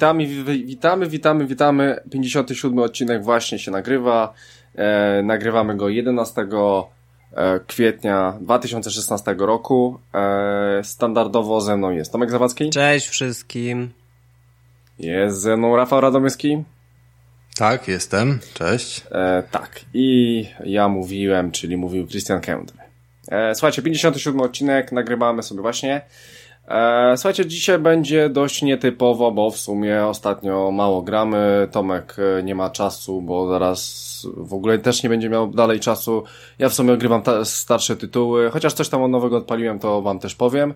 Witamy, witamy, witamy, witamy. 57 odcinek właśnie się nagrywa. E, nagrywamy go 11 e, kwietnia 2016 roku. E, standardowo ze mną jest Tomek Zawadzki. Cześć wszystkim. Jest ze mną Rafał Radomyski. Tak, jestem. Cześć. E, tak. I ja mówiłem, czyli mówił Christian Kędry. E, słuchajcie, 57 odcinek nagrywamy sobie właśnie. E, słuchajcie, dzisiaj będzie dość nietypowo, bo w sumie ostatnio mało gramy. Tomek e, nie ma czasu, bo zaraz w ogóle też nie będzie miał dalej czasu. Ja w sumie ogrywam starsze tytuły, chociaż coś tam nowego odpaliłem, to wam też powiem.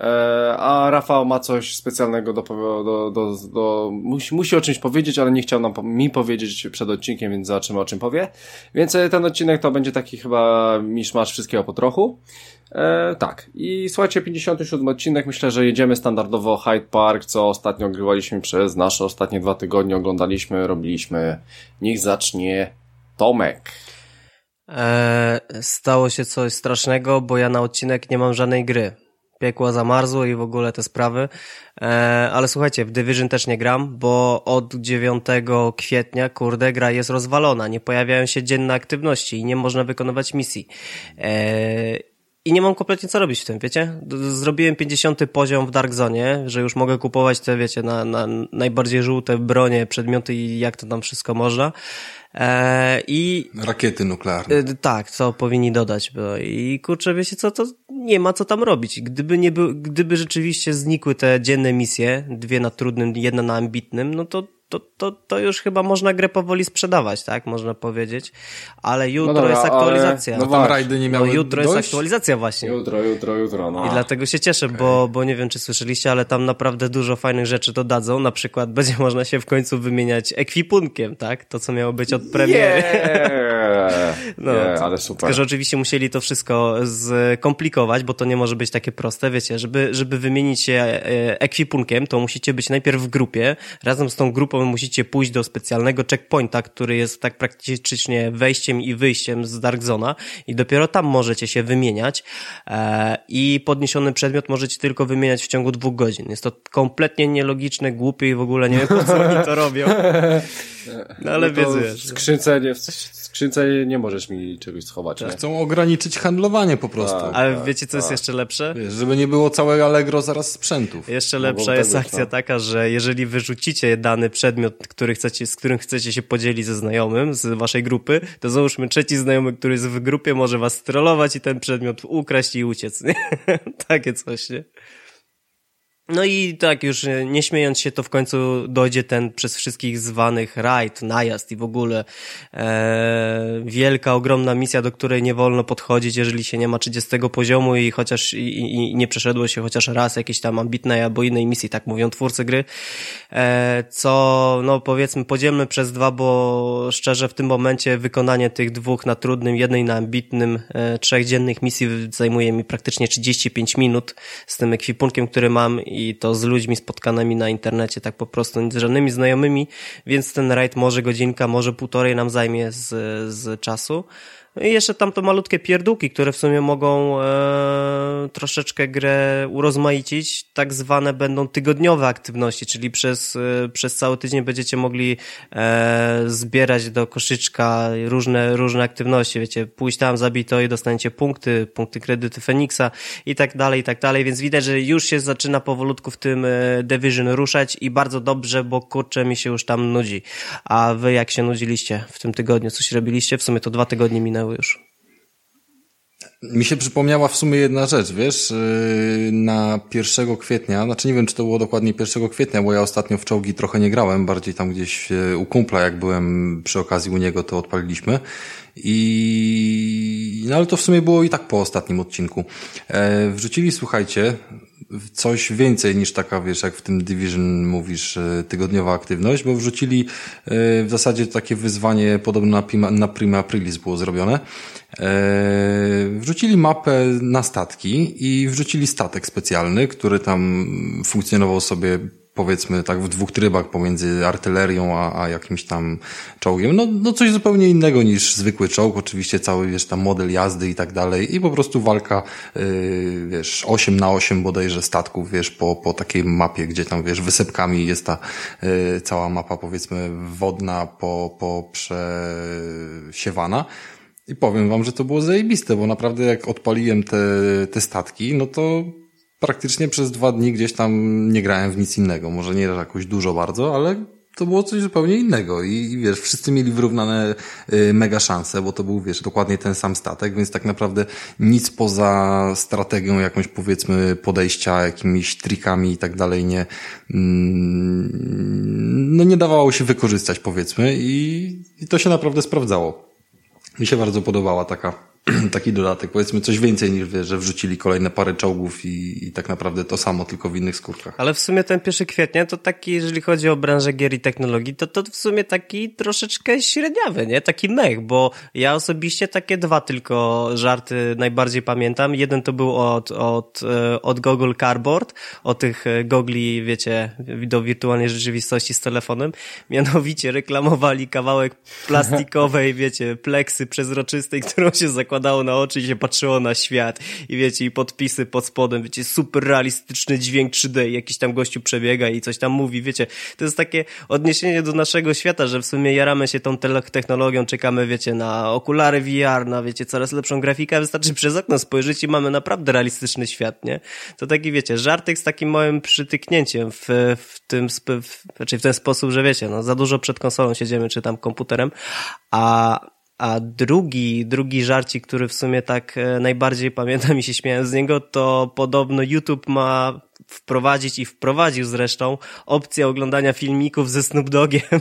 E, a Rafał ma coś specjalnego do, do, do, do musi, musi o czymś powiedzieć, ale nie chciał nam, mi powiedzieć przed odcinkiem, więc zobaczymy o czym powie. Więc ten odcinek to będzie taki chyba miszmasz wszystkiego po trochu. E, tak. I słuchajcie, 57 odcinek. Myślę, że jedziemy standardowo Hyde Park, co ostatnio ogrywaliśmy przez nasze ostatnie dwa tygodnie. Oglądaliśmy, robiliśmy. Niech zacznie Tomek. E, stało się coś strasznego, bo ja na odcinek nie mam żadnej gry. Piekło zamarzło i w ogóle te sprawy. E, ale słuchajcie, w Division też nie gram, bo od 9 kwietnia, kurde, gra jest rozwalona. Nie pojawiają się dzienne aktywności i nie można wykonywać misji. E, i nie mam kompletnie co robić w tym, wiecie? Zrobiłem 50 poziom w Dark Zone, że już mogę kupować te, wiecie, na, na najbardziej żółte bronie, przedmioty i jak to tam wszystko można. E, I rakiety nuklearne. E, tak, co powinni dodać. Bo, I kurczę, wiecie co, to nie ma co tam robić. Gdyby nie był, gdyby rzeczywiście znikły te dzienne misje, dwie na trudnym, jedna na ambitnym, no to to, to, to już chyba można grę powoli sprzedawać, tak? Można powiedzieć. Ale jutro no dobra, jest aktualizacja. Ale, no tam rajdy nie miały no jutro dojść? jest aktualizacja właśnie. Jutro, jutro, jutro, no. I dlatego się cieszę, okay. bo, bo nie wiem, czy słyszeliście, ale tam naprawdę dużo fajnych rzeczy dodadzą. Na przykład będzie można się w końcu wymieniać ekwipunkiem, tak? To, co miało być od premiery. Yeah. no, yeah, ale super. Tylko, że oczywiście musieli to wszystko skomplikować, bo to nie może być takie proste, wiecie, żeby, żeby wymienić się e, ekwipunkiem, to musicie być najpierw w grupie, razem z tą grupą musicie pójść do specjalnego checkpointa, który jest tak praktycznie wejściem i wyjściem z Dark Zona i dopiero tam możecie się wymieniać e, i podniesiony przedmiot możecie tylko wymieniać w ciągu dwóch godzin. Jest to kompletnie nielogiczne, głupie i w ogóle nie wiem po co oni to robią. No ale no wiesz. W skrzynce, nie, w skrzynce nie możesz mi czegoś schować. Nie? Chcą ograniczyć handlowanie po prostu. Tak, ale tak, wiecie co tak. jest jeszcze lepsze? Wiesz, żeby nie było całego Allegro zaraz sprzętów. Jeszcze lepsza jest być, akcja no. taka, że jeżeli wyrzucicie dany przedmiot, który chcecie, z którym chcecie się podzielić ze znajomym z waszej grupy, to załóżmy trzeci znajomy, który jest w grupie, może was strollować i ten przedmiot ukraść i uciec. Nie? Takie coś, nie? No i tak już e, nie śmiejąc się, to w końcu dojdzie ten przez wszystkich zwanych rajd, najazd i w ogóle e, wielka, ogromna misja, do której nie wolno podchodzić, jeżeli się nie ma 30 poziomu i chociaż i, i nie przeszedło się chociaż raz jakiejś tam ambitnej albo innej misji, tak mówią twórcy gry, e, co no powiedzmy podzielmy przez dwa, bo szczerze w tym momencie wykonanie tych dwóch na trudnym, jednej na ambitnym, e, trzech dziennych misji zajmuje mi praktycznie 35 minut z tym ekwipunkiem, który mam i to z ludźmi spotkanymi na internecie, tak po prostu, z żadnymi znajomymi, więc ten rajd może godzinka, może półtorej nam zajmie z, z czasu. No i jeszcze tam to malutkie pierdółki, które w sumie mogą e, troszeczkę grę urozmaicić. Tak zwane będą tygodniowe aktywności, czyli przez, e, przez cały tydzień będziecie mogli e, zbierać do koszyczka różne, różne aktywności. Wiecie, pójść tam, zabić to i dostaniecie punkty, punkty kredyty Feniksa i tak dalej, i tak dalej. Więc widać, że już się zaczyna powolutku w tym e, Division ruszać i bardzo dobrze, bo kurczę mi się już tam nudzi. A wy jak się nudziliście w tym tygodniu? Coś robiliście? W sumie to dwa tygodnie minęły już. Mi się przypomniała w sumie jedna rzecz, wiesz, yy, na 1 kwietnia, znaczy nie wiem, czy to było dokładnie 1 kwietnia, bo ja ostatnio w czołgi trochę nie grałem, bardziej tam gdzieś u kumpla, jak byłem przy okazji u niego, to odpaliliśmy. I, no ale to w sumie było i tak po ostatnim odcinku. E, wrzucili, słuchajcie, coś więcej niż taka, wiesz, jak w tym Division mówisz, e, tygodniowa aktywność, bo wrzucili e, w zasadzie takie wyzwanie podobno na Prima, na Prima Aprilis było zrobione. E, wrzucili mapę na statki i wrzucili statek specjalny, który tam funkcjonował sobie powiedzmy tak w dwóch trybach pomiędzy artylerią a, a jakimś tam czołgiem. No, no coś zupełnie innego niż zwykły czołg, oczywiście cały wiesz tam model jazdy i tak dalej i po prostu walka yy, wiesz 8 na 8 bodajże statków wiesz po, po takiej mapie, gdzie tam wiesz wysepkami jest ta yy, cała mapa powiedzmy wodna po, po przesiewana. I powiem wam, że to było zajebiste, bo naprawdę jak odpaliłem te, te statki, no to praktycznie przez dwa dni gdzieś tam nie grałem w nic innego. Może nie jakoś dużo bardzo, ale to było coś zupełnie innego i, wiesz, wszyscy mieli wyrównane y, mega szanse, bo to był, wiesz, dokładnie ten sam statek, więc tak naprawdę nic poza strategią jakąś powiedzmy podejścia, jakimiś trikami i tak dalej nie, mm, no nie dawało się wykorzystać powiedzmy i, i to się naprawdę sprawdzało. Mi się bardzo podobała taka taki dodatek, powiedzmy coś więcej niż wiesz, że wrzucili kolejne parę czołgów i, i tak naprawdę to samo, tylko w innych skórkach. Ale w sumie ten 1 kwietnia to taki, jeżeli chodzi o branżę gier i technologii, to to w sumie taki troszeczkę średniawy, nie? Taki mech, bo ja osobiście takie dwa tylko żarty najbardziej pamiętam. Jeden to był od, od, e, od Google Cardboard, o tych e, gogli, wiecie, do wirtualnej rzeczywistości z telefonem. Mianowicie reklamowali kawałek plastikowej, wiecie, pleksy przezroczystej, którą się zakłada zakładało na oczy i się patrzyło na świat. I wiecie, i podpisy pod spodem, wiecie, super realistyczny dźwięk 3D i jakiś tam gościu przebiega i coś tam mówi, wiecie. To jest takie odniesienie do naszego świata, że w sumie jaramy się tą technologią, czekamy, wiecie, na okulary VR, na, wiecie, coraz lepszą grafikę, wystarczy przez okno spojrzeć i mamy naprawdę realistyczny świat, nie? To taki, wiecie, żartek z takim małym przytyknięciem w, w tym, w, znaczy w ten sposób, że wiecie, no, za dużo przed konsolą siedzimy, czy tam komputerem, a a drugi, drugi żarcik, który w sumie tak e, najbardziej pamiętam i się śmiałem z niego, to podobno YouTube ma wprowadzić i wprowadził zresztą opcję oglądania filmików ze Snoop Dogiem.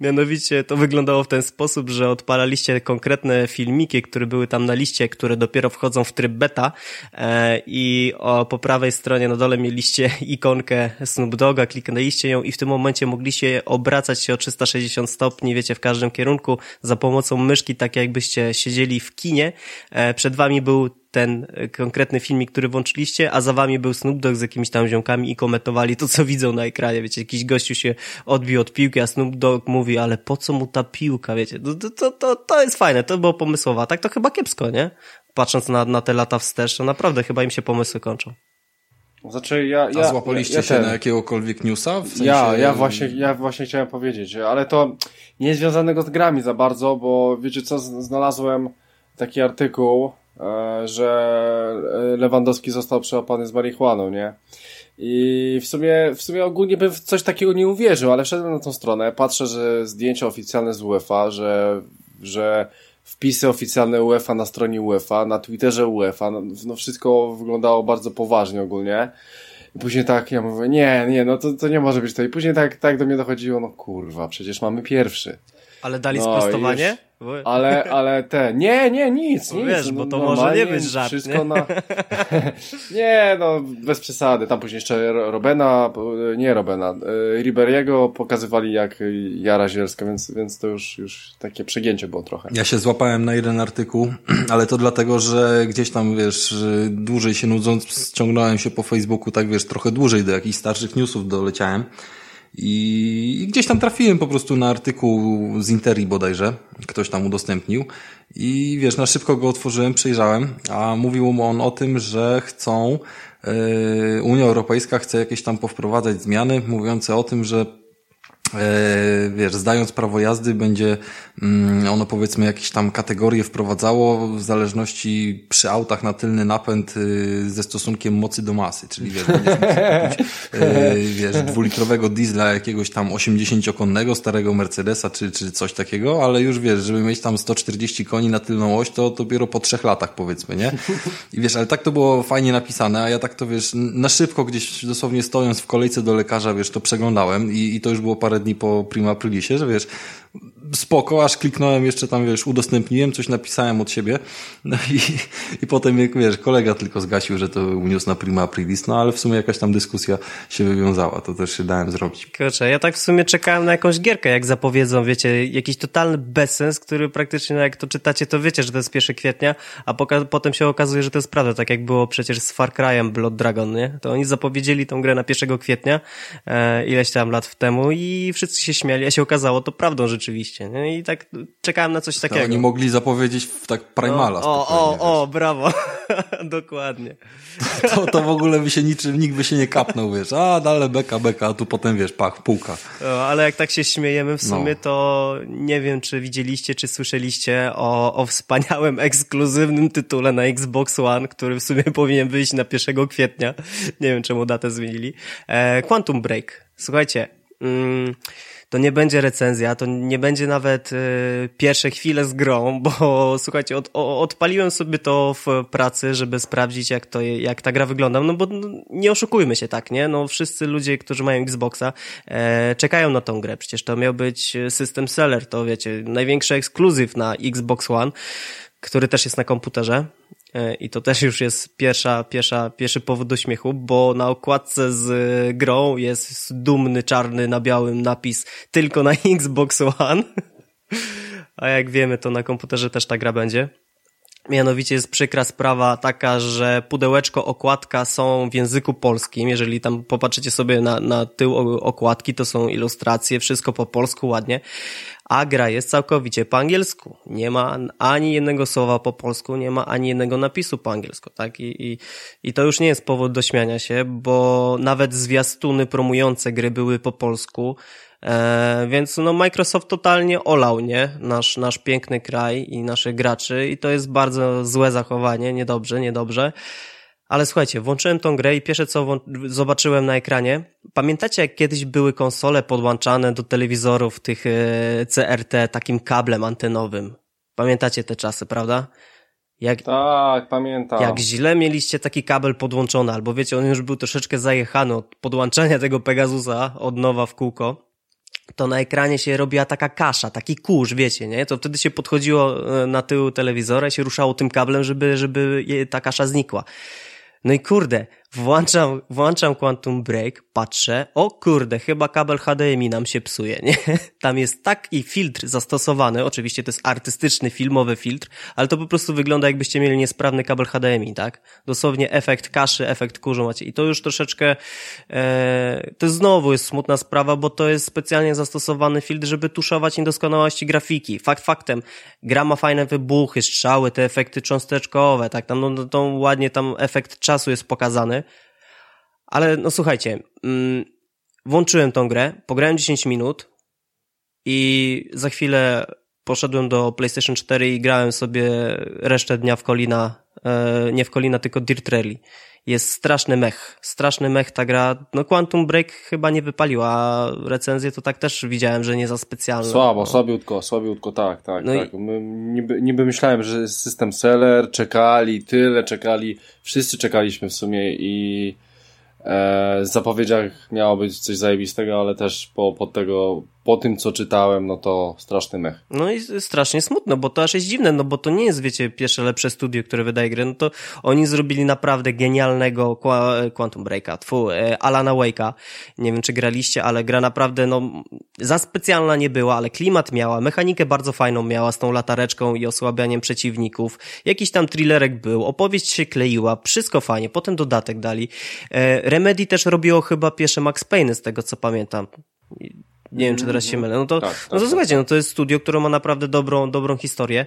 Mianowicie to wyglądało w ten sposób, że odpalaliście konkretne filmiki, które były tam na liście, które dopiero wchodzą w tryb beta e, i o, po prawej stronie na dole mieliście ikonkę Snoop Doga, kliknęliście ją i w tym momencie mogliście obracać się o 360 stopni, wiecie, w każdym kierunku za pomocą myszki, tak jakbyście siedzieli w kinie. E, przed wami był ten e, konkretny filmik, który włączyliście, a za wami był Snoop Dogg z jakimiś tam ziomkami i komentowali to, co widzą na ekranie. Wiecie, jakiś gościu się odbił od piłki, a Snoop Dogg mówi, ale po co mu ta piłka, wiecie? To, to, to, to jest fajne, to było pomysłowe. A tak to chyba kiepsko, nie? Patrząc na, na te lata wstecz, to naprawdę chyba im się pomysły kończą. Znaczy ja, ja, A złapaliście ja, ja się ten... na jakiegokolwiek newsa? W sensie... Ja, ja właśnie, ja właśnie chciałem powiedzieć, ale to nie związanego z grami za bardzo, bo wiecie co, znalazłem taki artykuł, E, że Lewandowski został przełapany z marihuaną, nie? I w sumie, w sumie ogólnie bym w coś takiego nie uwierzył, ale wszedłem na tą stronę, patrzę, że zdjęcia oficjalne z UEFA, że, że wpisy oficjalne UEFA na stronie UEFA, na Twitterze UEFA, no, no wszystko wyglądało bardzo poważnie ogólnie. I później tak, ja mówię, nie, nie, no to, to nie może być to. I później tak, tak do mnie dochodziło, no kurwa, przecież mamy pierwszy. Ale dali no, sprostowanie? Ale, ale te, nie, nie, nic, no nic. Wiesz, bo to może nie być żart, wszystko nie? Na... nie, no, bez przesady. Tam później jeszcze Robena, nie Robena, e, Riberiego pokazywali jak Jara Zielska, więc, więc to już, już takie przegięcie było trochę. Ja się złapałem na jeden artykuł, ale to dlatego, że gdzieś tam, wiesz, dłużej się nudząc, ściągnąłem się po Facebooku, tak wiesz, trochę dłużej do jakichś starszych newsów doleciałem. I gdzieś tam trafiłem po prostu na artykuł z Interi bodajże, ktoś tam udostępnił. I wiesz, na szybko go otworzyłem, przejrzałem, a mówił on o tym, że chcą, yy, Unia Europejska chce jakieś tam powprowadzać zmiany mówiące o tym, że wiesz, zdając prawo jazdy będzie mm, ono powiedzmy jakieś tam kategorie wprowadzało w zależności przy autach na tylny napęd y, ze stosunkiem mocy do masy, czyli wiesz, kupić, e, wiesz, dwulitrowego diesla jakiegoś tam 80-konnego starego Mercedesa czy, czy coś takiego, ale już wiesz, żeby mieć tam 140 koni na tylną oś, to dopiero po trzech latach powiedzmy, nie? I wiesz, ale tak to było fajnie napisane, a ja tak to wiesz, na szybko gdzieś dosłownie stojąc w kolejce do lekarza, wiesz, to przeglądałem i, i to już było parę dni po Prima Aprilisie, że wiesz, spoko, aż kliknąłem jeszcze tam, wiesz, udostępniłem, coś napisałem od siebie, no i, i potem, jak wiesz, kolega tylko zgasił, że to uniósł na prima aprilis, no ale w sumie jakaś tam dyskusja się wywiązała, to też się dałem zrobić. Kurczę, ja tak w sumie czekałem na jakąś gierkę, jak zapowiedzą, wiecie, jakiś totalny bezsens, który praktycznie, no jak to czytacie, to wiecie, że to jest 1 kwietnia, a potem się okazuje, że to jest prawda, tak jak było przecież z Far Cry'em Blood Dragon, nie? To oni zapowiedzieli tą grę na 1 kwietnia, e, ileś tam lat temu i wszyscy się śmiali, a się okazało to prawdą rzeczywiście, nie? I tak czekałem na coś takiego. To oni mogli zapowiedzieć w tak Primala. No, o, o, o, brawo. Dokładnie. To, to w ogóle by się niczym, nikt by się nie kapnął, wiesz, a dalej beka, beka, a tu potem, wiesz, pach, półka. No, ale jak tak się śmiejemy w sumie, no. to nie wiem, czy widzieliście, czy słyszeliście o, o wspaniałym, ekskluzywnym tytule na Xbox One, który w sumie powinien wyjść na 1 kwietnia. Nie wiem, czemu datę zmienili. E, Quantum Break. Słuchajcie, mm, to nie będzie recenzja, to nie będzie nawet y, pierwsze chwile z grą, bo słuchajcie, od, o, odpaliłem sobie to w pracy, żeby sprawdzić, jak to, jak ta gra wygląda, no bo no, nie oszukujmy się tak, nie? No wszyscy ludzie, którzy mają Xboxa, e, czekają na tą grę, przecież to miał być system seller, to wiecie, największy ekskluzyw na Xbox One, który też jest na komputerze. E, I to też już jest pierwsza, pierwsza, pierwszy powód do śmiechu, bo na okładce z grą jest dumny, czarny na białym napis tylko na Xbox One. A jak wiemy, to na komputerze też ta gra będzie. Mianowicie jest przykra sprawa taka, że pudełeczko, okładka są w języku polskim. Jeżeli tam popatrzycie sobie na, na tył okładki, to są ilustracje, wszystko po polsku ładnie. A gra jest całkowicie po angielsku. Nie ma ani jednego słowa po polsku, nie ma ani jednego napisu po angielsku, tak? I, i, i to już nie jest powód do śmiania się, bo nawet zwiastuny promujące gry były po polsku. E, więc no Microsoft totalnie olał, nie? Nasz, nasz piękny kraj i naszych graczy i to jest bardzo złe zachowanie, niedobrze, niedobrze. Ale słuchajcie, włączyłem tą grę i pierwsze co zobaczyłem na ekranie, pamiętacie jak kiedyś były konsole podłączane do telewizorów tych e, CRT takim kablem antenowym? Pamiętacie te czasy, prawda? Jak, tak, pamiętam. Jak źle mieliście taki kabel podłączony, albo wiecie, on już był troszeczkę zajechany od podłączania tego Pegasusa od nowa w kółko to na ekranie się robiła taka kasza, taki kurz, wiecie, nie? To wtedy się podchodziło e, na tył telewizora i się ruszało tym kablem, żeby, żeby ta kasza znikła. No i kurde, włączam, włączam Quantum Break, patrzę, o kurde, chyba kabel HDMI nam się psuje, nie? Tam jest taki filtr zastosowany, oczywiście to jest artystyczny, filmowy filtr, ale to po prostu wygląda jakbyście mieli niesprawny kabel HDMI, tak? Dosłownie efekt kaszy, efekt kurzu macie i to już troszeczkę, e, to znowu jest smutna sprawa, bo to jest specjalnie zastosowany filtr, żeby tuszować niedoskonałości grafiki. Fakt faktem, gra ma fajne wybuchy, strzały, te efekty cząsteczkowe, tak? Tam, no, no to ładnie tam efekt czasu jest pokazany, ale no słuchajcie, mm, włączyłem tą grę, pograłem 10 minut i za chwilę poszedłem do PlayStation 4 i grałem sobie resztę dnia w Kolina, e, nie w Kolina, tylko Dirt Rally. Jest straszny mech, straszny mech ta gra. No Quantum Break chyba nie wypaliła, a recenzję to tak też widziałem, że nie za specjalne. Słabo, no. słabiutko, słabiutko, tak, tak, no tak. I... Niby, niby myślałem, że system seller, czekali, tyle czekali, wszyscy czekaliśmy w sumie i E, zapowiedziach miało być coś zajebistego, ale też po, po tego po tym, co czytałem, no to straszny mech. No i strasznie smutno, bo to aż jest dziwne, no bo to nie jest, wiecie, pierwsze lepsze studio, które wydaje gry, no to oni zrobili naprawdę genialnego Quantum Breaka, tfu, e, Alana Wake'a. Nie wiem, czy graliście, ale gra naprawdę, no, za specjalna nie była, ale klimat miała, mechanikę bardzo fajną miała z tą latareczką i osłabianiem przeciwników. Jakiś tam thrillerek był, opowieść się kleiła, wszystko fajnie, potem dodatek dali. E, Remedy też robiło chyba pierwsze Max Payne, z tego co pamiętam. Nie wiem, czy teraz się mylę. No to, tak, tak, no to tak, słuchajcie, tak. no to jest studio, które ma naprawdę dobrą, dobrą historię.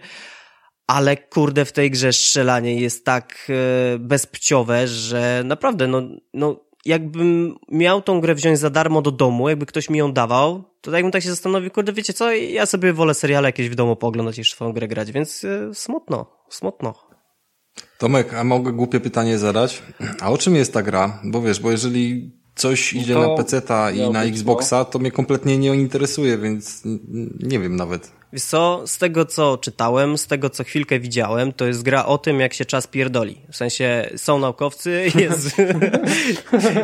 Ale kurde, w tej grze strzelanie jest tak e, bezpciowe, że naprawdę, no, no, jakbym miał tą grę wziąć za darmo do domu, jakby ktoś mi ją dawał, to jakbym tak się zastanowił, kurde, wiecie co, ja sobie wolę seriale jakieś w domu pooglądać niż swoją grę grać, więc e, smutno, smutno. Tomek, a mogę głupie pytanie zadać? A o czym jest ta gra? Bo wiesz, bo jeżeli coś idzie na PC-ta i na Xboxa, to mnie kompletnie nie interesuje, więc nie wiem nawet. Wiesz co, z tego co czytałem, z tego co chwilkę widziałem, to jest gra o tym, jak się czas pierdoli. W sensie są naukowcy, jest,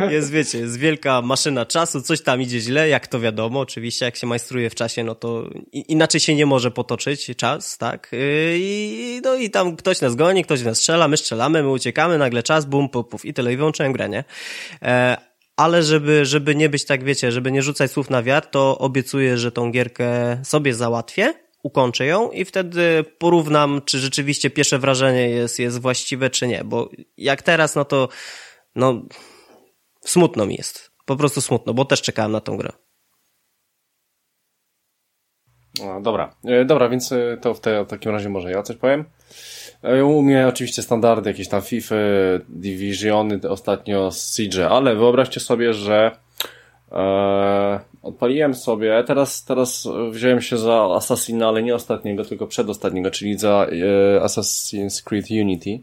jest wiecie, jest wielka maszyna czasu, coś tam idzie źle, jak to wiadomo, oczywiście jak się majstruje w czasie, no to inaczej się nie może potoczyć czas, tak? I, no i tam ktoś nas goni, ktoś nas strzela, my strzelamy, my uciekamy, nagle czas, bum, puf i tyle, i wyłączyłem grę, nie? Ale żeby, żeby nie być tak, wiecie, żeby nie rzucać słów na wiatr, to obiecuję, że tą gierkę sobie załatwię, ukończę ją i wtedy porównam, czy rzeczywiście pierwsze wrażenie jest, jest właściwe, czy nie, bo jak teraz, no to, no, smutno mi jest. Po prostu smutno, bo też czekałem na tą grę. No, dobra, e, dobra, więc e, to w, te, w takim razie może ja coś powiem. E, u mnie oczywiście standardy, jakieś tam FIFA, Divisiony, ostatnio Siege, ale wyobraźcie sobie, że e, odpaliłem sobie, teraz, teraz wziąłem się za Assassina, ale nie ostatniego, tylko przedostatniego, czyli za e, Assassin's Creed Unity.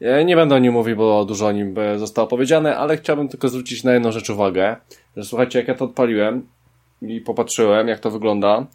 Ja nie będę o nim mówił, bo dużo o nim zostało powiedziane, ale chciałbym tylko zwrócić na jedną rzecz uwagę, że słuchajcie, jak ja to odpaliłem i popatrzyłem, jak to wygląda,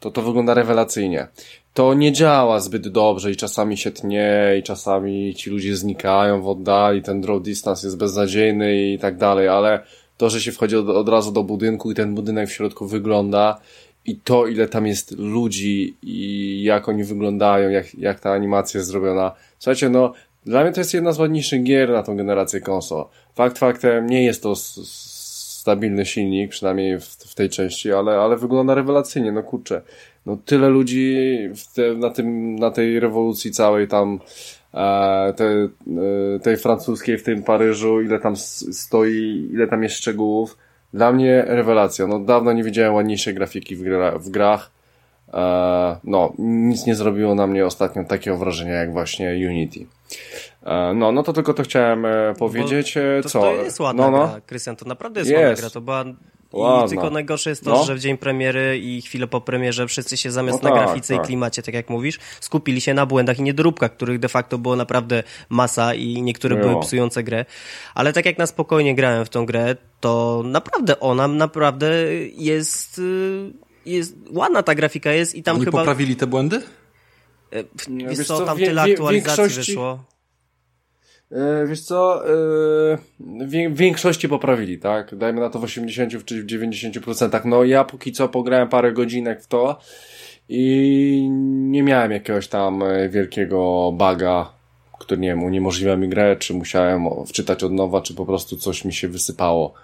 to to wygląda rewelacyjnie to nie działa zbyt dobrze i czasami się tnie i czasami ci ludzie znikają w oddali, ten draw distance jest beznadziejny i tak dalej, ale to, że się wchodzi od, od razu do budynku i ten budynek w środku wygląda i to, ile tam jest ludzi i jak oni wyglądają, jak, jak ta animacja jest zrobiona. Słuchajcie, no, dla mnie to jest jedna z ładniejszych gier na tą generację konsol. Fakt faktem, nie jest to stabilny silnik, przynajmniej w, w tej części, ale, ale wygląda rewelacyjnie, no kurczę no tyle ludzi te, na, tym, na tej rewolucji całej tam e, te, e, tej francuskiej w tym Paryżu, ile tam stoi, ile tam jest szczegółów. Dla mnie rewelacja. No dawno nie widziałem ładniejszej grafiki w, gra, w grach. E, no, nic nie zrobiło na mnie ostatnio takiego wrażenia jak właśnie Unity. E, no, no to tylko to chciałem e, powiedzieć. E, to, Co? To jest ładna no, no. gra, Krystian, to naprawdę jest, jest. ładna gra. To była Ładna. I tylko najgorsze jest to, no. że w dzień premiery i chwilę po premierze wszyscy się zamiast no na tak, grafice tak. i klimacie, tak jak mówisz, skupili się na błędach i niedoróbkach, których de facto było naprawdę masa i niektóre no. były psujące grę. Ale tak jak na spokojnie grałem w tą grę, to naprawdę ona naprawdę jest, y, jest ładna ta grafika jest i tam Oni chyba... poprawili te błędy? E, wiesz co, tam tyle aktualizacji większości... wyszło. E, wiesz co, e, w większości poprawili, tak? Dajmy na to w 80 czy w 90%. No ja póki co pograłem parę godzinek w to i nie miałem jakiegoś tam e, wielkiego baga, który nie wiem, uniemożliwia mi grę, czy musiałem wczytać od nowa, czy po prostu coś mi się wysypało.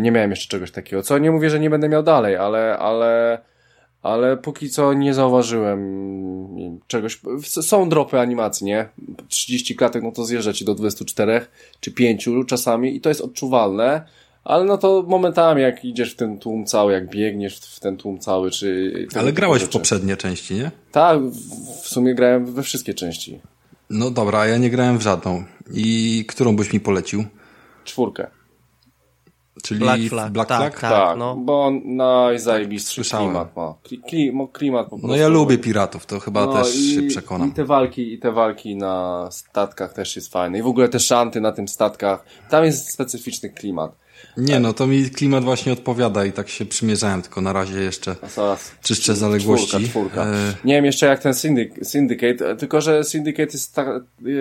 Nie miałem jeszcze czegoś takiego, co nie mówię, że nie będę miał dalej, ale, ale ale póki co nie zauważyłem czegoś. Są dropy animacji, nie? 30 klatek, no to zjeżdża ci do 24 czy 5 czasami i to jest odczuwalne, ale no to momentami jak idziesz w ten tłum cały, jak biegniesz w ten tłum cały, czy... Ale grałeś w poprzednie części, nie? Tak, w sumie grałem we wszystkie części. No dobra, a ja nie grałem w żadną. I którą byś mi polecił? Czwórkę. Czyli Black Flag. Black tak, Flag? Tak, tak no. bo on najzajebistszy tak, klimat ma. Klimat, klimat po prostu. No ja lubię piratów, to chyba no też i, się przekonam. I te walki, i te walki na statkach też jest fajne. I w ogóle te szanty na tym statkach. Tam jest specyficzny klimat. Nie, no to mi klimat właśnie odpowiada i tak się przymierzałem, tylko na razie jeszcze czyszczę zaległości. Czwórka, czwórka. E... Nie wiem jeszcze jak ten Syndicate, tylko że Syndicate jest tak,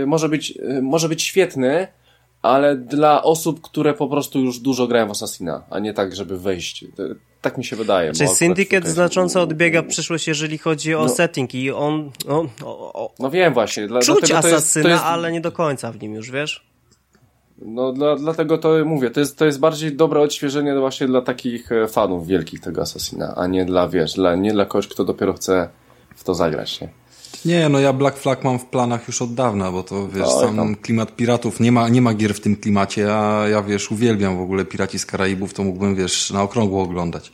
może być, może być świetny, ale dla osób, które po prostu już dużo grają w Assassina, a nie tak, żeby wejść. Tak mi się wydaje. Czy Syndicate znacząco odbiega w przyszłość, jeżeli chodzi o no, setting i on... O, o, o, no wiem właśnie. Dla, czuć Assassina, jest... ale nie do końca w nim już, wiesz? No dla, dlatego to mówię, to jest, to jest bardziej dobre odświeżenie właśnie dla takich e, fanów wielkich tego Assassina, a nie dla, wiesz, dla, nie dla kogoś, kto dopiero chce w to zagrać, nie? Nie, no ja Black Flag mam w planach już od dawna, bo to wiesz, sam tam. klimat piratów, nie ma, nie ma gier w tym klimacie, a ja wiesz, uwielbiam w ogóle Piraci z Karaibów, to mógłbym wiesz, na okrągło oglądać.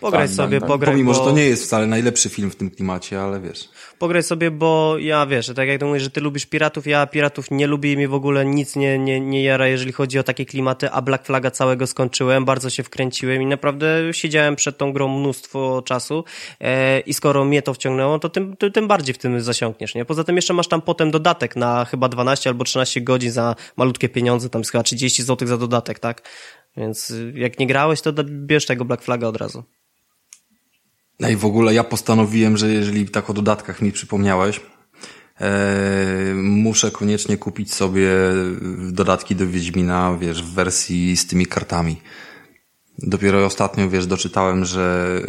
Pograj tak, sobie, tak, pograj. Pomimo, bo... że to nie jest wcale najlepszy film w tym klimacie, ale wiesz. Pograj sobie, bo ja wiesz, tak jak to mówisz, że ty lubisz piratów, ja piratów nie lubię i mi w ogóle nic nie, nie, nie jara, jeżeli chodzi o takie klimaty, a Black Flaga całego skończyłem, bardzo się wkręciłem i naprawdę siedziałem przed tą grą mnóstwo czasu e, i skoro mnie to wciągnęło, to tym, tym bardziej w tym zasiąkniesz, nie? Poza tym jeszcze masz tam potem dodatek na chyba 12 albo 13 godzin za malutkie pieniądze, tam jest chyba 30 zł za dodatek, tak? Więc jak nie grałeś, to bierz tego Black Flaga od razu. No i w ogóle ja postanowiłem, że jeżeli tak o dodatkach mi przypomniałeś, e, muszę koniecznie kupić sobie dodatki do Wiedźmina, wiesz, w wersji z tymi kartami. Dopiero ostatnio, wiesz, doczytałem, że,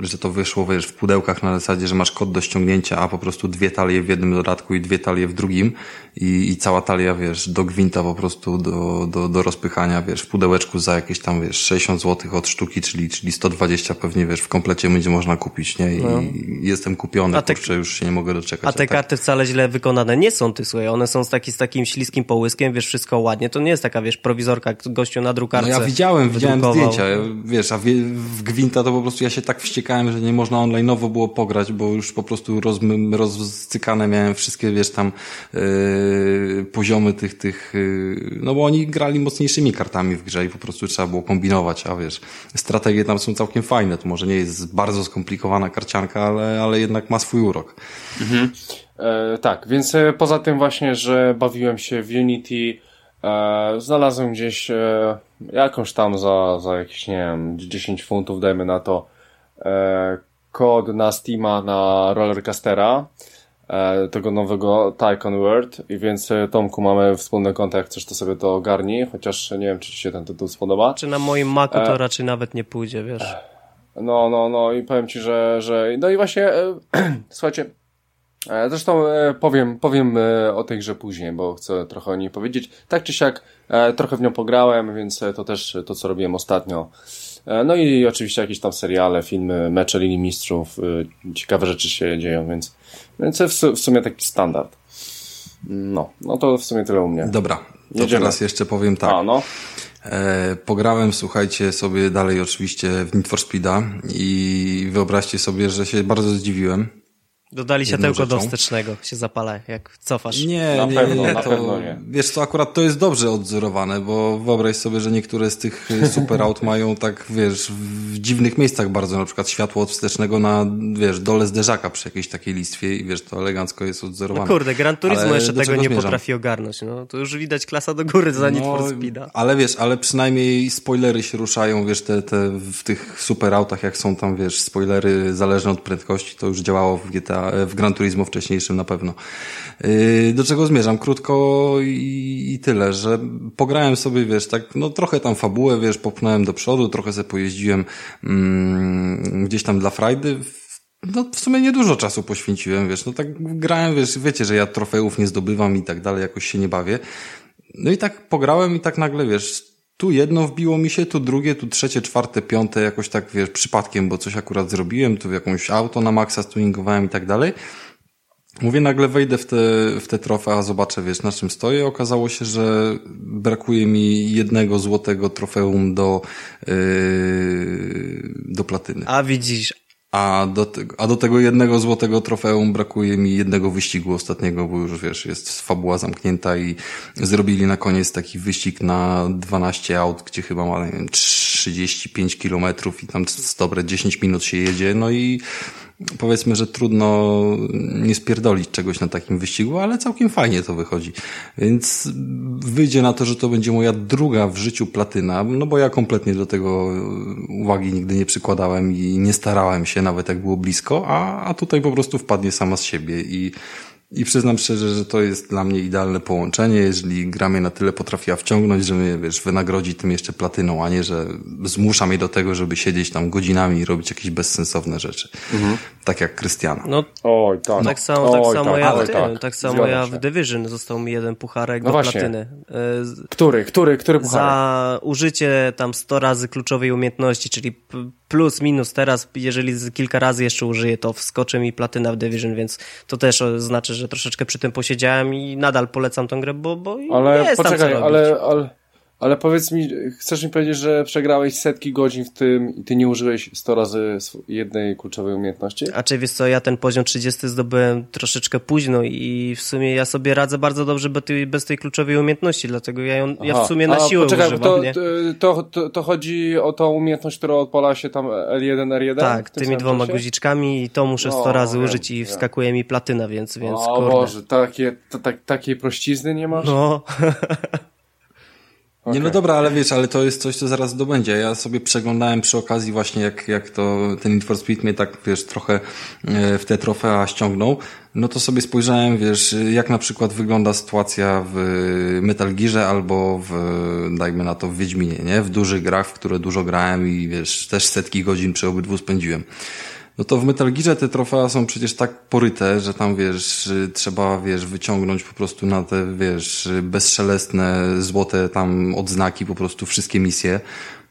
że to wyszło, wiesz, w pudełkach na zasadzie, że masz kod do ściągnięcia, a po prostu dwie talie w jednym dodatku i dwie talie w drugim i, i cała talia, wiesz, do gwinta po prostu do, do, do rozpychania, wiesz, w pudełeczku za jakieś tam, wiesz, 60 zł od sztuki, czyli, czyli 120 pewnie, wiesz, w komplecie będzie można kupić, nie? I no. jestem kupiony, a te, kurczę, już się nie mogę doczekać. A te a tak... karty wcale źle wykonane nie są, ty słuchaj, one są z, taki, z takim śliskim połyskiem, wiesz, wszystko ładnie, to nie jest taka, wiesz, prowizorka gościu na drukarce. No ja widziałem, widziałem zdjęcia, wiesz, a w, w Gwinta to po prostu ja się tak wściekałem, że nie można online'owo było pograć, bo już po prostu roz, rozcykane miałem wszystkie, wiesz, tam yy, poziomy tych, tych, yy, no bo oni grali mocniejszymi kartami w grze i po prostu trzeba było kombinować, a wiesz, strategie tam są całkiem fajne, to może nie jest bardzo skomplikowana karcianka, ale, ale jednak ma swój urok. Mhm. E, tak, więc e, poza tym właśnie, że bawiłem się w Unity, e, znalazłem gdzieś e, jakąś tam za, za jakieś, nie wiem, 10 funtów, dajmy na to, e, kod na Steama na Rollercastera, e, tego nowego Tycoon World i więc e, Tomku mamy wspólny kontakt, jak chcesz to sobie to ogarnij, chociaż nie wiem, czy ci się ten tytuł spodoba. Czy na moim Macu to e... raczej nawet nie pójdzie, wiesz. No, no, no i powiem ci, że, że no i właśnie, e, słuchajcie, Zresztą powiem, powiem o tej grze później, bo chcę trochę o niej powiedzieć. Tak czy siak, trochę w nią pograłem, więc to też to, co robiłem ostatnio. No i oczywiście jakieś tam seriale, filmy, mecze mistrzów, ciekawe rzeczy się dzieją, więc, więc w sumie taki standard. No, no to w sumie tyle u mnie. Dobra, to Jedziemy. teraz jeszcze powiem tak. A, no. E, pograłem, słuchajcie, sobie dalej oczywiście w Need for Speeda i wyobraźcie sobie, że się bardzo zdziwiłem, Dodali światełko do wstecznego, się zapala, jak cofasz. Nie, na nie, pewno, nie, na to, pewno nie. Wiesz co, akurat to jest dobrze odzorowane, bo wyobraź sobie, że niektóre z tych super aut mają tak, wiesz, w dziwnych miejscach bardzo, na przykład światło od wstecznego na, wiesz, dole zderzaka przy jakiejś takiej listwie i wiesz, to elegancko jest odzorowane. No kurde, Gran Turismo ale jeszcze tego nie zmierzam? potrafi ogarnąć, no. To już widać klasa do góry za Need for no, Speeda. Ale wiesz, ale przynajmniej spoilery się ruszają, wiesz, te, te w tych super autach, jak są tam, wiesz, spoilery zależne od prędkości, to już działało w GTA, w Gran Turismo wcześniejszym na pewno. Yy, do czego zmierzam? Krótko i, i tyle, że pograłem sobie, wiesz, tak, no trochę tam fabułę, wiesz, popchnąłem do przodu, trochę sobie pojeździłem mm, gdzieś tam dla frajdy, no w sumie niedużo czasu poświęciłem, wiesz, no tak grałem, wiesz, wiecie, że ja trofeów nie zdobywam i tak dalej, jakoś się nie bawię. No i tak pograłem i tak nagle, wiesz, tu jedno wbiło mi się, tu drugie, tu trzecie, czwarte, piąte, jakoś tak, wiesz, przypadkiem, bo coś akurat zrobiłem, tu jakąś auto na maksa tuningowałem i tak dalej. Mówię, nagle wejdę w te, w te trofea, zobaczę, wiesz, na czym stoję. Okazało się, że brakuje mi jednego złotego trofeum do, yy, do platyny. A widzisz. A do, tego, a do tego jednego złotego trofeum brakuje mi jednego wyścigu ostatniego, bo już wiesz, jest fabuła zamknięta i zrobili na koniec taki wyścig na 12 aut, gdzie chyba ma, nie wiem, 35 kilometrów i tam dobre 10 minut się jedzie, no i powiedzmy, że trudno nie spierdolić czegoś na takim wyścigu, ale całkiem fajnie to wychodzi. Więc wyjdzie na to, że to będzie moja druga w życiu platyna, no bo ja kompletnie do tego uwagi nigdy nie przykładałem i nie starałem się, nawet jak było blisko, a, a tutaj po prostu wpadnie sama z siebie i i przyznam szczerze, że to jest dla mnie idealne połączenie, jeżeli gra mnie na tyle potrafiła wciągnąć, że mnie, wiesz, wynagrodzi tym jeszcze platyną, a nie, że zmusza mnie do tego, żeby siedzieć tam godzinami i robić jakieś bezsensowne rzeczy. Mhm. Tak jak Krystiana. No, Oj, tak. tak samo, tak samo tak, ja, w tak, tak samo ja w Division został mi jeden pucharek no do właśnie. platyny. E, który, który, który pucharek? Za użycie tam 100 razy kluczowej umiejętności, czyli plus, minus teraz, jeżeli kilka razy jeszcze użyję, to wskoczy mi platyna w Division, więc to też znaczy, że troszeczkę przy tym posiedziałem i nadal polecam tą grę, bo, bo ale jest poczekaj, tam co ale, ale, ale powiedz mi, chcesz mi powiedzieć, że przegrałeś setki godzin w tym i ty nie użyłeś 100 razy jednej kluczowej umiejętności? A czy wiesz co, ja ten poziom 30 zdobyłem troszeczkę późno i w sumie ja sobie radzę bardzo dobrze bez tej, bez tej kluczowej umiejętności, dlatego ja ją ja w sumie na siłę poczekaj, używam, to, nie? To, to, to, chodzi o tą umiejętność, która odpala się tam L1, R1? Tak, tymi dwoma czasie? guziczkami i to muszę 100 no, razy wiem, użyć i wskakuje mi platyna, więc, więc o kurde. Boże, takie, to, tak, takiej prościzny nie masz? No. Okay. Nie, no dobra, ale wiesz, ale to jest coś, co zaraz dobędzie. Ja sobie przeglądałem przy okazji właśnie, jak, jak to ten Need for Speed mnie tak, wiesz, trochę e, w te trofea ściągnął. No to sobie spojrzałem, wiesz, jak na przykład wygląda sytuacja w Metal Gearze albo w, dajmy na to, w Wiedźminie, nie? W dużych grach, w które dużo grałem i wiesz, też setki godzin przy obydwu spędziłem. No to w Metal Gearze te trofea są przecież tak poryte, że tam wiesz, trzeba wiesz, wyciągnąć po prostu na te wiesz, bezszelestne, złote tam odznaki po prostu wszystkie misje.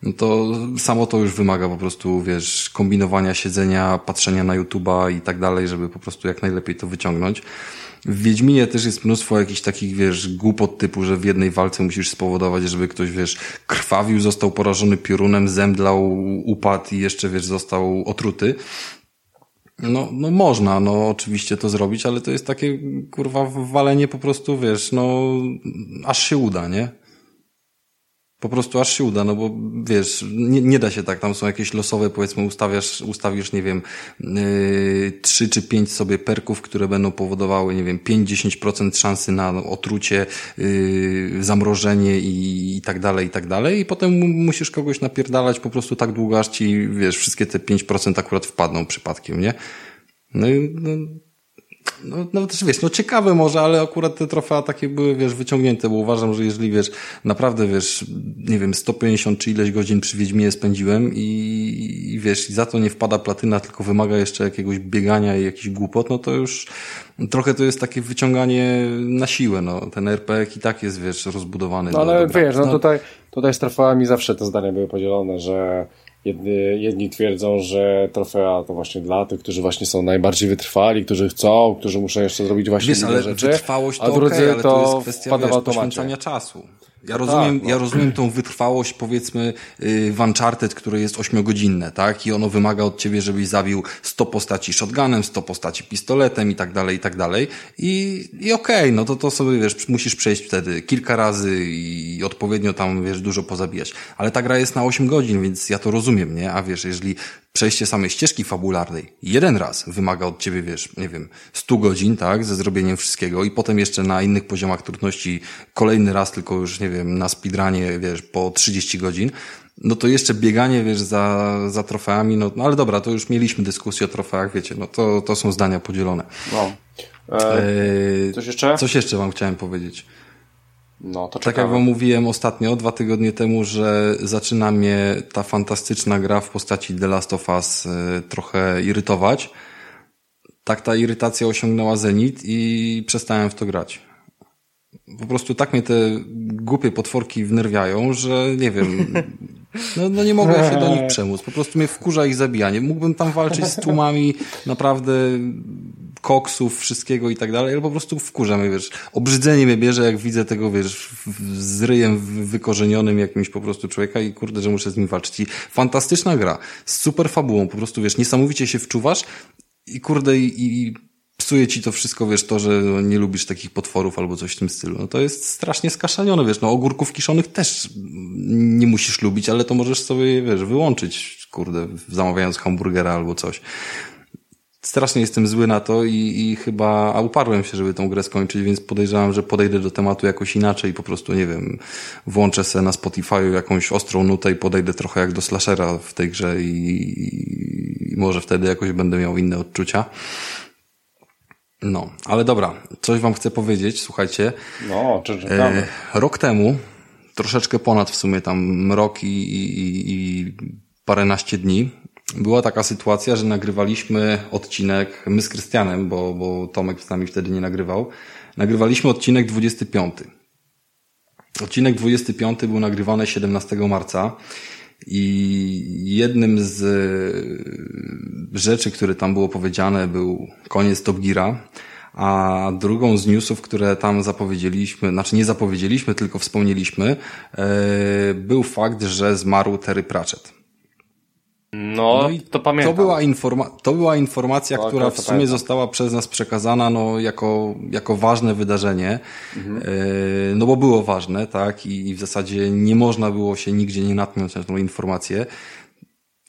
No to samo to już wymaga po prostu, wiesz, kombinowania, siedzenia, patrzenia na YouTube'a i tak dalej, żeby po prostu jak najlepiej to wyciągnąć. W Wiedźminie też jest mnóstwo jakichś takich, wiesz, głupot typu, że w jednej walce musisz spowodować, żeby ktoś, wiesz, krwawił, został porażony piorunem, zemdlał, upadł i jeszcze, wiesz, został otruty. No, no można, no oczywiście to zrobić, ale to jest takie, kurwa, walenie po prostu, wiesz, no, aż się uda, nie? Po prostu aż się uda, no bo wiesz, nie, nie da się tak, tam są jakieś losowe, powiedzmy, ustawiasz, ustawisz, nie wiem, yy, 3 czy 5 sobie perków, które będą powodowały, nie wiem, 5-10% szansy na otrucie, yy, zamrożenie i, i tak dalej, i tak dalej. I potem musisz kogoś napierdalać po prostu tak długo, aż ci, wiesz, wszystkie te 5% akurat wpadną przypadkiem, nie? No i, no, no, no też wiesz, no ciekawe może, ale akurat te trofea takie były, wiesz, wyciągnięte, bo uważam, że jeżeli, wiesz, naprawdę, wiesz, nie wiem, 150 czy ileś godzin przy Wiedźminie spędziłem i, i wiesz, i za to nie wpada platyna, tylko wymaga jeszcze jakiegoś biegania i jakiś głupot, no to już trochę to jest takie wyciąganie na siłę, no. Ten RPG i tak jest, wiesz, rozbudowany. No ale wiesz, no, no tutaj, tutaj z trofeami zawsze te zdania były podzielone, że Jedni, jedni twierdzą, że trofea to właśnie dla tych, którzy właśnie są najbardziej wytrwali, którzy chcą, którzy muszą jeszcze zrobić właśnie Wiesz, ale rzeczy. Wytrwałość to a drudzy okay, ale to, to jest kwestia wiesz, poświęcania czasu. Ja rozumiem, tak, no. ja rozumiem tą wytrwałość, powiedzmy, y, w Uncharted, które jest ośmiogodzinne, tak? I ono wymaga od ciebie, żebyś zabił 100 postaci shotgunem, 100 postaci pistoletem i tak dalej, i tak dalej. I, i okej, okay, no to to sobie, wiesz, musisz przejść wtedy kilka razy i odpowiednio tam, wiesz, dużo pozabijać. Ale ta gra jest na 8 godzin, więc ja to rozumiem, nie? A wiesz, jeżeli przejście samej ścieżki fabularnej jeden raz wymaga od ciebie, wiesz, nie wiem, 100 godzin, tak, ze zrobieniem wszystkiego i potem jeszcze na innych poziomach trudności kolejny raz, tylko już, nie wiem, na speedrunie, wiesz, po 30 godzin, no to jeszcze bieganie, wiesz, za, za trofeami, no, no ale dobra, to już mieliśmy dyskusję o trofeach, wiecie, no to, to są zdania podzielone. No. E, coś jeszcze? Coś jeszcze wam chciałem powiedzieć. No, to tak jak wam mówiłem ostatnio, dwa tygodnie temu, że zaczyna mnie ta fantastyczna gra w postaci The Last of Us y, trochę irytować. Tak ta irytacja osiągnęła zenit i przestałem w to grać. Po prostu tak mnie te głupie potworki wnerwiają, że nie wiem, no, no nie mogę się do nich przemóc. Po prostu mnie wkurza ich zabijanie. Mógłbym tam walczyć z tłumami naprawdę koksów, wszystkiego i tak dalej, ale po prostu wkurza mnie, wiesz, obrzydzenie mnie bierze, jak widzę tego, wiesz, z ryjem wykorzenionym jakimś po prostu człowieka i kurde, że muszę z nim walczyć. I fantastyczna gra, z super fabułą, po prostu, wiesz, niesamowicie się wczuwasz i kurde, i, i psuje ci to wszystko, wiesz, to, że nie lubisz takich potworów albo coś w tym stylu. No to jest strasznie skaszanione, wiesz, no ogórków kiszonych też nie musisz lubić, ale to możesz sobie, wiesz, wyłączyć, kurde, zamawiając hamburgera albo coś strasznie jestem zły na to i, i chyba, a uparłem się, żeby tą grę skończyć, więc podejrzewam, że podejdę do tematu jakoś inaczej, po prostu, nie wiem, włączę sobie na Spotify jakąś ostrą nutę i podejdę trochę jak do slashera w tej grze i, i może wtedy jakoś będę miał inne odczucia. No, ale dobra, coś wam chcę powiedzieć, słuchajcie. No, czekamy. E, rok temu, troszeczkę ponad w sumie tam rok i, i, i paręnaście dni, była taka sytuacja, że nagrywaliśmy odcinek, my z Krystianem, bo, bo Tomek z nami wtedy nie nagrywał, nagrywaliśmy odcinek 25. Odcinek 25 był nagrywany 17 marca i jednym z rzeczy, które tam było powiedziane, był koniec Top Geara, a drugą z newsów, które tam zapowiedzieliśmy, znaczy nie zapowiedzieliśmy, tylko wspomnieliśmy, e, był fakt, że zmarł Terry Pratchett. No, no i to pamiętam. To była, informa to była informacja, no, która w sumie pamiętam. została przez nas przekazana no, jako, jako ważne wydarzenie. Mhm. E, no bo było ważne, tak? I, I w zasadzie nie można było się nigdzie nie natknąć na tą informację.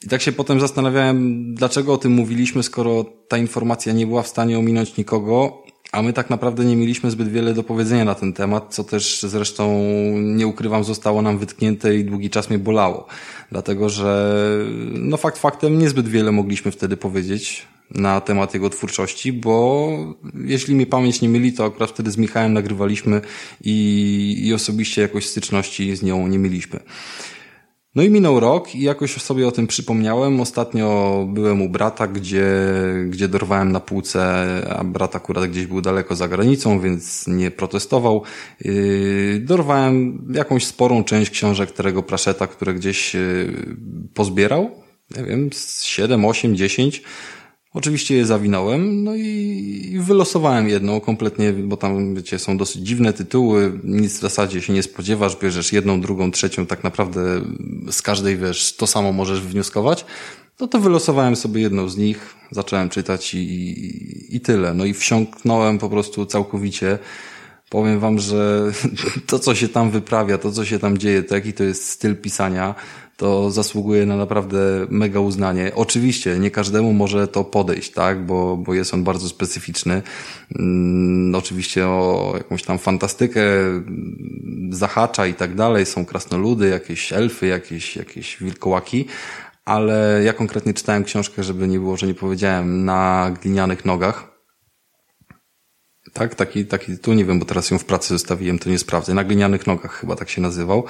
I tak się potem zastanawiałem, dlaczego o tym mówiliśmy, skoro ta informacja nie była w stanie ominąć nikogo, a my tak naprawdę nie mieliśmy zbyt wiele do powiedzenia na ten temat, co też zresztą, nie ukrywam, zostało nam wytknięte i długi czas mnie bolało. Dlatego, że no fakt faktem niezbyt wiele mogliśmy wtedy powiedzieć na temat jego twórczości, bo jeśli mi pamięć nie myli, to akurat wtedy z Michałem nagrywaliśmy i, i osobiście jakoś styczności z nią nie mieliśmy. No i minął rok i jakoś sobie o tym przypomniałem. Ostatnio byłem u brata, gdzie, gdzie dorwałem na półce, a brat akurat gdzieś był daleko za granicą, więc nie protestował. Yy, dorwałem jakąś sporą część książek Terego Praszeta, które gdzieś yy, pozbierał. Nie wiem, 7, 8, 10 Oczywiście je zawinąłem, no i wylosowałem jedną kompletnie, bo tam, wiecie, są dosyć dziwne tytuły, nic w zasadzie się nie spodziewasz, bierzesz jedną, drugą, trzecią, tak naprawdę z każdej, wiesz, to samo możesz wnioskować. No to wylosowałem sobie jedną z nich, zacząłem czytać i, i, i tyle. No i wsiąknąłem po prostu całkowicie. Powiem wam, że to, co się tam wyprawia, to, co się tam dzieje, to jaki to jest styl pisania, to zasługuje na naprawdę mega uznanie. Oczywiście nie każdemu może to podejść, tak, bo, bo jest on bardzo specyficzny. Mm, oczywiście o jakąś tam fantastykę zahacza i tak dalej. Są krasnoludy, jakieś elfy, jakieś, jakieś wilkołaki, ale ja konkretnie czytałem książkę, żeby nie było, że nie powiedziałem, na glinianych nogach tak, taki, taki tu nie wiem, bo teraz ją w pracy zostawiłem, to nie sprawdzę. Na glinianych nogach chyba tak się nazywał.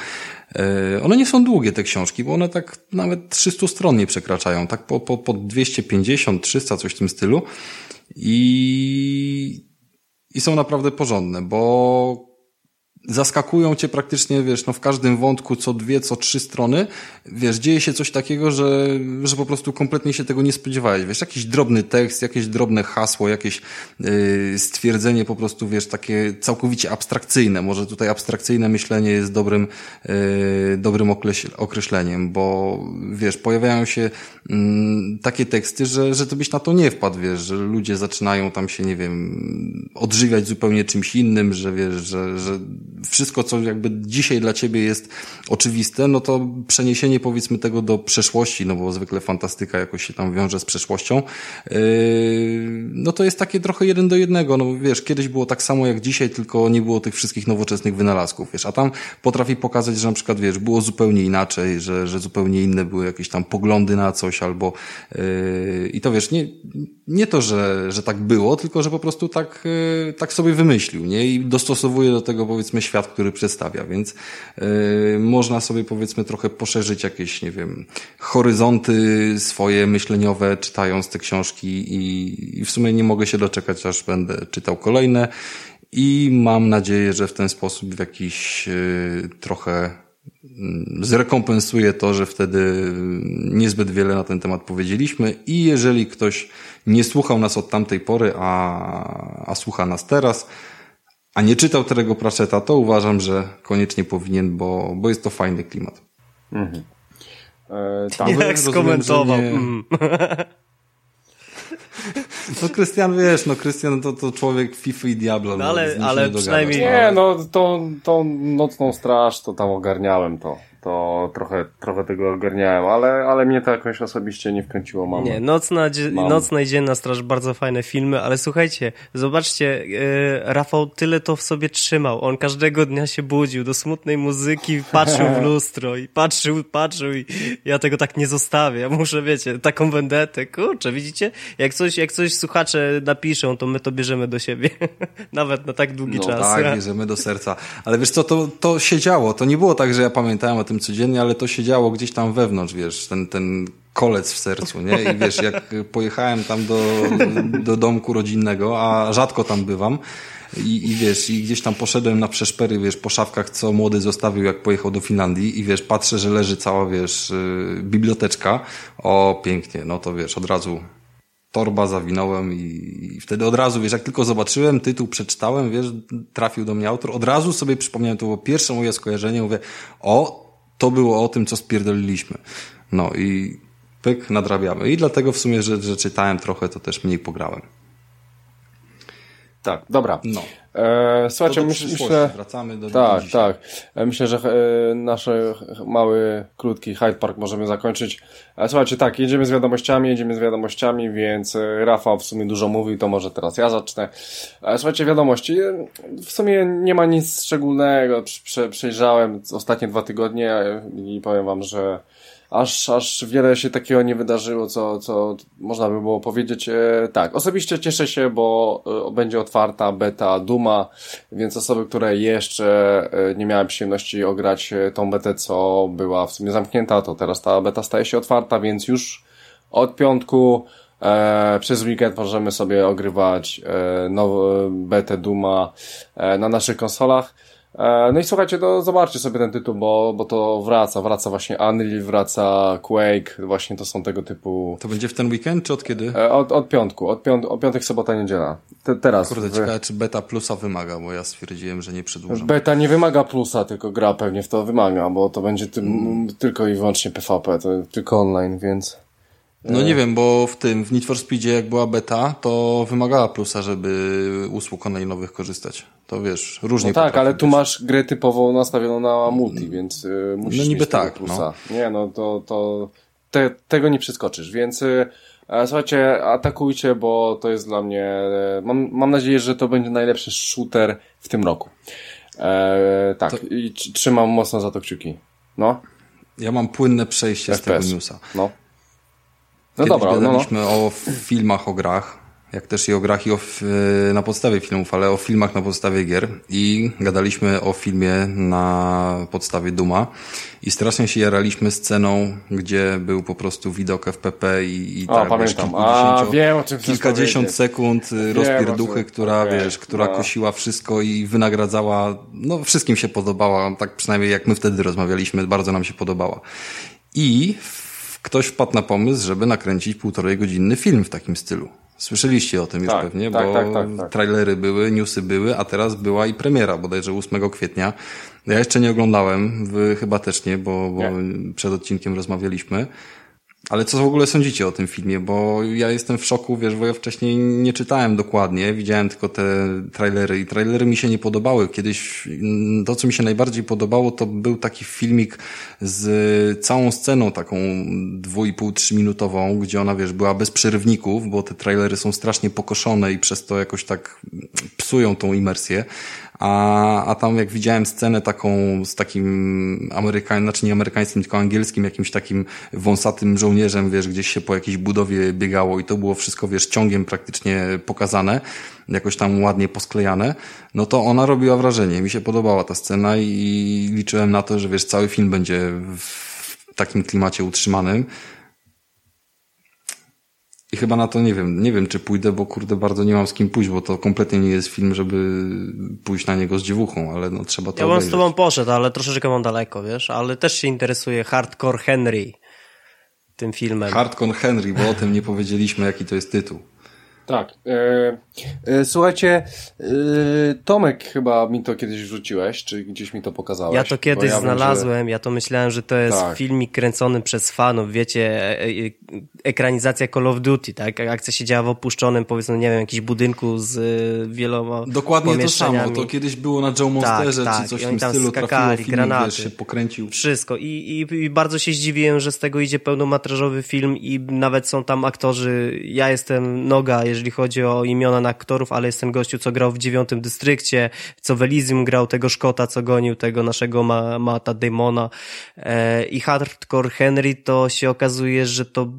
E, one nie są długie, te książki, bo one tak nawet 300 stron nie przekraczają, tak po, po, po 250, 300, coś w tym stylu. I, i są naprawdę porządne, bo zaskakują cię praktycznie, wiesz, no w każdym wątku co dwie, co trzy strony, wiesz, dzieje się coś takiego, że, że po prostu kompletnie się tego nie spodziewałeś, wiesz, jakiś drobny tekst, jakieś drobne hasło, jakieś yy, stwierdzenie po prostu, wiesz, takie całkowicie abstrakcyjne, może tutaj abstrakcyjne myślenie jest dobrym, yy, dobrym określeniem, bo, wiesz, pojawiają się yy, takie teksty, że, że to byś na to nie wpadł, wiesz, że ludzie zaczynają tam się, nie wiem, odżywiać zupełnie czymś innym, że wiesz, że, że wszystko, co jakby dzisiaj dla ciebie jest oczywiste, no to przeniesienie powiedzmy tego do przeszłości, no bo zwykle fantastyka jakoś się tam wiąże z przeszłością, yy, no to jest takie trochę jeden do jednego, no wiesz, kiedyś było tak samo jak dzisiaj, tylko nie było tych wszystkich nowoczesnych wynalazków, wiesz, a tam potrafi pokazać, że na przykład, wiesz, było zupełnie inaczej, że, że zupełnie inne były jakieś tam poglądy na coś albo yy, i to wiesz, nie, nie to, że, że tak było, tylko że po prostu tak, yy, tak sobie wymyślił, nie? I dostosowuje do tego powiedzmy świat, który przedstawia, więc yy, można sobie powiedzmy trochę poszerzyć jakieś, nie wiem, horyzonty swoje myśleniowe, czytając te książki i, i w sumie nie mogę się doczekać, aż będę czytał kolejne. I mam nadzieję, że w ten sposób w jakiś yy, trochę mm, zrekompensuje to, że wtedy niezbyt wiele na ten temat powiedzieliśmy. I jeżeli ktoś nie słuchał nas od tamtej pory, a, a słucha nas teraz, a nie czytał tego Pratchetta, to uważam, że koniecznie powinien, bo, bo jest to fajny klimat. Mhm. E, tak, Jak skomentował. Nie... Mm. No Krystian, wiesz, no Krystian to, to człowiek FIFA i Diablo. No, ale, ale przynajmniej... Nie, no tą, tą nocną straż to tam ogarniałem to to trochę, trochę tego ogarniałem, ale, ale mnie to jakoś osobiście nie wkręciło. Mam, nie, Nocna, mam. Nocna i Dzienna Straż, bardzo fajne filmy, ale słuchajcie, zobaczcie, yy, Rafał tyle to w sobie trzymał. On każdego dnia się budził do smutnej muzyki, patrzył w lustro i patrzył, patrzył i ja tego tak nie zostawię. Ja muszę, wiecie, taką vendetę, kurczę, widzicie? Jak coś, jak coś słuchacze napiszą, to my to bierzemy do siebie. Nawet na tak długi no czas. tak, bierzemy do serca. Ale wiesz co, to, to się działo. To nie było tak, że ja pamiętałem o tym codziennie, ale to się działo gdzieś tam wewnątrz, wiesz, ten, ten kolec w sercu, nie? I wiesz, jak pojechałem tam do, do domku rodzinnego, a rzadko tam bywam, i, I wiesz, i gdzieś tam poszedłem na przeszpery, wiesz, po szafkach, co młody zostawił, jak pojechał do Finlandii i wiesz, patrzę, że leży cała, wiesz, y, biblioteczka. O, pięknie, no to wiesz, od razu torba zawinąłem i, i wtedy od razu, wiesz, jak tylko zobaczyłem, tytuł przeczytałem, wiesz, trafił do mnie autor, od razu sobie przypomniałem, to było pierwsze moje skojarzenie, mówię, o, to było o tym, co spierdoliliśmy. No i pyk, nadrabiamy. I dlatego w sumie, że, że czytałem trochę, to też mniej pograłem. Tak, dobra. No. E, słuchajcie, myśl, myślę... Wracamy do Tak, tak. E, myślę, że e, nasz mały, krótki Hyde Park możemy zakończyć. E, słuchajcie, tak, jedziemy z wiadomościami, jedziemy z wiadomościami, więc Rafał w sumie dużo mówi, to może teraz ja zacznę. E, słuchajcie, wiadomości. W sumie nie ma nic szczególnego. Prze, przejrzałem ostatnie dwa tygodnie i powiem wam, że aż, aż wiele się takiego nie wydarzyło, co, co można by było powiedzieć. E, tak, osobiście cieszę się, bo e, będzie otwarta beta Duma, więc osoby, które jeszcze e, nie miały przyjemności ograć tą betę, co była w sumie zamknięta, to teraz ta beta staje się otwarta, więc już od piątku E, przez weekend możemy sobie ogrywać e, nową betę Duma e, na naszych konsolach. E, no i słuchajcie, to zobaczcie sobie ten tytuł, bo, bo to wraca, wraca właśnie Unreal, wraca Quake, właśnie to są tego typu... To będzie w ten weekend, czy od kiedy? E, od, od piątku, od, piąt, od piątek, sobota, niedziela. Te, teraz. Kurde, w... ciekawe, czy beta plusa wymaga, bo ja stwierdziłem, że nie przedłużam. Beta nie wymaga plusa, tylko gra pewnie w to wymaga, bo to będzie ty, hmm. tylko i wyłącznie PvP, to tylko online, więc... No nie wiem, bo w tym, w Need for Speedzie jak była beta, to wymagała plusa, żeby usług online'owych korzystać. To wiesz, różnie No tak, ale tu masz grę typowo nastawioną na multi, więc y, musisz No niby mieć tak, plusa. No. Nie, no to, to te, tego nie przeskoczysz, więc y, słuchajcie, atakujcie, bo to jest dla mnie, y, mam, mam nadzieję, że to będzie najlepszy shooter w tym roku. E, tak, to... i trzymam mocno za to kciuki. No. Ja mam płynne przejście FPS. z tego newsa. No. No Kiedyś dobra, gadaliśmy no, no. o filmach, o grach, jak też i o grach i o, na podstawie filmów, ale o filmach na podstawie gier i gadaliśmy o filmie na podstawie Duma i strasznie się jaraliśmy sceną, gdzie był po prostu widok FPP i, i o, tak, pamiętam. A, wiem, o czym kilkadziesiąt sekund wiem, rozpierduchy, która, okay, wiesz, która no. kosiła wszystko i wynagradzała, no wszystkim się podobała, tak przynajmniej jak my wtedy rozmawialiśmy, bardzo nam się podobała. I ktoś wpadł na pomysł, żeby nakręcić półtorej godzinny film w takim stylu. Słyszeliście o tym już tak, pewnie, tak, bo tak, tak, tak, trailery były, newsy były, a teraz była i premiera, bodajże 8 kwietnia. Ja jeszcze nie oglądałem, wy chyba też nie, bo, bo nie. przed odcinkiem rozmawialiśmy. Ale co w ogóle sądzicie o tym filmie? Bo ja jestem w szoku, wiesz, bo ja wcześniej nie czytałem dokładnie, widziałem tylko te trailery i trailery mi się nie podobały. Kiedyś mm, to, co mi się najbardziej podobało, to był taki filmik z całą sceną taką dwu i pół, trzy minutową, gdzie ona, wiesz, była bez przerywników, bo te trailery są strasznie pokoszone i przez to jakoś tak psują tą imersję. A, a tam jak widziałem scenę taką z takim amerykańskim, znaczy nie amerykańskim, tylko angielskim, jakimś takim wąsatym żołnierzem, wiesz, gdzieś się po jakiejś budowie biegało i to było wszystko, wiesz, ciągiem praktycznie pokazane, jakoś tam ładnie posklejane, no to ona robiła wrażenie. Mi się podobała ta scena i liczyłem na to, że wiesz, cały film będzie w takim klimacie utrzymanym. I chyba na to nie wiem, nie wiem czy pójdę, bo kurde bardzo nie mam z kim pójść, bo to kompletnie nie jest film, żeby pójść na niego z dziewuchą, ale no trzeba to Ja bym z tobą poszedł, ale troszeczkę mam daleko, wiesz, ale też się interesuje Hardcore Henry tym filmem. Hardcore Henry, bo o tym nie powiedzieliśmy, jaki to jest tytuł. Tak. E, e, słuchajcie, e, Tomek chyba mi to kiedyś wrzuciłeś, czy gdzieś mi to pokazałeś. Ja to kiedyś ja znalazłem, wiem, że... ja to myślałem, że to jest tak. filmik kręcony przez fanów, wiecie, ekranizacja Call of Duty, tak? Akcja się działa w opuszczonym, powiedzmy, nie wiem, jakimś budynku z wieloma Dokładnie to samo, to kiedyś było na Joe Monsterze, tak, tak. czy coś w tym stylu, skakali, trafiło film, granaty, wiesz, się pokręcił. Wszystko I, i, i bardzo się zdziwiłem, że z tego idzie pełnometrażowy film i nawet są tam aktorzy, ja jestem noga, jeżeli jeżeli chodzi o imiona aktorów, ale jest ten gościu, co grał w dziewiątym dystrykcie, co w Elysium grał tego Szkota, co gonił tego naszego ma Mata Damona e, i Hardcore Henry to się okazuje, że to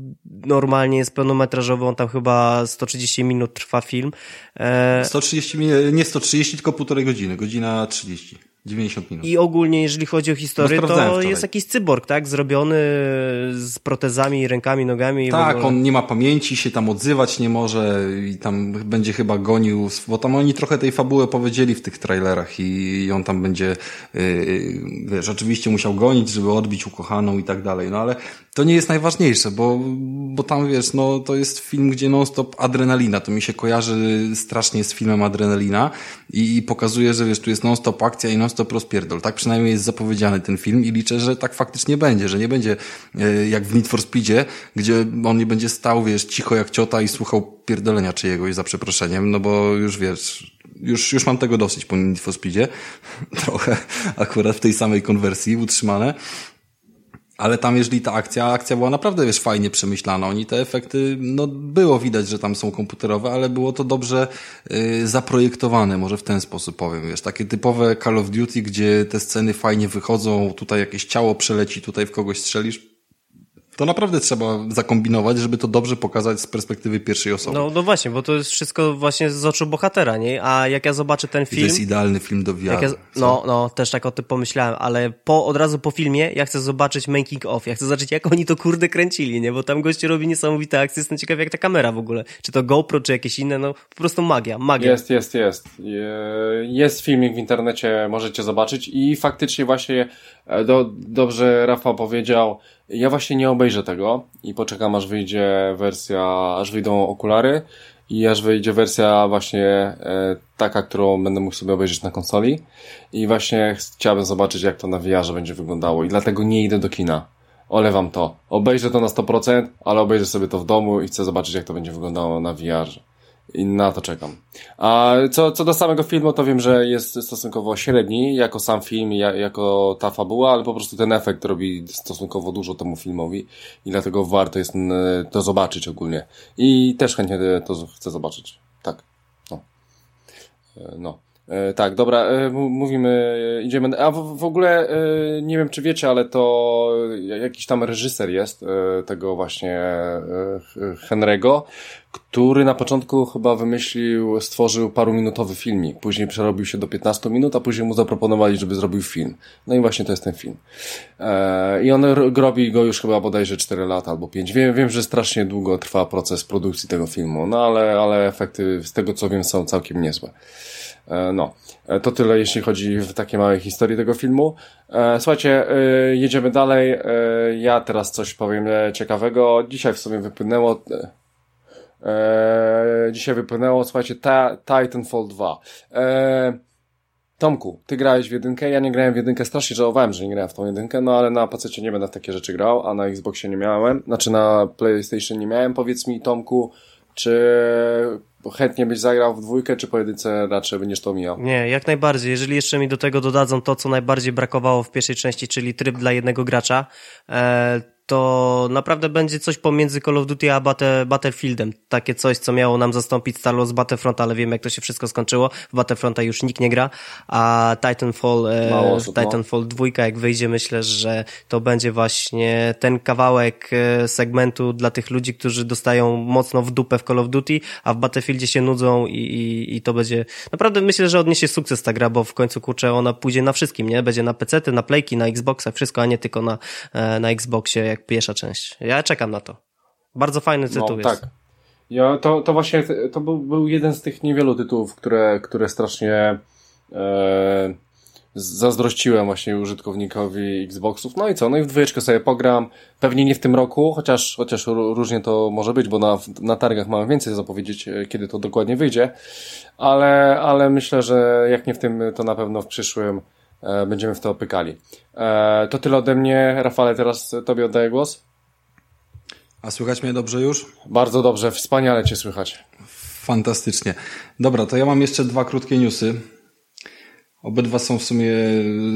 normalnie jest pełnometrażowy, on tam chyba 130 minut trwa film. E, 130 nie 130, tylko półtorej godziny, godzina 30. 90 minut. I ogólnie, jeżeli chodzi o historię, no, to jest jakiś cyborg, tak? Zrobiony z protezami, rękami, nogami. Tak, on nie ma pamięci, się tam odzywać nie może i tam będzie chyba gonił, bo tam oni trochę tej fabuły powiedzieli w tych trailerach i, i on tam będzie, yy, wiesz, oczywiście musiał gonić, żeby odbić ukochaną i tak dalej, no ale to nie jest najważniejsze, bo, bo tam wiesz, no to jest film, gdzie non-stop adrenalina, to mi się kojarzy strasznie z filmem Adrenalina i, i pokazuje, że wiesz, tu jest non-stop akcja i non-stop rozpierdol. Tak przynajmniej jest zapowiedziany ten film i liczę, że tak faktycznie będzie, że nie będzie e, jak w Need for Speedzie, gdzie on nie będzie stał, wiesz, cicho jak ciota i słuchał pierdolenia czyjegoś za przeproszeniem, no bo już wiesz, już, już mam tego dosyć po Need for Speedzie. Trochę akurat w tej samej konwersji utrzymane. Ale tam, jeżeli ta akcja, akcja była naprawdę, wiesz, fajnie przemyślana. Oni te efekty, no, było widać, że tam są komputerowe, ale było to dobrze y, zaprojektowane, może w ten sposób powiem, wiesz. Takie typowe Call of Duty, gdzie te sceny fajnie wychodzą, tutaj jakieś ciało przeleci, tutaj w kogoś strzelisz to naprawdę trzeba zakombinować, żeby to dobrze pokazać z perspektywy pierwszej osoby. No, no właśnie, bo to jest wszystko właśnie z oczu bohatera, nie? A jak ja zobaczę ten film... I to jest idealny film do VR. Ja, no, no, też tak o tym pomyślałem, ale po, od razu po filmie ja chcę zobaczyć making of, ja chcę zobaczyć jak oni to kurde kręcili, nie? Bo tam goście robi niesamowite akcje, jestem ciekaw jak ta kamera w ogóle. Czy to GoPro, czy jakieś inne, no po prostu magia, magia. Jest, jest, jest. Jest filmik w internecie, możecie zobaczyć i faktycznie właśnie e, do, dobrze Rafał powiedział, ja właśnie nie obejrzę tego i poczekam aż wyjdzie wersja, aż wyjdą okulary i aż wyjdzie wersja właśnie e, taka, którą będę mógł sobie obejrzeć na konsoli i właśnie chciałbym zobaczyć jak to na VR będzie wyglądało i dlatego nie idę do kina. Olewam to. Obejrzę to na 100%, ale obejrzę sobie to w domu i chcę zobaczyć jak to będzie wyglądało na VR. I na to czekam. A co, co do samego filmu, to wiem, że jest stosunkowo średni, jako sam film, jako ta fabuła, ale po prostu ten efekt robi stosunkowo dużo temu filmowi i dlatego warto jest to zobaczyć ogólnie. I też chętnie to chcę zobaczyć. Tak. No. E, no. E, tak, dobra, e, mówimy, idziemy. A w, w, ogóle nie wiem, czy wiecie, ale to jakiś tam reżyser jest tego właśnie Henry'ego, który na początku chyba wymyślił, stworzył paruminutowy filmik. Później przerobił się do 15 minut, a później mu zaproponowali, żeby zrobił film. No i właśnie to jest ten film. I on robi go już chyba bodajże 4 lata albo 5. Wiem, wiem, że strasznie długo trwa proces produkcji tego filmu, no ale, ale efekty z tego co wiem są całkiem niezłe. E, no, e, to tyle jeśli chodzi w takie małe historii tego filmu. E, słuchajcie, jedziemy dalej. Ja teraz coś powiem ciekawego. Dzisiaj w sumie wypłynęło dzisiaj wypłynęło, słuchajcie, Titanfall 2. Tomku, ty grałeś w jedynkę, ja nie grałem w jedynkę, strasznie żałowałem, że nie grałem w tą jedynkę, no ale na PC nie będę w takie rzeczy grał, a na Xboxie nie miałem, znaczy na PlayStation nie miałem. Powiedz mi, Tomku, czy chętnie byś zagrał w dwójkę, czy pojedynce raczej będziesz to mijał? Nie, jak najbardziej. Jeżeli jeszcze mi do tego dodadzą to, co najbardziej brakowało w pierwszej części, czyli tryb dla jednego gracza, e, to naprawdę będzie coś pomiędzy Call of Duty a Battle, Battlefieldem. Takie coś, co miało nam zastąpić Star Wars Battlefront, ale wiem jak to się wszystko skończyło. W Battlefronta już nikt nie gra, a Titanfall, e, osób, no. Titanfall no. 2 jak wyjdzie, myślę, że to będzie właśnie ten kawałek e, segmentu dla tych ludzi, którzy dostają mocno w dupę w Call of Duty, a w Battlefieldzie się nudzą i, i, i to będzie, naprawdę myślę, że odniesie sukces ta gra, bo w końcu kurczę ona pójdzie na wszystkim, nie? Będzie na PC, na Playki, na Xboxa, wszystko, a nie tylko na, e, na Xboxie, jak pierwsza część. Ja czekam na to. Bardzo fajny no, tytuł no, jest. Tak. Ja, to, to właśnie to był, był jeden z tych niewielu tytułów, które, które strasznie e, zazdrościłem właśnie użytkownikowi Xboxów. No i co? No i w dwójeczkę sobie pogram. Pewnie nie w tym roku, chociaż, chociaż różnie to może być, bo na, na targach mam więcej zapowiedzieć, e, kiedy to dokładnie wyjdzie. Ale, ale myślę, że jak nie w tym, to na pewno w przyszłym będziemy w to opykali. E, to tyle ode mnie. Rafale, teraz Tobie oddaję głos. A słychać mnie dobrze już? Bardzo dobrze, wspaniale Cię słychać. Fantastycznie. Dobra, to ja mam jeszcze dwa krótkie newsy. Obydwa są w sumie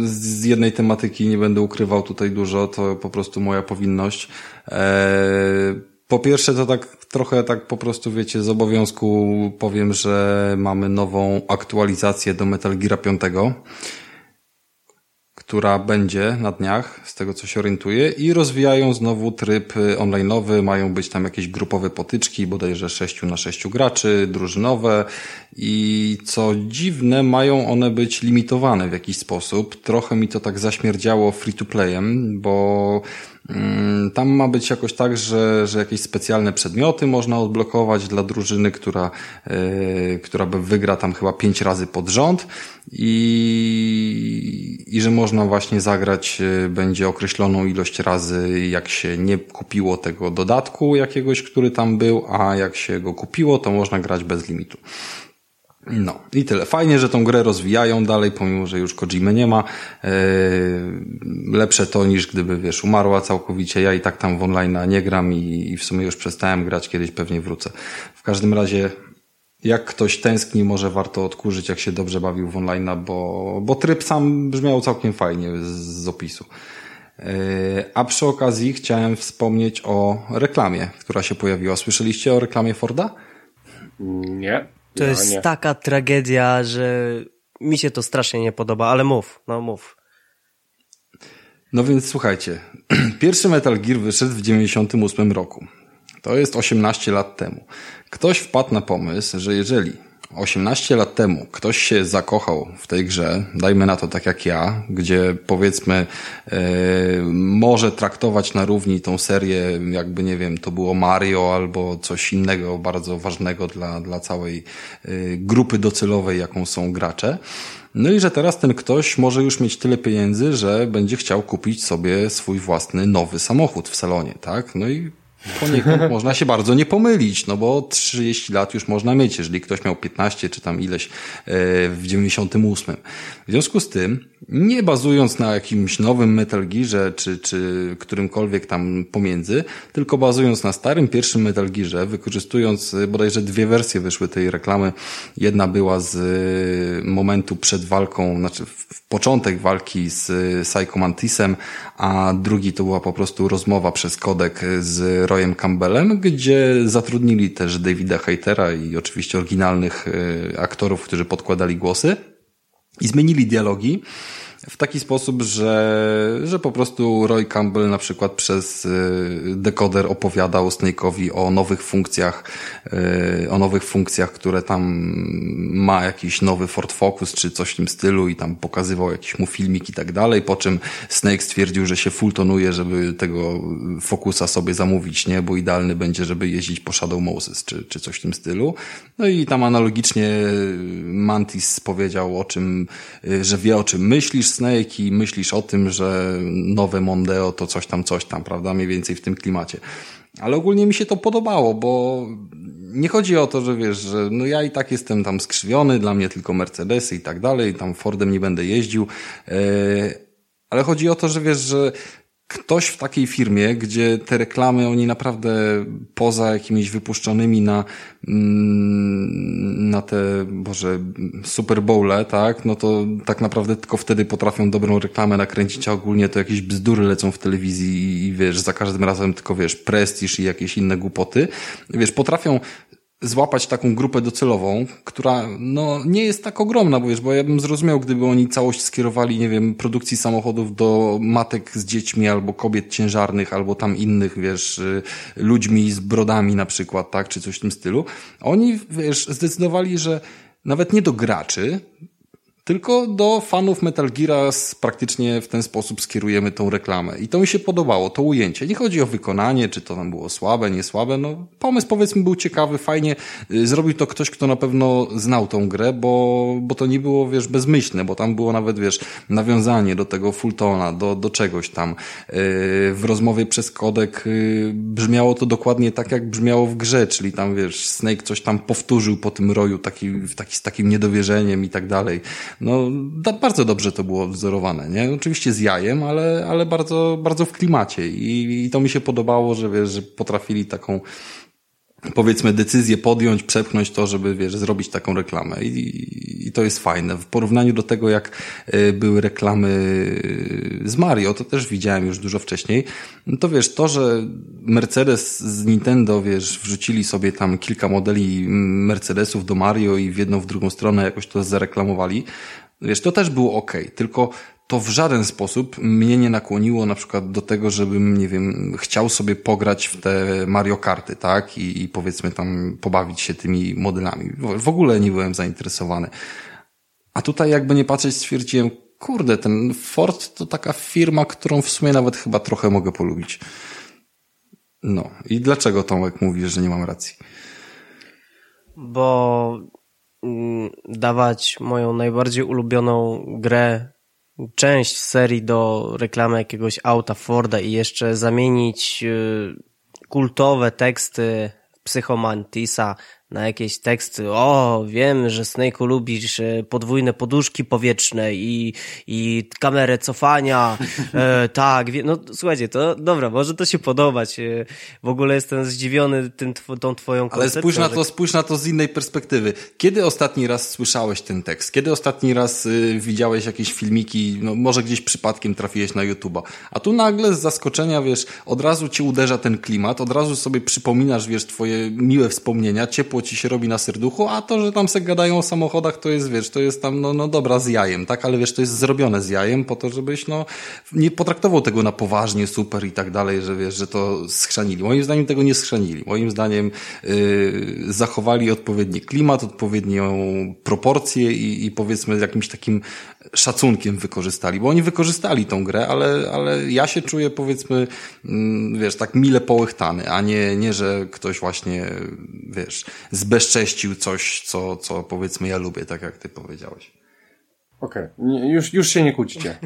z jednej tematyki, nie będę ukrywał tutaj dużo, to po prostu moja powinność. Eee, po pierwsze to tak trochę tak po prostu wiecie z obowiązku powiem, że mamy nową aktualizację do Metal Gear 5 która będzie na dniach, z tego co się orientuję, i rozwijają znowu tryb y, online'owy, mają być tam jakieś grupowe potyczki, bodajże 6 na 6 graczy, drużynowe i co dziwne, mają one być limitowane w jakiś sposób. Trochę mi to tak zaśmierdziało free to playem, bo tam ma być jakoś tak, że, że jakieś specjalne przedmioty można odblokować dla drużyny, która, yy, która wygra tam chyba pięć razy pod rząd i, i że można właśnie zagrać yy, będzie określoną ilość razy, jak się nie kupiło tego dodatku jakiegoś, który tam był, a jak się go kupiło, to można grać bez limitu. No i tyle. Fajnie, że tą grę rozwijają dalej, pomimo, że już Kojimy nie ma. Eee, lepsze to niż gdyby, wiesz, umarła całkowicie. Ja i tak tam w online nie gram i, i w sumie już przestałem grać, kiedyś pewnie wrócę. W każdym razie jak ktoś tęskni, może warto odkurzyć, jak się dobrze bawił w online, bo, bo tryb sam brzmiał całkiem fajnie z, z opisu. Yy, a przy okazji chciałem wspomnieć o reklamie, która się pojawiła. Słyszeliście o reklamie Forda? Nie. To jest nie. taka tragedia, że mi się to strasznie nie podoba, ale mów, no mów. No więc słuchajcie, pierwszy Metal Gear wyszedł w 98 roku. To jest 18 lat temu. Ktoś wpadł na pomysł, że jeżeli 18 lat temu ktoś się zakochał w tej grze, dajmy na to tak jak ja, gdzie powiedzmy e, może traktować na równi tą serię, jakby nie wiem, to było Mario albo coś innego bardzo ważnego dla, dla całej e, grupy docelowej, jaką są gracze. No i że teraz ten ktoś może już mieć tyle pieniędzy, że będzie chciał kupić sobie swój własny nowy samochód w salonie, tak? No i poniekąd można się bardzo nie pomylić, no bo 30 lat już można mieć, jeżeli ktoś miał 15 czy tam ileś e, w 98. W związku z tym, nie bazując na jakimś nowym Metal Gearze czy, czy którymkolwiek tam pomiędzy, tylko bazując na starym pierwszym Metal Gearze, wykorzystując e, bodajże dwie wersje wyszły tej reklamy. Jedna była z e, momentu przed walką, znaczy w początek walki z Psycho Mantisem, a drugi to była po prostu rozmowa przez kodek z Royem Campbellem, gdzie zatrudnili też Davida Hatera i oczywiście oryginalnych aktorów, którzy podkładali głosy i zmienili dialogi w taki sposób, że, że po prostu Roy Campbell na przykład przez dekoder opowiadał Snake'owi o nowych funkcjach, o nowych funkcjach, które tam ma jakiś nowy Ford Focus czy coś w tym stylu i tam pokazywał jakiś mu filmik i tak dalej, po czym Snake stwierdził, że się fulltonuje, żeby tego Focusa sobie zamówić, nie, bo idealny będzie, żeby jeździć po Shadow Moses czy, czy coś w tym stylu. No i tam analogicznie Mantis powiedział o czym, że wie o czym myślisz, Snake i myślisz o tym, że nowe Mondeo to coś tam, coś tam, prawda? Mniej więcej w tym klimacie. Ale ogólnie mi się to podobało, bo nie chodzi o to, że wiesz, że no ja i tak jestem tam skrzywiony, dla mnie tylko Mercedesy i tak dalej, tam Fordem nie będę jeździł, yy, ale chodzi o to, że wiesz, że ktoś w takiej firmie, gdzie te reklamy oni naprawdę poza jakimiś wypuszczonymi na, na te, boże, Super Bowle, tak, no to tak naprawdę tylko wtedy potrafią dobrą reklamę nakręcić, a ogólnie to jakieś bzdury lecą w telewizji i, i wiesz, za każdym razem tylko wiesz, prestiż i jakieś inne głupoty. Wiesz, potrafią złapać taką grupę docelową, która no nie jest tak ogromna, bo wiesz, bo ja bym zrozumiał, gdyby oni całość skierowali, nie wiem, produkcji samochodów do matek z dziećmi albo kobiet ciężarnych, albo tam innych, wiesz, ludźmi z brodami na przykład, tak, czy coś w tym stylu. Oni, wiesz, zdecydowali, że nawet nie do graczy, tylko do fanów Metal Geara praktycznie w ten sposób skierujemy tą reklamę. I to mi się podobało, to ujęcie. Nie chodzi o wykonanie, czy to tam było słabe, nie słabe. No, pomysł powiedzmy był ciekawy, fajnie. Zrobił to ktoś, kto na pewno znał tą grę, bo, bo to nie było, wiesz, bezmyślne, bo tam było nawet, wiesz, nawiązanie do tego Fultona, do, do czegoś tam. W rozmowie przez kodek brzmiało to dokładnie tak, jak brzmiało w grze, czyli tam, wiesz, Snake coś tam powtórzył po tym roju taki, taki, z takim niedowierzeniem i tak dalej. No, bardzo dobrze to było wzorowane, nie? Oczywiście z jajem, ale, ale bardzo, bardzo w klimacie I, i to mi się podobało, że wiesz, że potrafili taką powiedzmy decyzję podjąć, przepchnąć to, żeby wiesz, zrobić taką reklamę I, i to jest fajne. W porównaniu do tego, jak były reklamy z Mario, to też widziałem już dużo wcześniej, no to wiesz, to, że Mercedes z Nintendo, wiesz, wrzucili sobie tam kilka modeli Mercedesów do Mario i w jedną, w drugą stronę jakoś to zareklamowali, wiesz, to też było ok, tylko to w żaden sposób mnie nie nakłoniło na przykład do tego, żebym, nie wiem, chciał sobie pograć w te Mario Karty, tak? I, i powiedzmy tam pobawić się tymi modelami. W ogóle nie byłem zainteresowany. A tutaj jakby nie patrzeć stwierdziłem, kurde, ten Ford to taka firma, którą w sumie nawet chyba trochę mogę polubić. No. I dlaczego Tomek mówisz, że nie mam racji? Bo mm, dawać moją najbardziej ulubioną grę część serii do reklamy jakiegoś auta Forda i jeszcze zamienić kultowe teksty Psychomantisa na jakieś teksty, o, wiem, że Snake'u lubisz e, podwójne poduszki powietrzne i, i kamerę cofania, e, tak, wie, no słuchajcie, to dobra, może to się podobać, e, w ogóle jestem zdziwiony tym, tą twoją koncepcją. Ale spójrz na to, spójrz na to z innej perspektywy. Kiedy ostatni raz słyszałeś ten tekst? Kiedy ostatni raz y, widziałeś jakieś filmiki, no może gdzieś przypadkiem trafiłeś na YouTube'a, a tu nagle z zaskoczenia, wiesz, od razu ci uderza ten klimat, od razu sobie przypominasz, wiesz, twoje miłe wspomnienia, ciepło ci się robi na serduchu, a to, że tam se gadają o samochodach, to jest, wiesz, to jest tam, no, no dobra, z jajem, tak? Ale wiesz, to jest zrobione z jajem po to, żebyś, no, nie potraktował tego na poważnie, super i tak dalej, że wiesz, że to schrzanili. Moim zdaniem tego nie schrzanili. Moim zdaniem yy, zachowali odpowiedni klimat, odpowiednią proporcję i, i powiedzmy jakimś takim szacunkiem wykorzystali, bo oni wykorzystali tą grę, ale, ale ja się czuję powiedzmy, mm, wiesz, tak mile połychtany, a nie, nie, że ktoś właśnie, wiesz, zbezcześcił coś, co, co powiedzmy ja lubię, tak jak ty powiedziałeś. Okej, okay. już, już się nie kłócicie.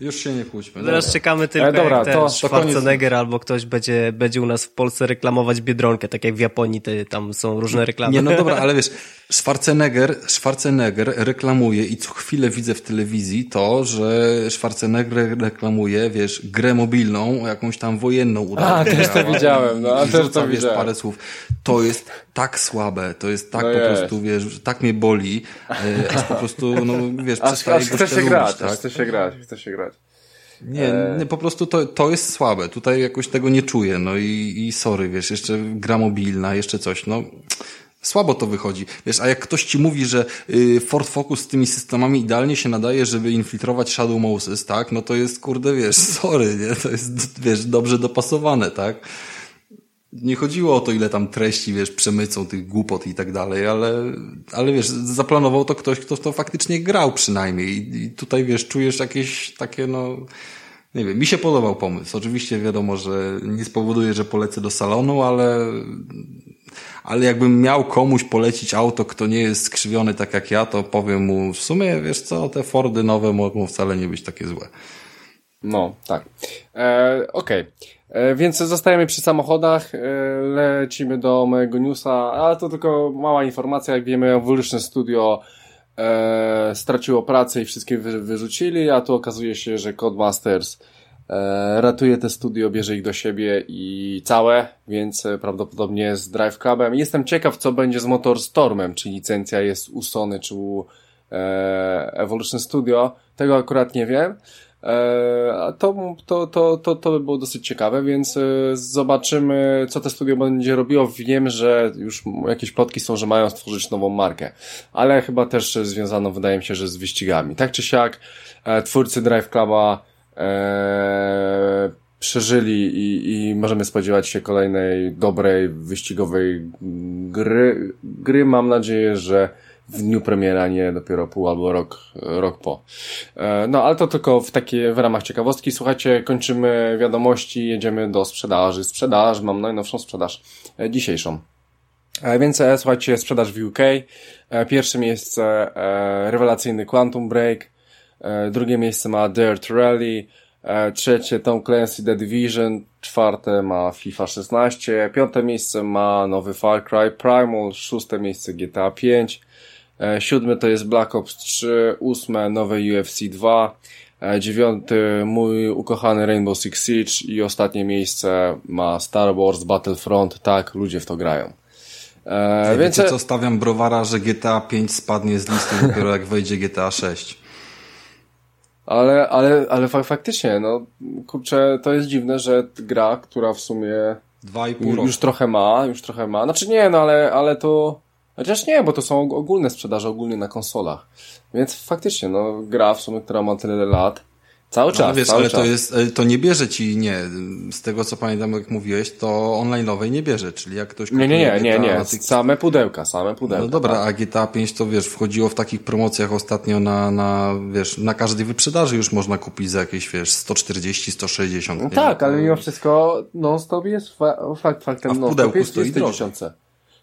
Już się nie kłóćmy. Teraz dobra. czekamy tylko, e, dobra, jak to, Schwarzenegger to albo ktoś będzie, będzie u nas w Polsce reklamować Biedronkę, tak jak w Japonii te, tam są różne reklamy. Nie, no dobra, ale wiesz, Schwarzenegger, Schwarzenegger reklamuje i co chwilę widzę w telewizji to, że Schwarzenegger reklamuje, wiesz, grę mobilną, jakąś tam wojenną udaną. A, też to widziałem, no, a też to wiesz, parę słów. To jest tak słabe, to jest tak no po jest. prostu, wiesz, tak mnie boli, e, aż po prostu, no, wiesz, przestaje go chce się grać, tak? chce się grać, chce się grać. Nie, nie, po prostu to, to jest słabe. Tutaj jakoś tego nie czuję. No i, i sorry, wiesz, jeszcze gra mobilna, jeszcze coś. No, Słabo to wychodzi. Wiesz, a jak ktoś ci mówi, że y, Ford Focus z tymi systemami idealnie się nadaje, żeby infiltrować Shadow Moses, tak? No to jest, kurde, wiesz, sorry, nie? To jest, wiesz, dobrze dopasowane, tak? Nie chodziło o to, ile tam treści, wiesz, przemycą tych głupot i tak dalej, ale, ale wiesz, zaplanował to ktoś, kto w to faktycznie grał przynajmniej i, i tutaj, wiesz, czujesz jakieś takie, no, nie wiem, mi się podobał pomysł. Oczywiście wiadomo, że nie spowoduje, że polecę do salonu, ale ale jakbym miał komuś polecić auto, kto nie jest skrzywiony tak jak ja, to powiem mu w sumie, wiesz co, te Fordy nowe mogą wcale nie być takie złe. No, tak. E, Okej. Okay. E, więc zostajemy przy samochodach, e, lecimy do mojego newsa, ale to tylko mała informacja, jak wiemy, Evolution Studio e, straciło pracę i wszystkie wy, wyrzucili, a tu okazuje się, że Codemasters ratuje te studio, bierze ich do siebie i całe, więc e, prawdopodobnie z Drive Clubem. Jestem ciekaw, co będzie z Motorstormem, czy licencja jest u Sony, czy u e, Evolution Studio. Tego akurat nie wiem. A to, to, to, to, to by było dosyć ciekawe, więc zobaczymy, co to studio będzie robiło. Wiem, że już jakieś plotki są, że mają stworzyć nową markę, ale chyba też związaną, wydaje mi się, że z wyścigami. Tak czy siak, twórcy Drive Cluba e, przeżyli i, i możemy spodziewać się kolejnej dobrej, wyścigowej gry. Gry mam nadzieję, że w dniu premiera, nie dopiero pół albo rok, rok po. E, no, ale to tylko w takie, w ramach ciekawostki. Słuchajcie, kończymy wiadomości, jedziemy do sprzedaży. Sprzedaż, mam najnowszą sprzedaż, e, dzisiejszą. E, więc słuchajcie, sprzedaż w UK. Pierwsze miejsce, rewelacyjny Quantum Break. E, drugie miejsce ma Dirt Rally, e, trzecie Tom Clancy The Division, czwarte ma FIFA 16, piąte miejsce ma nowy Far Cry Primal, szóste miejsce GTA 5, e, siódme to jest Black Ops 3, ósme nowe UFC 2, dziewiąty mój ukochany Rainbow Six Siege. I ostatnie miejsce ma Star Wars Battlefront, tak, ludzie w to grają. E, więc... co, stawiam browara, że GTA 5 spadnie z listy dopiero jak wejdzie GTA 6. Ale, ale, ale faktycznie, no, kurczę, to jest dziwne, że gra, która w sumie Dwa i pół roku. już trochę ma, już trochę ma. Znaczy nie, no ale, ale to, chociaż nie, bo to są ogólne sprzedaże, ogólnie na konsolach. Więc faktycznie, no, gra w sumie, która ma tyle lat, Cały czas, no, wiesz, cały ale czas. to jest, e, to nie bierze ci, nie, z tego co pamiętam, jak mówiłeś, to online'owej nie bierze, czyli jak ktoś Nie, nie, nie, nie, nie, tych... same pudełka, same pudełka. No dobra, tak. a GTA 5 to wiesz, wchodziło w takich promocjach ostatnio na, na, wiesz, na każdej wyprzedaży już można kupić za jakieś, wiesz, 140, 160. No tak, ale mimo wszystko non-stop jest fa fakt faktem, non-stop jest, jest 1000.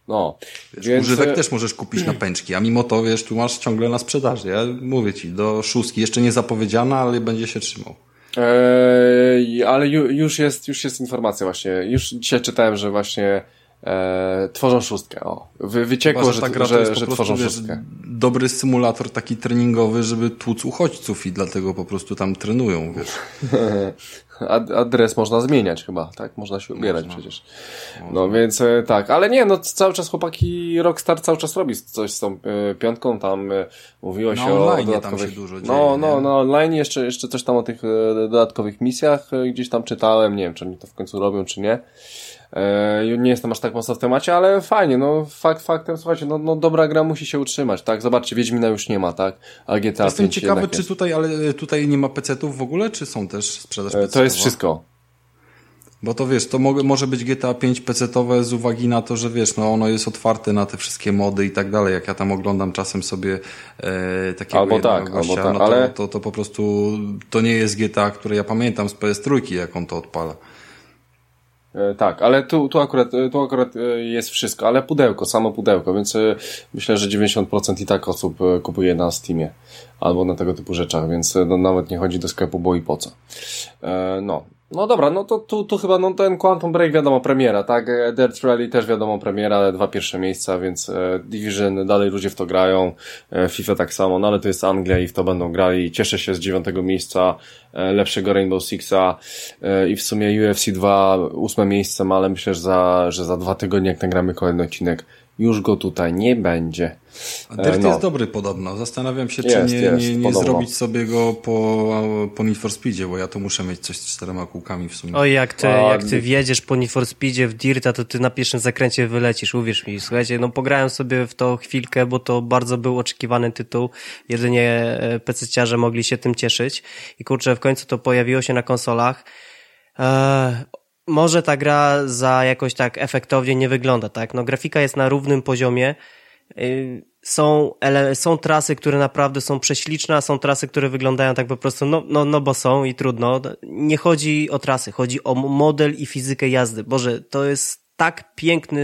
No. Wiesz, więc... Używek e, też możesz kupić na pęczki, a mimo to, wiesz, tu masz ciągle na sprzedaży. Ja mówię ci, do szóstki jeszcze nie zapowiedziana, ale będzie się trzymał. Eee, ale ju, już jest, już jest informacja właśnie. Już dzisiaj czytałem, że właśnie e, tworzą szóstkę. O. Wy, wyciekło, Chyba, że, ta gra że, że tworzą wiesz, szóstkę. Dobry symulator taki treningowy, żeby tłuc uchodźców i dlatego po prostu tam trenują, wiesz. adres można zmieniać chyba, tak? Można się ubierać można. przecież. No więc e, tak, ale nie, no cały czas chłopaki Rockstar cały czas robi coś z tą y, piątką, tam y, mówiło no, się o dodatkowych... Się dużo no, dzieje, no, no, no, online jeszcze, jeszcze coś tam o tych y, dodatkowych misjach gdzieś tam czytałem, nie wiem, czy oni to w końcu robią, czy nie. E, nie jestem aż tak mocno w temacie, ale fajnie, no fakt faktem, słuchajcie, no, no dobra gra musi się utrzymać, tak? Zobaczcie, Wiedźmina już nie ma, tak? A GTA Jestem ciekawy, czy tutaj, ale tutaj nie ma PC-ów w ogóle, czy są też sprzedaż PC-owa? To jest wszystko. Bo to wiesz, to mo może być GTA 5 PC-owe z uwagi na to, że wiesz, no ono jest otwarte na te wszystkie mody i tak dalej. Jak ja tam oglądam czasem sobie e, takiego albo tak, gościa, albo tak, no to, ale... to, to po prostu to nie jest GTA, które ja pamiętam z PS3, jak on to odpala. E, tak, ale tu, tu, akurat, e, tu akurat e, jest wszystko, ale pudełko, samo pudełko, więc myślę, że 90% i tak osób kupuje na Steamie albo na tego typu rzeczach, więc no, nawet nie chodzi do sklepu, bo i po co. No, no dobra, no to tu, tu chyba no ten Quantum Break wiadomo premiera, tak? Dirt Rally też wiadomo premiera, dwa pierwsze miejsca, więc e, Division dalej ludzie w to grają, e, FIFA tak samo, no ale to jest Anglia i w to będą grali. Cieszę się z dziewiątego miejsca, e, lepszego Rainbow Sixa e, i w sumie UFC 2 ósme miejsce ma, ale myślę, że za, że za dwa tygodnie jak nagramy kolejny odcinek już go tutaj nie będzie. A Dirt no. jest dobry podobno. Zastanawiam się, czy jest, nie, jest, nie, nie zrobić sobie go po, po Need for Speedzie, bo ja to muszę mieć coś z czterema kółkami w sumie. Oj, jak ty, A, jak ty wjedziesz po Need for Speedzie w Dirta, to ty na pierwszym zakręcie wylecisz, uwierz mi. Słuchajcie, no pograłem sobie w to chwilkę, bo to bardzo był oczekiwany tytuł. Jedynie e, PC-ciarze mogli się tym cieszyć. I kurczę, w końcu to pojawiło się na konsolach. Eee, może ta gra za jakoś tak efektownie nie wygląda, tak? No grafika jest na równym poziomie. Y, są, są trasy, które naprawdę są prześliczne, a są trasy, które wyglądają tak po prostu, no, no, no bo są i trudno. Nie chodzi o trasy, chodzi o model i fizykę jazdy. Boże, to jest tak piękny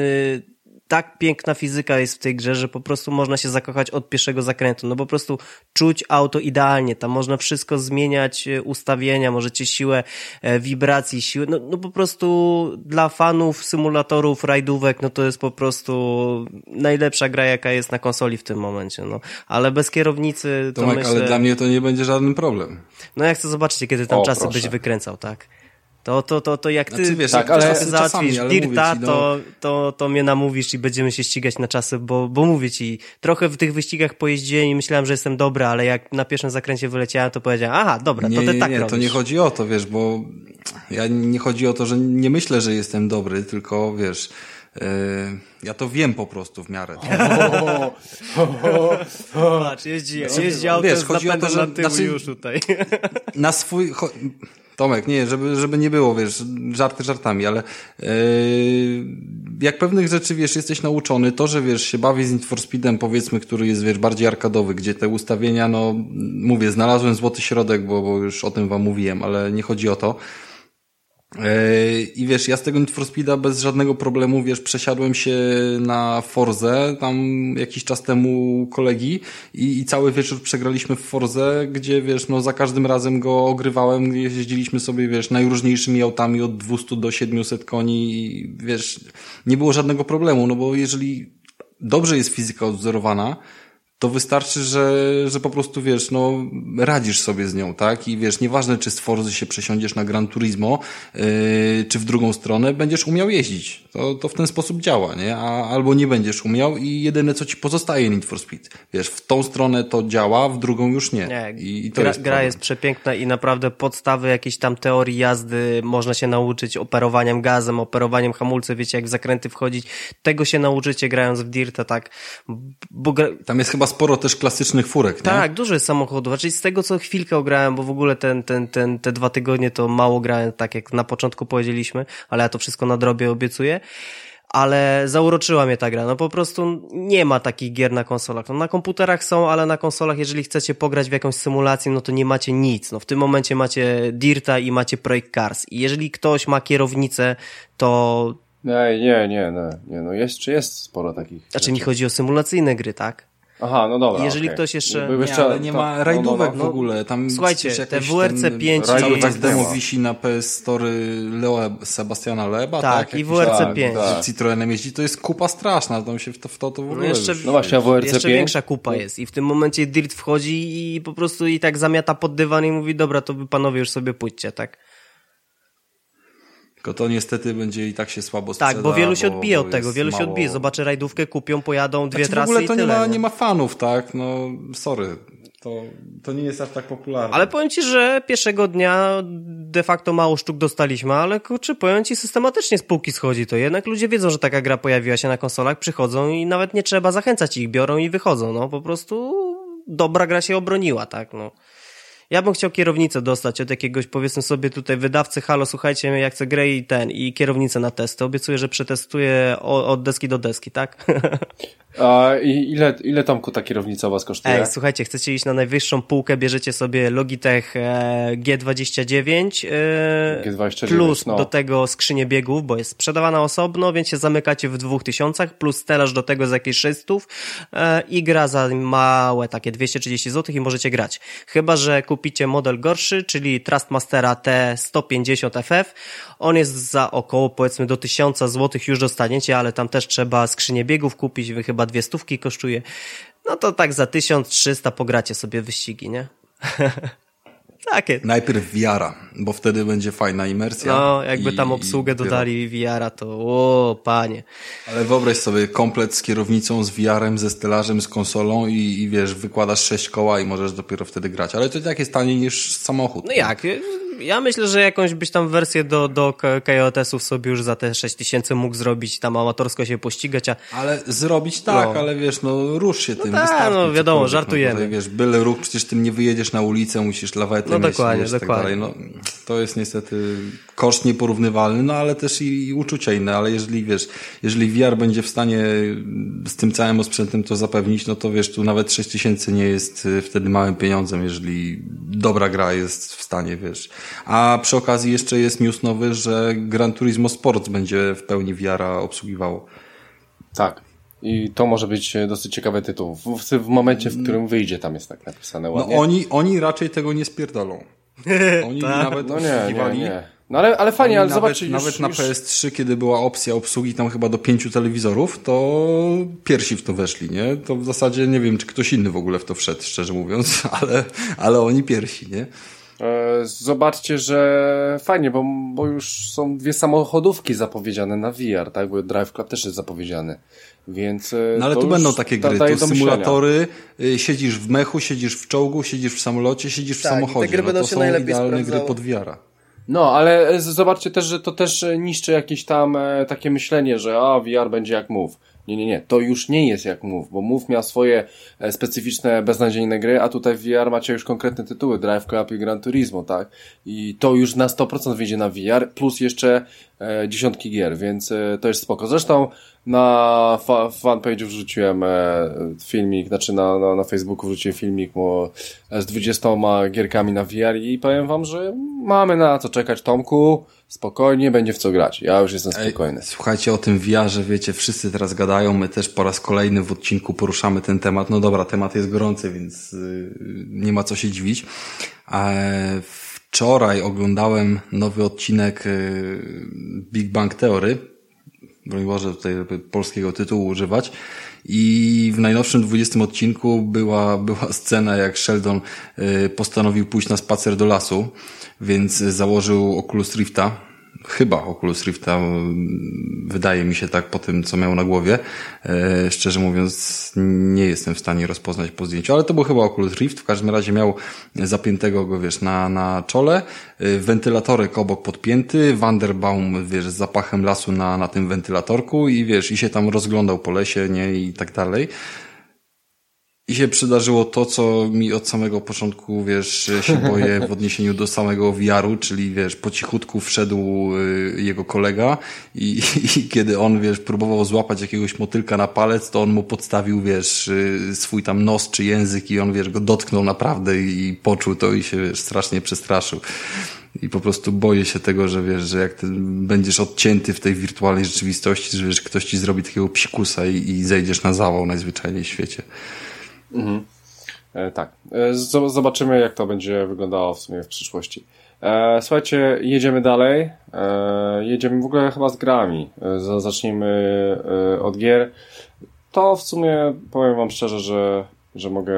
tak piękna fizyka jest w tej grze, że po prostu można się zakochać od pierwszego zakrętu. No po prostu czuć auto idealnie, tam można wszystko zmieniać, e, ustawienia, możecie siłę e, wibracji, siłę, no, no po prostu dla fanów symulatorów, rajdówek, no to jest po prostu najlepsza gra, jaka jest na konsoli w tym momencie, no. Ale bez kierownicy to Tomek, myślę... ale dla mnie to nie będzie żaden problem. No ja chcę zobaczyć, kiedy tam o, czasy proszę. byś wykręcał, tak? To, to, to, to jak ty znaczy, wiesz, tak, jak ale załatwisz Dirta, no... to, to, to mnie namówisz i będziemy się ścigać na czasy, bo, bo mówię ci, trochę w tych wyścigach pojeździłem i myślałem, że jestem dobry, ale jak na pierwszym zakręcie wyleciałem, to powiedziałem, aha, dobra, nie, to ty nie, tak nie, robisz. to nie chodzi o to, wiesz, bo ja nie chodzi o to, że nie myślę, że jestem dobry, tylko wiesz, Yy, ja to wiem po prostu w miarę. Patrz, jeździ, jeździ auto Wiesz, chodzi o to, że na znaczy, już tutaj. Na swój... Tomek, nie, żeby, żeby nie było, wiesz, żarty żartami, ale yy, jak pewnych rzeczy, wiesz, jesteś nauczony, to, że, wiesz, się bawi z Need for Speedem, powiedzmy, który jest, wiesz, bardziej arkadowy, gdzie te ustawienia, no, mówię, znalazłem złoty środek, bo, bo już o tym wam mówiłem, ale nie chodzi o to. I wiesz, ja z tego Need for Speeda bez żadnego problemu, wiesz, przesiadłem się na Forze tam jakiś czas temu kolegi i, i cały wieczór przegraliśmy w Forze, gdzie wiesz, no za każdym razem go ogrywałem, jeździliśmy sobie, wiesz, najróżniejszymi autami od 200 do 700 koni i wiesz, nie było żadnego problemu, no bo jeżeli dobrze jest fizyka odwzorowana, to wystarczy, że, że po prostu wiesz, no radzisz sobie z nią, tak? I wiesz, nieważne czy z Forzy się przesiądziesz na Gran Turismo, yy, czy w drugą stronę, będziesz umiał jeździć. To, to w ten sposób działa, nie? A, albo nie będziesz umiał i jedyne co ci pozostaje Need for Speed. Wiesz, w tą stronę to działa, w drugą już nie. nie I, i to gra, jest gra jest przepiękna i naprawdę podstawy jakiejś tam teorii jazdy można się nauczyć operowaniem gazem, operowaniem hamulcem, wiecie jak w zakręty wchodzić. Tego się nauczycie grając w Dirta, tak? Bo gra... Tam jest chyba sporo też klasycznych furek, nie? Tak, dużo jest samochodów. Znaczy z tego, co chwilkę ograłem, bo w ogóle ten, ten, ten, te dwa tygodnie to mało grałem, tak jak na początku powiedzieliśmy, ale ja to wszystko na drobie obiecuję ale zauroczyła mnie ta gra. No po prostu nie ma takich gier na konsolach. No na komputerach są, ale na konsolach, jeżeli chcecie pograć w jakąś symulację, no to nie macie nic. No w tym momencie macie Dirta i macie Project Cars. I jeżeli ktoś ma kierownicę, to... Nie, nie, nie, nie, nie no jest, czy jest sporo takich Znaczy rzeczy. mi chodzi o symulacyjne gry, tak? Aha, no dobra. Jeżeli okay. ktoś jeszcze... Jeszcze, nie, ale nie ma rajdówek no, no, no. w ogóle. Tam Słuchajcie, te WRC 5 cały czas demo wisi na PS Story Leo, Sebastiana Leba, tak? tak i WRC 5. Tak, tak. Citroenem jeździ, to jest kupa straszna, tam się w to, w to, to w ogóle... No, jeszcze, no właśnie, WRC jeszcze 5? większa kupa jest i w tym momencie Dirt wchodzi i po prostu i tak zamiata pod dywan i mówi, dobra, to wy panowie już sobie pójdźcie, tak? Tylko to niestety będzie i tak się słabo sprzeda, Tak, bo wielu się odbije bo od tego, wielu mało... się odbije. Zobaczy rajdówkę, kupią, pojadą dwie znaczy, trasy w ogóle to i tyle, nie ma, nie? nie ma fanów, tak? No, sorry. To, to nie jest aż tak popularne. Ale powiem ci, że pierwszego dnia de facto mało sztuk dostaliśmy, ale kurczę, powiem ci, systematycznie z półki schodzi to. Jednak ludzie wiedzą, że taka gra pojawiła się na konsolach, przychodzą i nawet nie trzeba zachęcać ich, biorą i wychodzą, no po prostu dobra gra się obroniła, tak, no. Ja bym chciał kierownicę dostać od jakiegoś, powiedzmy sobie tutaj wydawcy, halo, słuchajcie, ja chcę grę i ten, i kierownicę na testy. Obiecuję, że przetestuję od deski do deski, tak? A ile, ile Tomku ta kierownica was kosztuje? Ej, słuchajcie, chcecie iść na najwyższą półkę, bierzecie sobie Logitech e, G29 e, G29 plus no. do tego skrzynię biegów, bo jest sprzedawana osobno, więc się zamykacie w dwóch tysiącach, plus stelaż do tego za jakieś 600 e, i gra za małe takie 230 zł i możecie grać. Chyba, że kupicie model gorszy, czyli Trustmastera T150FF. On jest za około powiedzmy do 1000 zł już dostaniecie, ale tam też trzeba skrzynię biegów kupić, wy chyba dwie stówki kosztuje. No to tak za 1300 pogracie sobie wyścigi, nie? Takie. Najpierw wiara, bo wtedy będzie fajna imersja. No, jakby i, tam obsługę dodali VR-a, to o, panie. Ale wyobraź sobie komplet z kierownicą, z VR-em, ze stelażem, z konsolą i, i wiesz, wykładasz sześć koła i możesz dopiero wtedy grać. Ale to i tak jest taniej niż samochód. No jak? Ja myślę, że jakąś byś tam wersję do, do KOTS-ów sobie już za te 6000 mógł zrobić, tam amatorsko się pościgać, a... Ale zrobić tak, No. ale wiesz, no rusz się tym, tak, wystarczy. no wiadomo, żartujemy. No, tutaj, wiesz, byle ruch, przecież tym nie wyjedziesz na ulicę, musisz lawetę No mieć, dokładnie, wiesz, tak dokładnie. dalej. No, to jest niestety koszt nieporównywalny, no ale też i, i uczucia inne, ale jeżeli wiesz, jeżeli VR będzie w stanie z tym całym osprzętem to zapewnić, no to wiesz, tu nawet 6000 nie jest y, wtedy małym pieniądzem, jeżeli dobra gra jest w stanie, wiesz. A przy okazji jeszcze jest news nowy, że Gran Turismo Sports będzie w pełni VR-a obsługiwało. Tak. I to może być dosyć ciekawy tytuł. W, w, w momencie, w którym wyjdzie, tam jest tak napisane No ładnie. oni, oni raczej tego nie spierdolą. Oni nawet No nie, nie, nie. No ale, ale fajnie, ale nawet, zobaczcie, już, nawet na już... PS3, kiedy była opcja obsługi tam chyba do pięciu telewizorów, to pierwsi w to weszli, nie? To w zasadzie nie wiem, czy ktoś inny w ogóle w to wszedł, szczerze mówiąc, ale, ale oni pierwsi, nie? E, Zobaczcie, że fajnie, bo, bo już są dwie samochodówki zapowiedziane na VR, tak? Bo Drive Club też jest zapowiedziany. Więc. e, No ale tu będą takie gry, tu myślenia. symulatory, y, siedzisz w mechu, siedzisz w czołgu, siedzisz w samolocie, siedzisz w Tak, i te samochodzie. gry no będą to się są najlepiej idealne gry pod VR-a. No, ale e, zobaczcie też, że to też niszczy jakieś tam e, takie myślenie, że a, VR będzie jak Move. Nie, nie, nie. To już nie jest jak Move, bo Move miał swoje e, specyficzne, beznadziejne gry, a tutaj w VR macie już konkretne tytuły, Drive Club i Gran Turismo, tak? I to już na 100% wyjdzie na VR, plus jeszcze e, dziesiątki gier, więc e, to jest spoko. Zresztą na fa fanpage wrzuciłem e, filmik, znaczy na, na, na Facebooku wrzuciłem filmik bo, z 20 gierkami na VR i powiem wam, że mamy na co czekać Tomku, spokojnie, będzie w co grać. Ja już jestem spokojny. Słuchajcie o tym VR-ze, wiecie, wszyscy teraz gadają, my też po raz kolejny w odcinku poruszamy ten temat. No dobra, temat jest gorący, więc yy, nie ma co się dziwić. A wczoraj oglądałem nowy odcinek yy, Big Bang Theory. Broń Boże tutaj polskiego tytułu używać. I w najnowszym 20 odcinku była, była scena, jak Sheldon yy, postanowił pójść na spacer do lasu, więc założył Oculus Rifta, chyba Oculus Rifta, wydaje mi się tak po tym, co miał na głowie. E, szczerze mówiąc, nie jestem w stanie rozpoznać po zdjęciu, ale to był chyba Oculus Rift. W każdym razie miał zapiętego go, wiesz, na, na czole, e, wentylatorek obok podpięty, Wanderbaum, wiesz, z zapachem lasu na, na tym wentylatorku i wiesz, i się tam rozglądał po lesie, nie, i tak dalej. I się przydarzyło to, co mi od samego początku, wiesz, się boję w odniesieniu do samego VR-u, czyli, wiesz, po cichutku wszedł y, jego kolega i, i kiedy on, wiesz, próbował złapać jakiegoś motylka na palec, to on mu podstawił, wiesz, y, swój tam nos czy język i on, wiesz, go dotknął naprawdę i poczuł to i się, wiesz, strasznie przestraszył. I po prostu boję się tego, że wiesz, że jak ty będziesz odcięty w tej wirtualnej rzeczywistości, że wiesz, ktoś ci zrobi takiego psikusa i, i zejdziesz na zawał najzwyczajniej w świecie. Mhm. E, tak. E, zobaczymy, jak to będzie wyglądało w sumie w przyszłości. E, słuchajcie, jedziemy dalej. E, jedziemy w ogóle chyba z grami. E, zacznijmy od gier. To w sumie powiem wam szczerze, że że mogę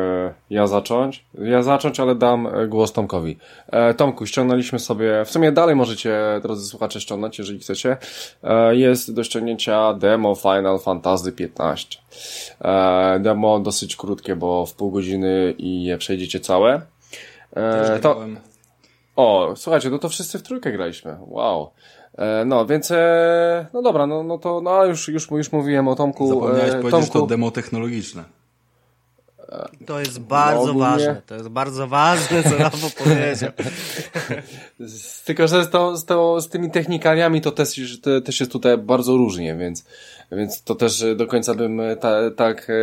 ja zacząć. Ja zacząć, ale dam głos Tomkowi. E, Tomku, ściągnęliśmy sobie, w sumie dalej możecie, drodzy słuchacze, ściągnąć, jeżeli chcecie. E, jest do ściągnięcia demo Final Fantasy XV. E, demo dosyć krótkie, bo w pół godziny i je przejdziecie całe. E, to... O, słuchajcie, no to wszyscy w trójkę graliśmy. Wow. E, no, więc, e, no dobra, no, no to, no już, już, już mówiłem o Tomku. Zapomniałeś e, powiedzieć, Tomku... to demo technologiczne. To jest bardzo no, ważne, to jest bardzo ważne, co Rafał powiedział. Tylko, że z, to, z, to, z tymi technikaliami to też, też jest tutaj bardzo różnie, więc, więc to też do końca bym ta, tak e,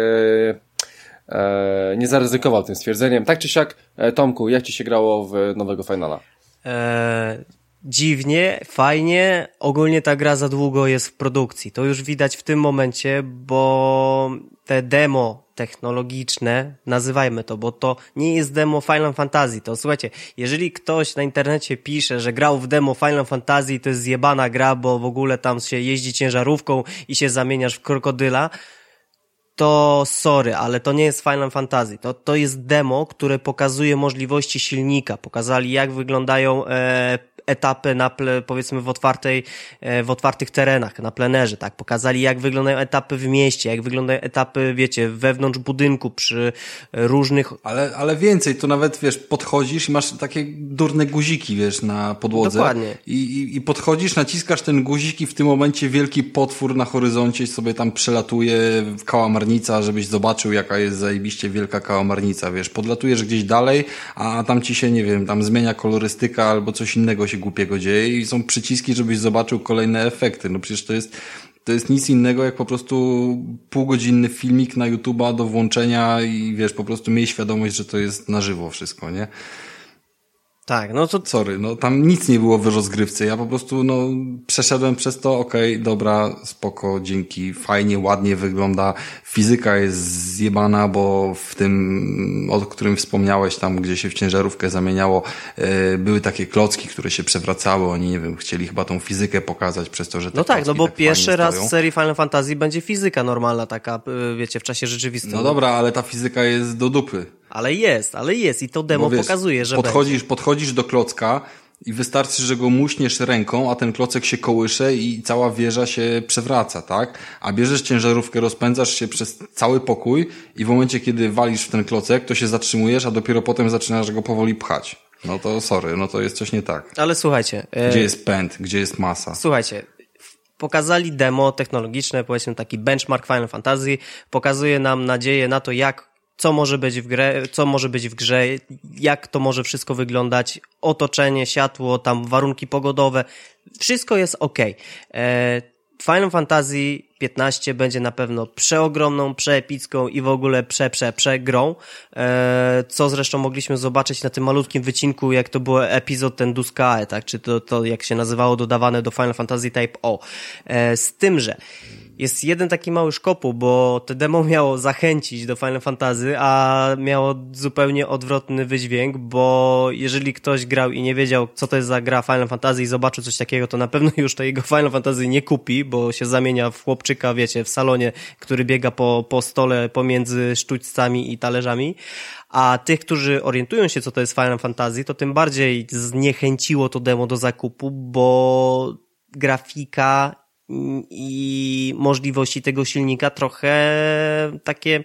e, nie zaryzykował tym stwierdzeniem. Tak czy siak, e, Tomku, jak ci się grało w nowego finala? E, dziwnie, fajnie. Ogólnie ta gra za długo jest w produkcji. To już widać w tym momencie, bo te demo technologiczne, nazywajmy to, bo to nie jest demo Final Fantasy. To słuchajcie, jeżeli ktoś na internecie pisze, że grał w demo Final Fantasy, to jest zjebana gra, bo w ogóle tam się jeździ ciężarówką i się zamieniasz w krokodyla, to sorry, ale to nie jest Final Fantasy. To, to jest demo, które pokazuje możliwości silnika. Pokazali, jak wyglądają e, etapy na, powiedzmy w otwartej, e, w otwartych terenach, na plenerze, tak. Pokazali, jak wyglądają etapy w mieście, jak wyglądają etapy, wiecie, wewnątrz budynku, przy różnych... Ale, ale więcej, to nawet, wiesz, podchodzisz i masz takie durne guziki, wiesz, na podłodze. Dokładnie. I, i, i podchodzisz, naciskasz ten guzik i w tym momencie wielki potwór na horyzoncie sobie tam przelatuje, kałamarnica, żebyś zobaczył, jaka jest zajebiście wielka kałamarnica, wiesz. Podlatujesz gdzieś dalej, a tam ci się, nie wiem, tam zmienia kolorystyka albo coś innego się głupiego dzieje i są przyciski, żebyś zobaczył kolejne efekty. No przecież to jest, to jest nic innego jak po prostu półgodzinny filmik na YouTube'a do włączenia i wiesz, po prostu miej świadomość, że to jest na żywo wszystko, nie? Tak, no to... Sorry, no tam nic nie było w rozgrywce. Ja po prostu, no, przeszedłem przez to, okej, okay, dobra, spoko, dzięki, fajnie, ładnie wygląda. Fizyka jest zjebana, bo w tym, o którym wspomniałeś, tam, gdzie się w ciężarówkę zamieniało, yy, były takie klocki, które się przewracały. Oni, nie wiem, chcieli chyba tą fizykę pokazać przez to, że te No tak, no bo tak pierwszy raz w serii Final Fantasy będzie fizyka normalna, taka, y, wiecie, w czasie rzeczywistym. No dobra, ale ta fizyka jest do dupy. Ale jest, ale jest i to demo wiesz, pokazuje, że podchodzisz, będzie. podchodzisz do klocka i wystarczy, że go muśniesz ręką, a ten klocek się kołysze i cała wieża się przewraca, tak? A bierzesz ciężarówkę, rozpędzasz się przez cały pokój i w momencie, kiedy walisz w ten klocek, to się zatrzymujesz, a dopiero potem zaczynasz go powoli pchać. No to sorry, no to jest coś nie tak. Ale słuchajcie. E, gdzie jest pęd, gdzie jest masa? Słuchajcie, pokazali demo technologiczne, powiedzmy taki benchmark Final Fantasy, pokazuje nam nadzieję na to, jak co może być w grze, co może być w grze, jak to może wszystko wyglądać, otoczenie, światło, tam warunki pogodowe, wszystko jest ok. E, Final Fantasy 15 będzie na pewno przeogromną, przeepicką i w ogóle prze, prze, prze grą, e, co zresztą mogliśmy zobaczyć na tym malutkim wycinku, jak to było epizod ten Duskae, tak, czy to, to jak się nazywało dodawane do Final Fantasy Type O. E, z tym, że jest jeden taki mały szkopu, bo to demo miało zachęcić do Final Fantasy, a miało zupełnie odwrotny wydźwięk, bo jeżeli ktoś grał i nie wiedział, co to jest za gra Final Fantasy i zobaczył coś takiego, to na pewno już to jego Final Fantasy nie kupi, bo się zamienia w chłopczyka, wiecie, w salonie, który biega po, po stole pomiędzy sztućcami i talerzami. A tych, którzy orientują się, co to jest Final Fantasy, to tym bardziej zniechęciło to demo do zakupu, bo grafika i możliwości tego silnika trochę takie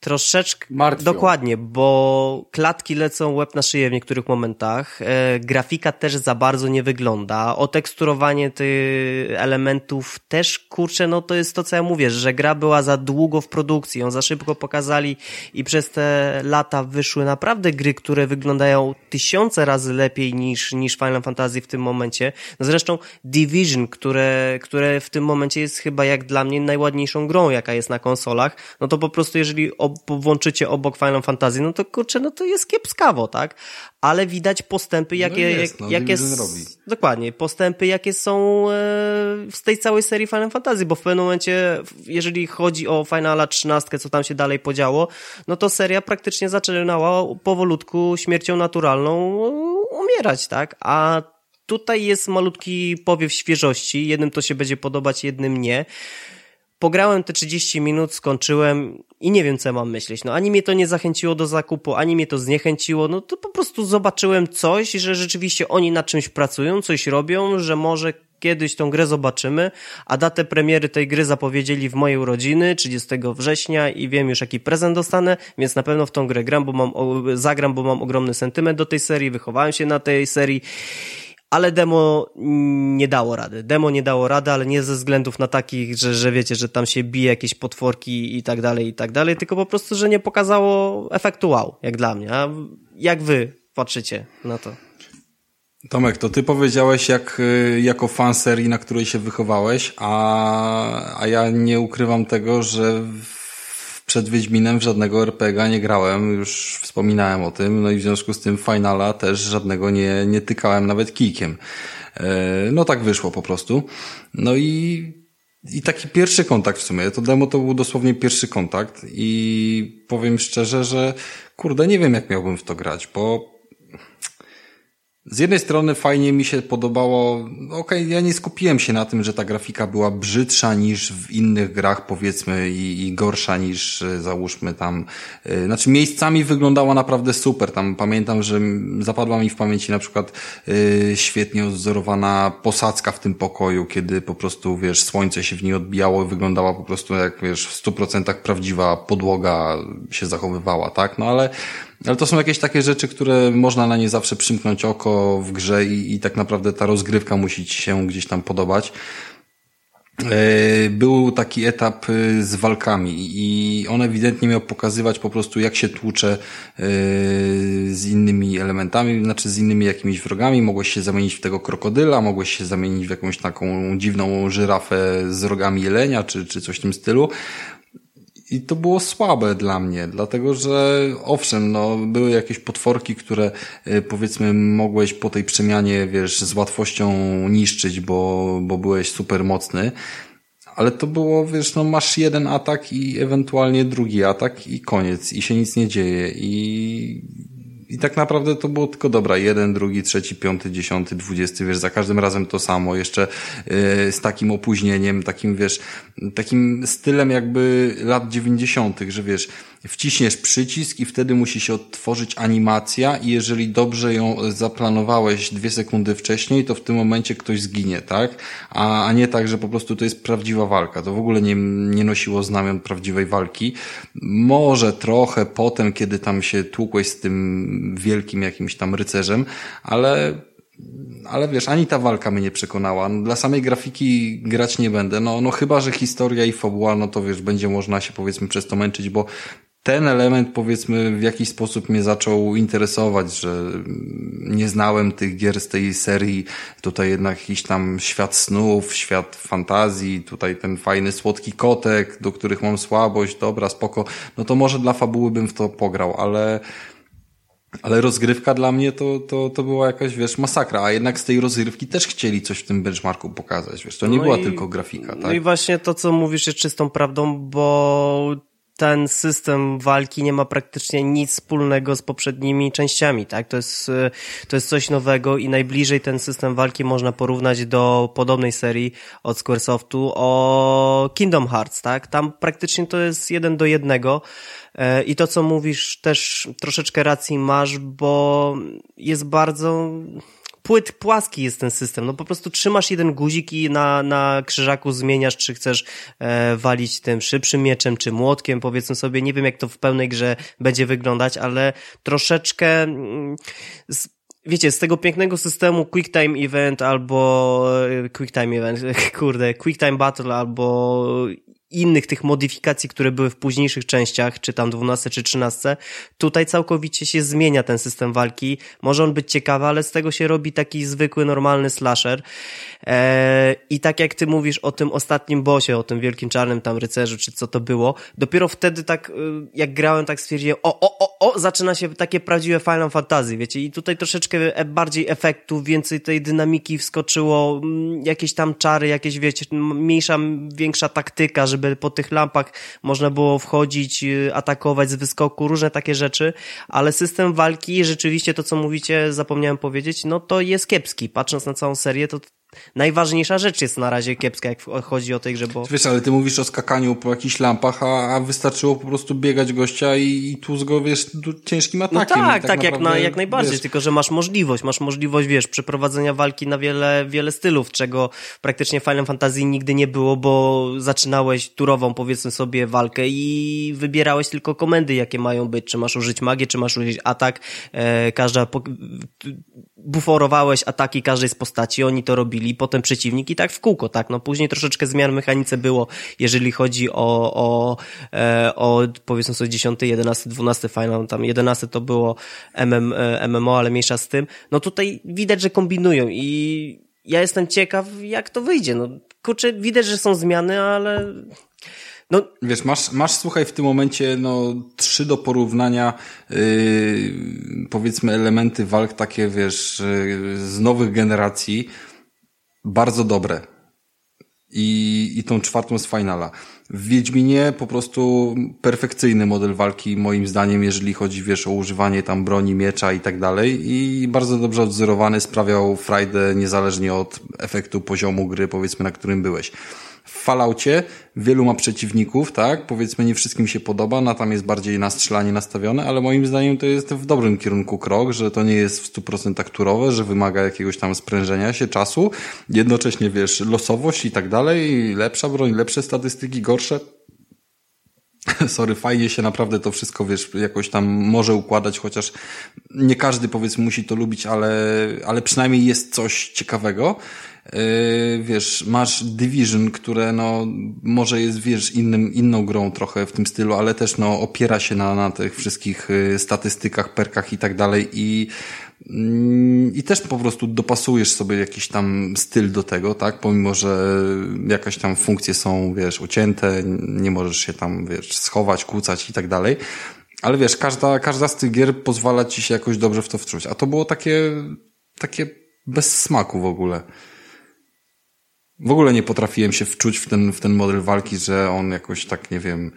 troszeczkę... Martwią. Dokładnie, bo klatki lecą łeb na szyję w niektórych momentach. E, grafika też za bardzo nie wygląda. Oteksturowanie tych elementów też, kurczę, no to jest to, co ja mówię, że gra była za długo w produkcji. Ją za szybko pokazali i przez te lata wyszły naprawdę gry, które wyglądają tysiące razy lepiej niż, niż Final Fantasy w tym momencie. No zresztą Division, które, które w tym momencie jest chyba jak dla mnie najładniejszą grą, jaka jest na konsolach, no to po prostu jeżeli włączycie obok Final Fantasy, no to kurczę, no to jest kiepskawo, tak? Ale widać postępy, jakie, no jest, no, jakie, robi. dokładnie, postępy, jakie są e, z tej całej serii Final Fantasy, bo w pewnym momencie, jeżeli chodzi o Finala 13, co tam się dalej podziało, no to seria praktycznie zaczynała powolutku śmiercią naturalną e, umierać, tak? A tutaj jest malutki powiew świeżości, jednym to się będzie podobać, jednym nie. Pograłem te 30 minut, skończyłem i nie wiem, co mam myśleć. No, ani mnie to nie zachęciło do zakupu, ani mnie to zniechęciło. No, to po prostu zobaczyłem coś, że rzeczywiście oni nad czymś pracują, coś robią, że może kiedyś tą grę zobaczymy, a datę premiery tej gry zapowiedzieli w mojej urodziny, 30 września i wiem już jaki prezent dostanę, więc na pewno w tą grę gram, bo mam, zagram, bo mam ogromny sentyment do tej serii, wychowałem się na tej serii ale demo nie dało rady. Demo nie dało rady, ale nie ze względów na takich, że, że wiecie, że tam się bije jakieś potworki i tak dalej, i tak dalej, tylko po prostu, że nie pokazało efektu wow, jak dla mnie. A jak wy patrzycie na to? Tomek, to ty powiedziałeś jak, y, jako fan serii, na której się wychowałeś, a, a ja nie ukrywam tego, że przed Wiedźminem żadnego RPG nie grałem, już wspominałem o tym, no i w związku z tym Finala też żadnego nie, nie tykałem nawet kijkiem. E, no tak wyszło po prostu. No i, i taki pierwszy kontakt w sumie, to demo to był dosłownie pierwszy kontakt i powiem szczerze, że kurde, nie wiem jak miałbym w to grać, bo z jednej strony fajnie mi się podobało, okej, okay, ja nie skupiłem się na tym, że ta grafika była brzydsza niż w innych grach, powiedzmy, i, i gorsza niż, e, załóżmy tam, yy, znaczy miejscami wyglądała naprawdę super, tam pamiętam, że zapadła mi w pamięci na przykład yy, świetnie odzorowana posadzka w tym pokoju, kiedy po prostu, wiesz, słońce się w niej odbijało i wyglądała po prostu jak, wiesz, w stu procentach prawdziwa podłoga się zachowywała, tak, no ale ale to są jakieś takie rzeczy, które można na nie zawsze przymknąć oko w grze i, i tak naprawdę ta rozgrywka musi ci się gdzieś tam podobać. E, był taki etap e, z walkami i on ewidentnie miał pokazywać po prostu jak się tłucze e, z innymi elementami, znaczy z innymi jakimiś wrogami. Mogłeś się zamienić w tego krokodyla, mogłeś się zamienić w jakąś taką dziwną żyrafę z rogami jelenia, czy, czy coś w tym stylu i to było słabe dla mnie, dlatego że owszem, no, były jakieś potworki, które y, powiedzmy mogłeś po tej przemianie, wiesz, z łatwością niszczyć, bo, bo byłeś super mocny, ale to było, wiesz, no masz jeden atak i ewentualnie drugi atak i koniec. I się nic nie dzieje. I i tak naprawdę to było tylko dobra. Jeden, drugi, trzeci, piąty, dziesiąty, dwudziesty, wiesz, za każdym razem to samo. Jeszcze yy, z takim opóźnieniem, takim, wiesz, takim stylem jakby lat dziewięćdziesiątych, że wiesz, wciśniesz przycisk i wtedy musi się odtworzyć animacja i jeżeli dobrze ją zaplanowałeś dwie sekundy wcześniej, to w tym momencie ktoś zginie, tak? A, a nie tak, że po prostu to jest prawdziwa walka. To w ogóle nie, nie nosiło znamion prawdziwej walki. Może trochę potem, kiedy tam się tłukłeś z tym wielkim jakimś tam rycerzem, ale ale wiesz, ani ta walka mnie nie przekonała. No, dla samej grafiki grać nie będę. No, no chyba, że historia i fabuła, no to wiesz, będzie można się powiedzmy przez to męczyć, bo ten element powiedzmy w jakiś sposób mnie zaczął interesować, że nie znałem tych gier z tej serii. Tutaj jednak jakiś tam świat snów, świat fantazji, tutaj ten fajny słodki kotek, do których mam słabość, dobra, spoko. No to może dla fabuły bym w to pograł, ale ale rozgrywka dla mnie to, to, to była jakaś, wiesz, masakra, a jednak z tej rozgrywki też chcieli coś w tym benchmarku pokazać, wiesz, to nie no była i, tylko grafika, tak? No i właśnie to, co mówisz jest czystą prawdą, bo ten system walki nie ma praktycznie nic wspólnego z poprzednimi częściami, tak? To jest, to jest coś nowego i najbliżej ten system walki można porównać do podobnej serii od Squaresoftu o Kingdom Hearts, tak? Tam praktycznie to jest jeden do jednego e, i to, co mówisz, też troszeczkę racji masz, bo jest bardzo płyt płaski jest ten system. No po prostu trzymasz jeden guzik i na, na krzyżaku zmieniasz, czy chcesz e, walić tym szybszym mieczem, czy młotkiem, powiedzmy sobie. Nie wiem, jak to w pełnej grze będzie wyglądać, ale troszeczkę mm, z, wiecie, z tego pięknego systemu Quick Time Event albo e, Quick Time Event, kurde, Quick Time Battle albo innych tych modyfikacji, które były w późniejszych częściach, czy tam 12 czy 13, tutaj całkowicie się zmienia ten system walki. Może on być ciekawy, ale z tego się robi taki zwykły, normalny slasher. Eee, I tak jak ty mówisz o tym ostatnim bosie, o tym wielkim czarnym tam rycerzu, czy co to było, dopiero wtedy tak, y, jak grałem, tak stwierdziłem, o, o, o, o, zaczyna się takie prawdziwe Final Fantasy, wiecie, i tutaj troszeczkę e, bardziej efektów, więcej tej dynamiki wskoczyło, mm, jakieś tam czary, jakieś, wiecie, mniejsza, większa taktyka, żeby po tych lampach można było wchodzić, y, atakować z wyskoku, różne takie rzeczy, ale system walki, rzeczywiście to, co mówicie, zapomniałem powiedzieć, no to jest kiepski. Patrząc na całą serię, to najważniejsza rzecz jest na razie kiepska, jak chodzi o tej grze, bo... Wiesz, ale ty mówisz o skakaniu po jakichś lampach, a, a wystarczyło po prostu biegać gościa i, i tłuc go, wiesz, ciężkim atakiem. No tak, tak, tak jak, na, jak najbardziej, wiesz... tylko że masz możliwość, masz możliwość, wiesz, przeprowadzenia walki na wiele, wiele stylów, czego praktycznie w Final Fantasy nigdy nie było, bo zaczynałeś turową, powiedzmy sobie, walkę i wybierałeś tylko komendy, jakie mają być, czy masz użyć magię, czy masz użyć atak, e, każda, po, buforowałeś ataki każdej z postaci, oni to robili, potem przeciwnik i tak w kółko, tak, no później troszeczkę zmian w mechanice było, jeżeli chodzi o, o, e, o powiedzmy sobie 10, 11, 12 final, tam 11 to było MM, e, MMO, ale mniejsza z tym, no tutaj widać, że kombinują i ja jestem ciekaw, jak to wyjdzie, no kurczę, widać, że są zmiany, ale no, Wiesz, masz, masz słuchaj w tym momencie no, trzy do porównania yy, powiedzmy elementy walk takie, wiesz, yy, z nowych generacji bardzo dobre. I, I tą czwartą z finala. W Wiedźminie po prostu perfekcyjny model walki moim zdaniem, jeżeli chodzi, wiesz, o używanie tam broni, miecza i tak dalej i bardzo dobrze odzorowany sprawiał frajdę niezależnie od efektu poziomu gry, powiedzmy, na którym byłeś. W Falloutie wielu ma przeciwników, tak? Powiedzmy, nie wszystkim się podoba, na tam jest bardziej na strzelanie nastawione, ale moim zdaniem to jest w dobrym kierunku krok, że to nie jest w 100% turowe, że wymaga jakiegoś tam sprężenia się, czasu, jednocześnie, wiesz, losowość i tak dalej, lepsza broń, lepsze statystyki, gorsze. Sorry, fajnie się naprawdę to wszystko, wiesz, jakoś tam może układać, chociaż nie każdy, powiedzmy, musi to lubić, ale, ale przynajmniej jest coś ciekawego. Yy, wiesz, masz Division, które no, może jest, wiesz, innym, inną grą trochę w tym stylu, ale też no, opiera się na, na tych wszystkich yy, statystykach, perkach i tak dalej i mm, i też po prostu dopasujesz sobie jakiś tam styl do tego, tak? Pomimo, że jakaś tam funkcje są, wiesz, ucięte, nie możesz się tam, wiesz, schować, kłócać i tak dalej. Ale wiesz, każda, każda z tych gier pozwala ci się jakoś dobrze w to wczuć. A to było takie, takie bez smaku w ogóle. W ogóle nie potrafiłem się wczuć w ten, w ten model walki, że on jakoś tak, nie wiem,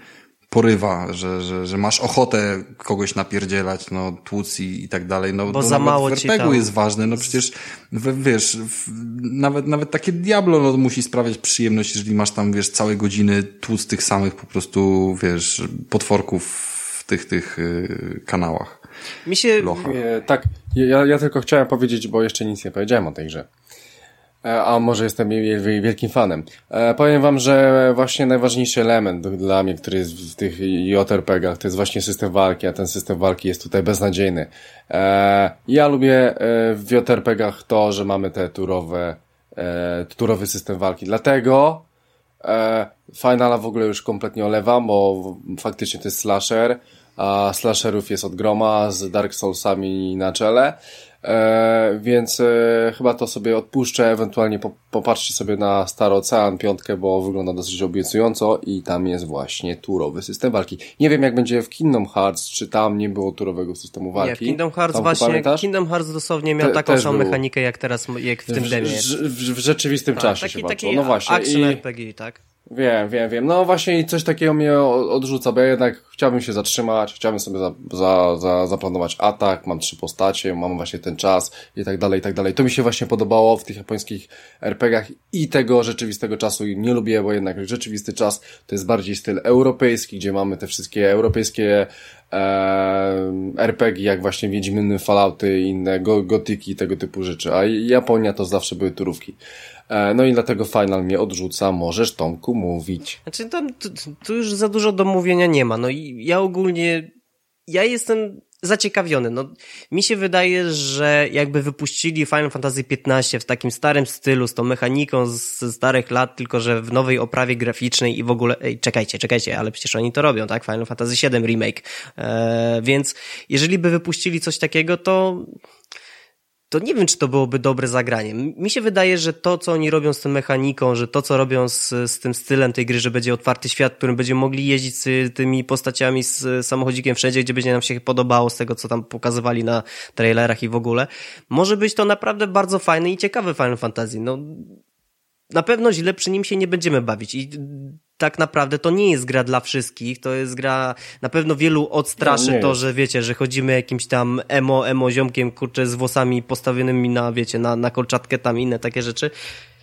porywa, że, że, że masz ochotę kogoś napierdzielać, no, tłuc i, i tak dalej. No, Bo za mało w RPG jest ważne, no przecież, w, wiesz, w, nawet, nawet takie Diablo, no, musi sprawiać przyjemność, jeżeli masz tam, wiesz, całe godziny tłuc tych samych po prostu, wiesz, potworków w tych, tych yy, kanałach. Mi się... Nie, tak, ja, ja tylko chciałem powiedzieć, bo jeszcze nic nie powiedziałem o tej grze. E, a może jestem wielkim fanem. E, powiem wam, że właśnie najważniejszy element dla mnie, który jest w tych JRPG-ach, to jest właśnie system walki, a ten system walki jest tutaj beznadziejny. E, ja lubię w JRPG-ach to, że mamy te turowe, turowy system walki. Dlatego Finala w ogóle już kompletnie olewam, bo faktycznie to jest slasher, a slasherów jest od groma z Dark Soulsami na czele. E, więc e, chyba to sobie odpuszczę, ewentualnie po, popatrzcie sobie na Star Ocean piątkę, bo wygląda dosyć obiecująco i tam jest właśnie turowy system walki. Nie wiem jak będzie w Kingdom Hearts, czy tam nie było turowego systemu walki. Nie, w Kingdom Hearts tam właśnie, pamiętasz? Kingdom Hearts dosłownie miał Te, taką samą był. mechanikę jak teraz, jak w tym demie. W, w, w rzeczywistym tak, czasie taki, się taki No właśnie. Action I... RPG, tak? Wiem, wiem, wiem. No właśnie coś takiego mnie odrzuca, bo ja jednak chciałbym się zatrzymać, chciałbym sobie za, za, za, zaplanować atak, mam trzy postacie, mam właśnie ten czas i tak dalej, i tak dalej. To mi się właśnie podobało w tych japońskich RPGach i tego rzeczywistego czasu nie lubię, bo jednak rzeczywisty czas to jest bardziej styl europejski, gdzie mamy te wszystkie europejskie e, RPG, jak właśnie Wiedźminy, Fallouty i inne go, gotyki, tego typu rzeczy, a Japonia to zawsze były turówki. E, no i dlatego Final mnie odrzuca, możesz Tomku mówić. Znaczy tam tu, tu już za dużo do mówienia nie ma. No i ja ogólnie, ja jestem zaciekawiony. No, mi się wydaje, że jakby wypuścili Final Fantasy XV w takim starym stylu, z tą mechaniką z starych lat, tylko że w nowej oprawie graficznej i w ogóle, ej, czekajcie, czekajcie, ale przecież oni to robią, tak? Final Fantasy VII Remake. Eee, więc jeżeli by wypuścili coś takiego, to to nie wiem, czy to byłoby dobre zagranie. Mi się wydaje, że to, co oni robią z tą mechaniką, że to, co robią z, z tym stylem tej gry, że będzie otwarty świat, w którym będziemy mogli jeździć z tymi postaciami z samochodzikiem wszędzie, gdzie będzie nam się podobało z tego, co tam pokazywali na trailerach i w ogóle, może być to naprawdę bardzo fajny i ciekawy Final Fantasy. No, na pewno źle przy nim się nie będziemy bawić i tak naprawdę to nie jest gra dla wszystkich, to jest gra, na pewno wielu odstraszy no, to, że wiecie, że chodzimy jakimś tam emo, emo ziomkiem, kurczę, z włosami postawionymi na, wiecie, na, na kolczatkę, tam inne takie rzeczy.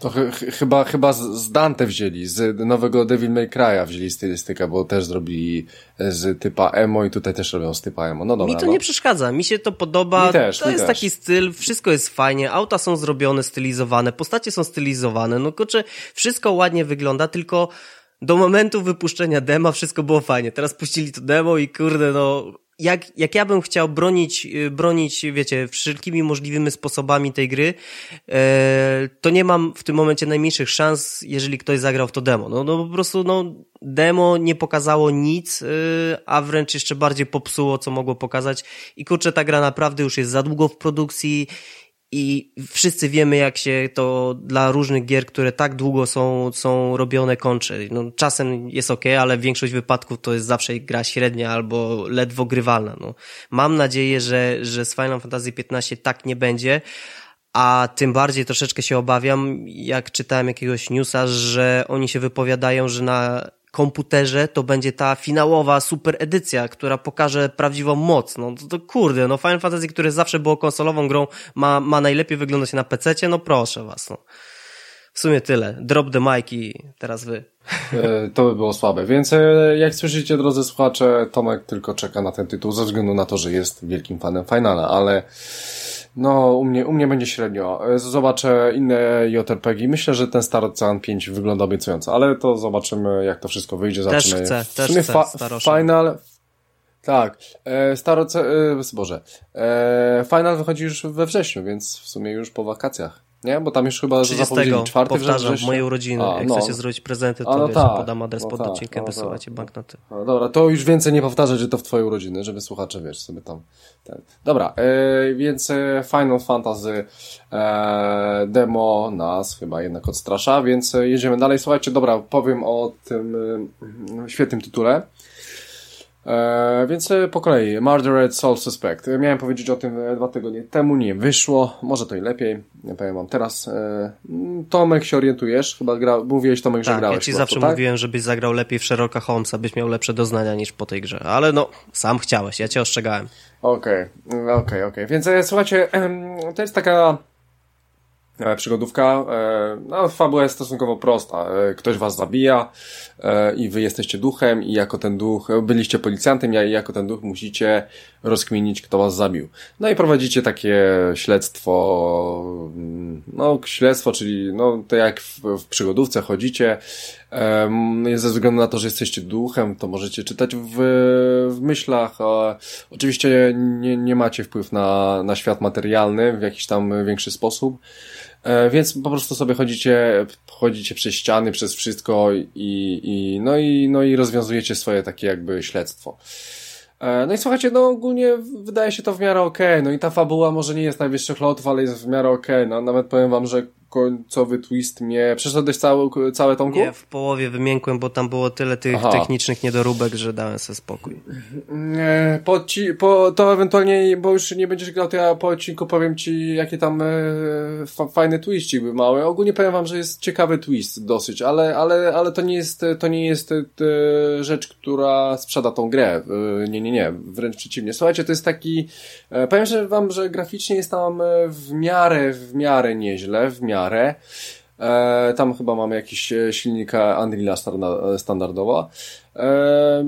To ch chyba, chyba z Dante wzięli, z nowego Devil May Cry'a wzięli stylistykę, bo też zrobili z typa emo i tutaj też robią z typa emo. No dobra. Mi to no. nie przeszkadza, mi się to podoba. Mi też, to mi jest też. taki styl, wszystko jest fajnie, auta są zrobione, stylizowane, postacie są stylizowane, no kurczę, wszystko ładnie wygląda, tylko do momentu wypuszczenia dema wszystko było fajnie. Teraz puścili to demo i kurde, no jak, jak ja bym chciał bronić, bronić, wiecie, wszelkimi możliwymi sposobami tej gry, e, to nie mam w tym momencie najmniejszych szans, jeżeli ktoś zagrał w to demo. No, no po prostu, no, demo nie pokazało nic, e, a wręcz jeszcze bardziej popsuło, co mogło pokazać. I kurczę, ta gra naprawdę już jest za długo w produkcji i wszyscy wiemy, jak się to dla różnych gier, które tak długo są, są robione, kończy. No, czasem jest ok, ale większość wypadków to jest zawsze gra średnia albo ledwo grywalna. No. Mam nadzieję, że, że z Final Fantasy XV tak nie będzie, a tym bardziej troszeczkę się obawiam, jak czytałem jakiegoś newsa, że oni się wypowiadają, że na komputerze to będzie ta finałowa super edycja, która pokaże prawdziwą moc. No to, to kurde, no Final Fantasy, które zawsze było konsolową grą, ma, ma najlepiej wyglądać na PC, no proszę was, no. W sumie tyle. Drop the mic i teraz wy. E, to by było słabe. Więc e, jak słyszycie, drodzy słuchacze, Tomek tylko czeka na ten tytuł ze względu na to, że jest wielkim fanem Finala, ale no, u mnie, u mnie będzie średnio. E, zobaczę inne JRPG. Myślę, że ten Star Ocean 5 wygląda obiecująco, ale to zobaczymy, jak to wszystko wyjdzie. Też Zobaczymy. chcę, też chcę fa. Final... Tak, e. E, Boże. E, Final wychodzi już we wrześniu, więc w sumie już po wakacjach. Nie? Bo tam już chyba 30 zapowiedzieli czwarty powtarzam, września. moje urodziny. A, Jak no. chcecie zrobić prezenty, to A, no tak, podam adres no pod tak, odcinkiem, no wysyłacie tak. banknoty. No dobra, to już więcej nie powtarzać, że to w twoje urodziny, żeby słuchacze, wiesz, sobie tam... Ten. Dobra, e, więc e, Final Fantasy e, demo nas chyba jednak odstrasza, więc e, jedziemy dalej. Słuchajcie, dobra, powiem o tym e, świetnym tytule. E, więc e, po kolei, Murdered Soul Suspect. E, Miałem powiedzieć o tym dwa tygodnie temu, nie wyszło, może to i lepiej, nie powiem wam teraz. E, Tomek się orientujesz, chyba gra, mówiłeś Tomek, że Tak, grałeś. ja ci zawsze tak? mówiłem, żebyś zagrał lepiej w Sherlocka Holmesa, byś miał lepsze doznania niż po tej grze. Ale no, sam chciałeś, ja cię ostrzegałem. Okej, okej, okej. Więc e, słuchajcie, to jest taka przygodówka. E, no, fabuła jest stosunkowo prosta. E, ktoś was zabija e, i wy jesteście duchem i jako ten duch, e, byliście policjantem i jako ten duch musicie rozkminić, kto was zabił. No i prowadzicie takie śledztwo, mm, no śledztwo, czyli no to jak w, w przygodówce chodzicie, ze względu na to, że jesteście duchem, to możecie czytać w, w myślach. E, oczywiście nie, nie macie wpływ na, na świat materialny w jakiś tam większy sposób. E, więc po prostu sobie chodzicie, chodzicie przez ściany, przez wszystko i, i, no i, no i rozwiązujecie swoje takie jakby śledztwo. E, No i słuchajcie, no ogólnie wydaje się to w miarę okej, no i ta fabuła może nie jest najwyższych lotów, ale jest w miarę okej, no nawet powiem wam, że końcowy twist mnie... Przeszedłeś całe, całe Tomku? Nie, w połowie wymiękłem, bo tam było tyle tych Aha. technicznych niedoróbek, że dałem sobie spokój. Po, ci, po, to ewentualnie, bo już nie będziesz grał, to ja po odcinku powiem ci, jakie tam e, fa, fajne twisty były małe. Ogólnie powiem wam, że jest ciekawy twist dosyć, ale, ale, ale to nie jest, to nie jest e, rzecz, która sprzeda tą grę. E, nie, nie, nie, wręcz przeciwnie. Słuchajcie, to jest taki, e, powiem że wam, że graficznie jest tam e, w miarę, w miarę nieźle, w miarę. E, tam chyba mamy jakiś e, silnik Unreal standardowo. E,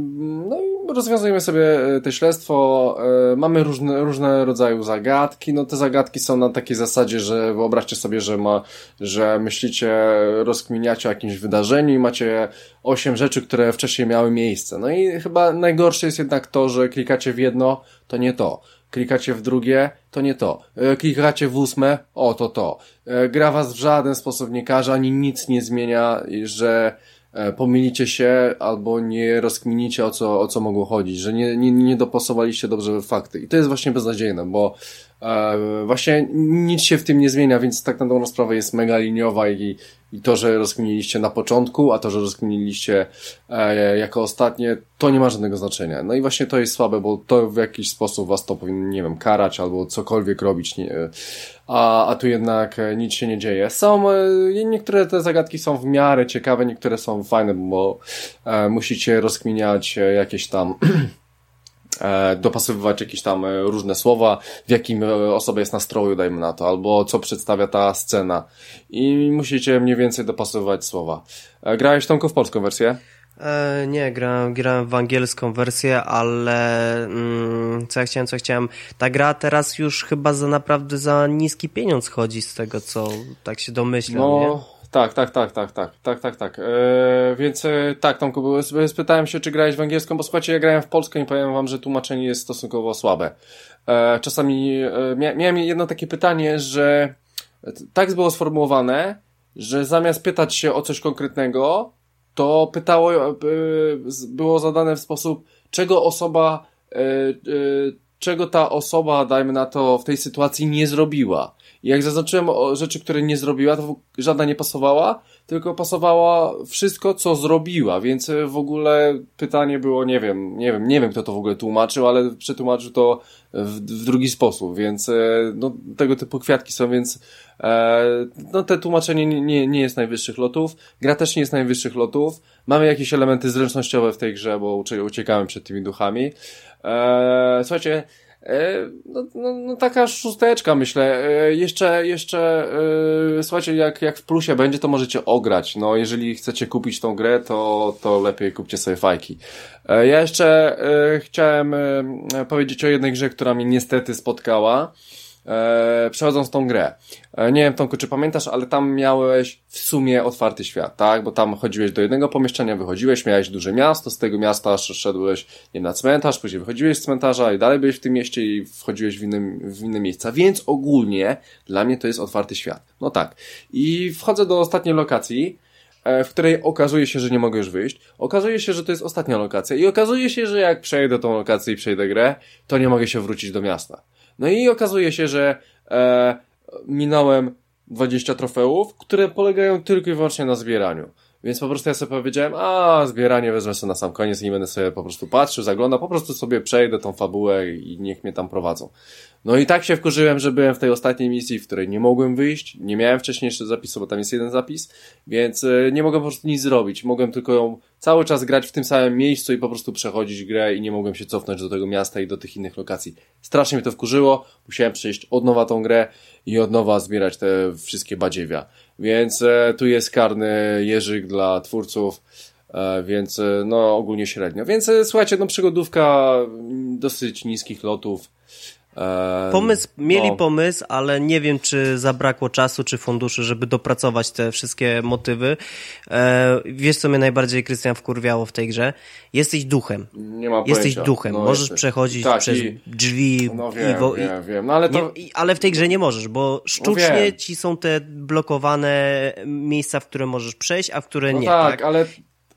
no i rozwiązujemy sobie e, te śledztwo. E, mamy różne, różne rodzaje zagadki. No te zagadki są na takiej zasadzie, że wyobraźcie sobie, że ma, że myślicie, rozkminiacie o jakimś wydarzeniu i macie osiem rzeczy, które wcześniej miały miejsce. No i chyba najgorsze jest jednak to, że klikacie w jedno, to nie to klikacie w drugie, to nie to. Klikacie w ósme, o to to. Gra was w żaden sposób nie każe, ani nic nie zmienia, że E, pomylicie się albo nie rozkminicie o co, o co mogło chodzić, że nie, nie, nie dopasowaliście dobrze fakty. I to jest właśnie beznadziejne, bo e, właśnie nic się w tym nie zmienia, więc tak na dobrą sprawę jest mega liniowa i, i to, że rozkminiliście na początku, a to, że rozkminiliście e, jako ostatnie, to nie ma żadnego znaczenia. No i właśnie to jest słabe, bo to w jakiś sposób was to powinno, nie wiem, karać albo cokolwiek robić, nie, a, a tu jednak e, nic się nie dzieje. Są, e, niektóre te zagadki są w miarę ciekawe, niektóre są fajne, bo e, musicie rozkminiać e, jakieś tam e, dopasowywać jakieś tam różne słowa, w jakim osoba jest nastroju, dajmy na to, albo co przedstawia ta scena. I musicie mniej więcej dopasowywać słowa. Grałeś Tomku w polską wersję? E, nie, grałem, grałem w angielską wersję, ale mm, co ja chciałem, co ja chciałem. Ta gra teraz już chyba za naprawdę za niski pieniądz chodzi z tego, co tak się domyślam, no, nie? Tak, tak, tak, tak, tak, tak, tak, tak. E, więc e, tak, Tomku, spytałem się, czy grałeś w angielską, bo słuchajcie, ja grałem w polską i powiem wam, że tłumaczenie jest stosunkowo słabe. E, czasami e, mia miałem jedno takie pytanie, że tak było sformułowane, że zamiast pytać się o coś konkretnego, to pytało, e, było zadane w sposób, czego osoba, e, e, czego ta osoba, dajmy na to, w tej sytuacji nie zrobiła. Jak zaznaczyłem rzeczy, które nie zrobiła, to żadna nie pasowała, tylko pasowała wszystko, co zrobiła, więc w ogóle pytanie było, nie wiem, nie wiem, nie wiem, kto to w ogóle tłumaczył, ale przetłumaczył to w, w drugi sposób, więc no, tego typu kwiatki są, więc e, no, te tłumaczenie nie, nie, nie jest najwyższych lotów, gra też nie jest najwyższych lotów, mamy jakieś elementy zręcznościowe w tej grze, bo uciekałem przed tymi duchami. E, słuchajcie, E, no, no, no, taka szósteczka, myślę. E, jeszcze, jeszcze, e, słuchajcie, jak, jak w plusie będzie, to możecie ograć. No, jeżeli chcecie kupić tą grę, to, to lepiej kupcie sobie fajki. Ja jeszcze chciałem powiedzieć o jednej grze, która mnie niestety spotkała e, przechodząc tą grę. E, nie wiem, Tomku, czy pamiętasz, ale tam miałeś w sumie otwarty świat, tak? Bo tam chodziłeś do jednego pomieszczenia, wychodziłeś, miałeś duże miasto, z tego miasta szedłeś nie na cmentarz, później wychodziłeś z cmentarza i dalej byłeś w tym mieście i wchodziłeś w, innym, w inne miejsca. Więc ogólnie dla mnie to jest otwarty świat. No tak. I wchodzę do ostatniej lokacji, e, w której okazuje się, że nie mogę już wyjść. Okazuje się, że to jest ostatnia lokacja i okazuje się, że jak przejdę tą lokację i przejdę grę, to nie mogę się wrócić do miasta. No i okazuje się, że e, minąłem 20 trofeów, które polegają tylko i wyłącznie na zbieraniu. Więc po prostu ja sobie powiedziałem, a zbieranie wezmę sobie na sam koniec i nie będę sobie po prostu patrzył, zaglądał, po prostu sobie przejdę tą fabułę i niech mnie tam prowadzą. No i tak się wkurzyłem, że byłem w tej ostatniej misji, w której nie mogłem wyjść, nie miałem wcześniejszego zapisu, bo tam jest jeden zapis, więc e, nie mogłem po prostu nic zrobić. Mogłem tylko ją cały czas grać w tym samym miejscu i po prostu przechodzić grę i nie mogłem się cofnąć do tego miasta i do tych innych lokacji. Strasznie mnie to wkurzyło, musiałem przejść od nowa tą grę i od nowa zbierać te wszystkie badziewia. Więc e, tu jest karny jeżyk dla twórców, e, więc e, no ogólnie średnio. Więc słuchajcie, no przygodówka dosyć niskich lotów, Pomysł, mieli no. pomysł, ale nie wiem, czy zabrakło czasu, czy funduszy, żeby dopracować te wszystkie motywy. E, wiesz, co mnie najbardziej, Krystian, wkurwiało w tej grze? Jesteś duchem. Nie ma Jesteś duchem. No, możesz jesteś. przechodzić tak, przez i... drzwi. No wiem, i, wo... wiem, wiem. No, ale, to... nie, ale w tej grze nie możesz, bo sztucznie no, ci są te blokowane miejsca, w które możesz przejść, a w które no nie. Tak, tak? ale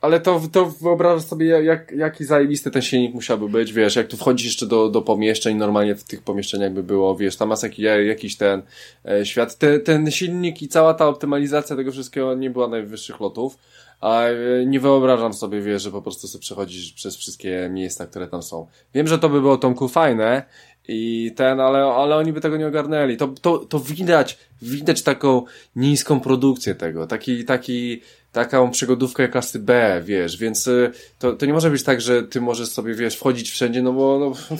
ale to, to wyobrażasz sobie, jak, jaki zajebisty ten silnik musiałby być, wiesz, jak tu wchodzisz jeszcze do, do pomieszczeń, normalnie w tych pomieszczeniach by było, wiesz, tam masz jakiś, jakiś ten e, świat. Te, ten silnik i cała ta optymalizacja tego wszystkiego nie była najwyższych lotów, a e, nie wyobrażam sobie, wiesz, że po prostu sobie przechodzisz przez wszystkie miejsca, które tam są. Wiem, że to by było Tomku fajne i ten, ale, ale oni by tego nie ogarnęli. To, to, to widać, widać taką niską produkcję tego, taki, taki, taką przygodówkę klasy B, wiesz, więc y, to, to nie może być tak, że ty możesz sobie, wiesz, wchodzić wszędzie, no bo no,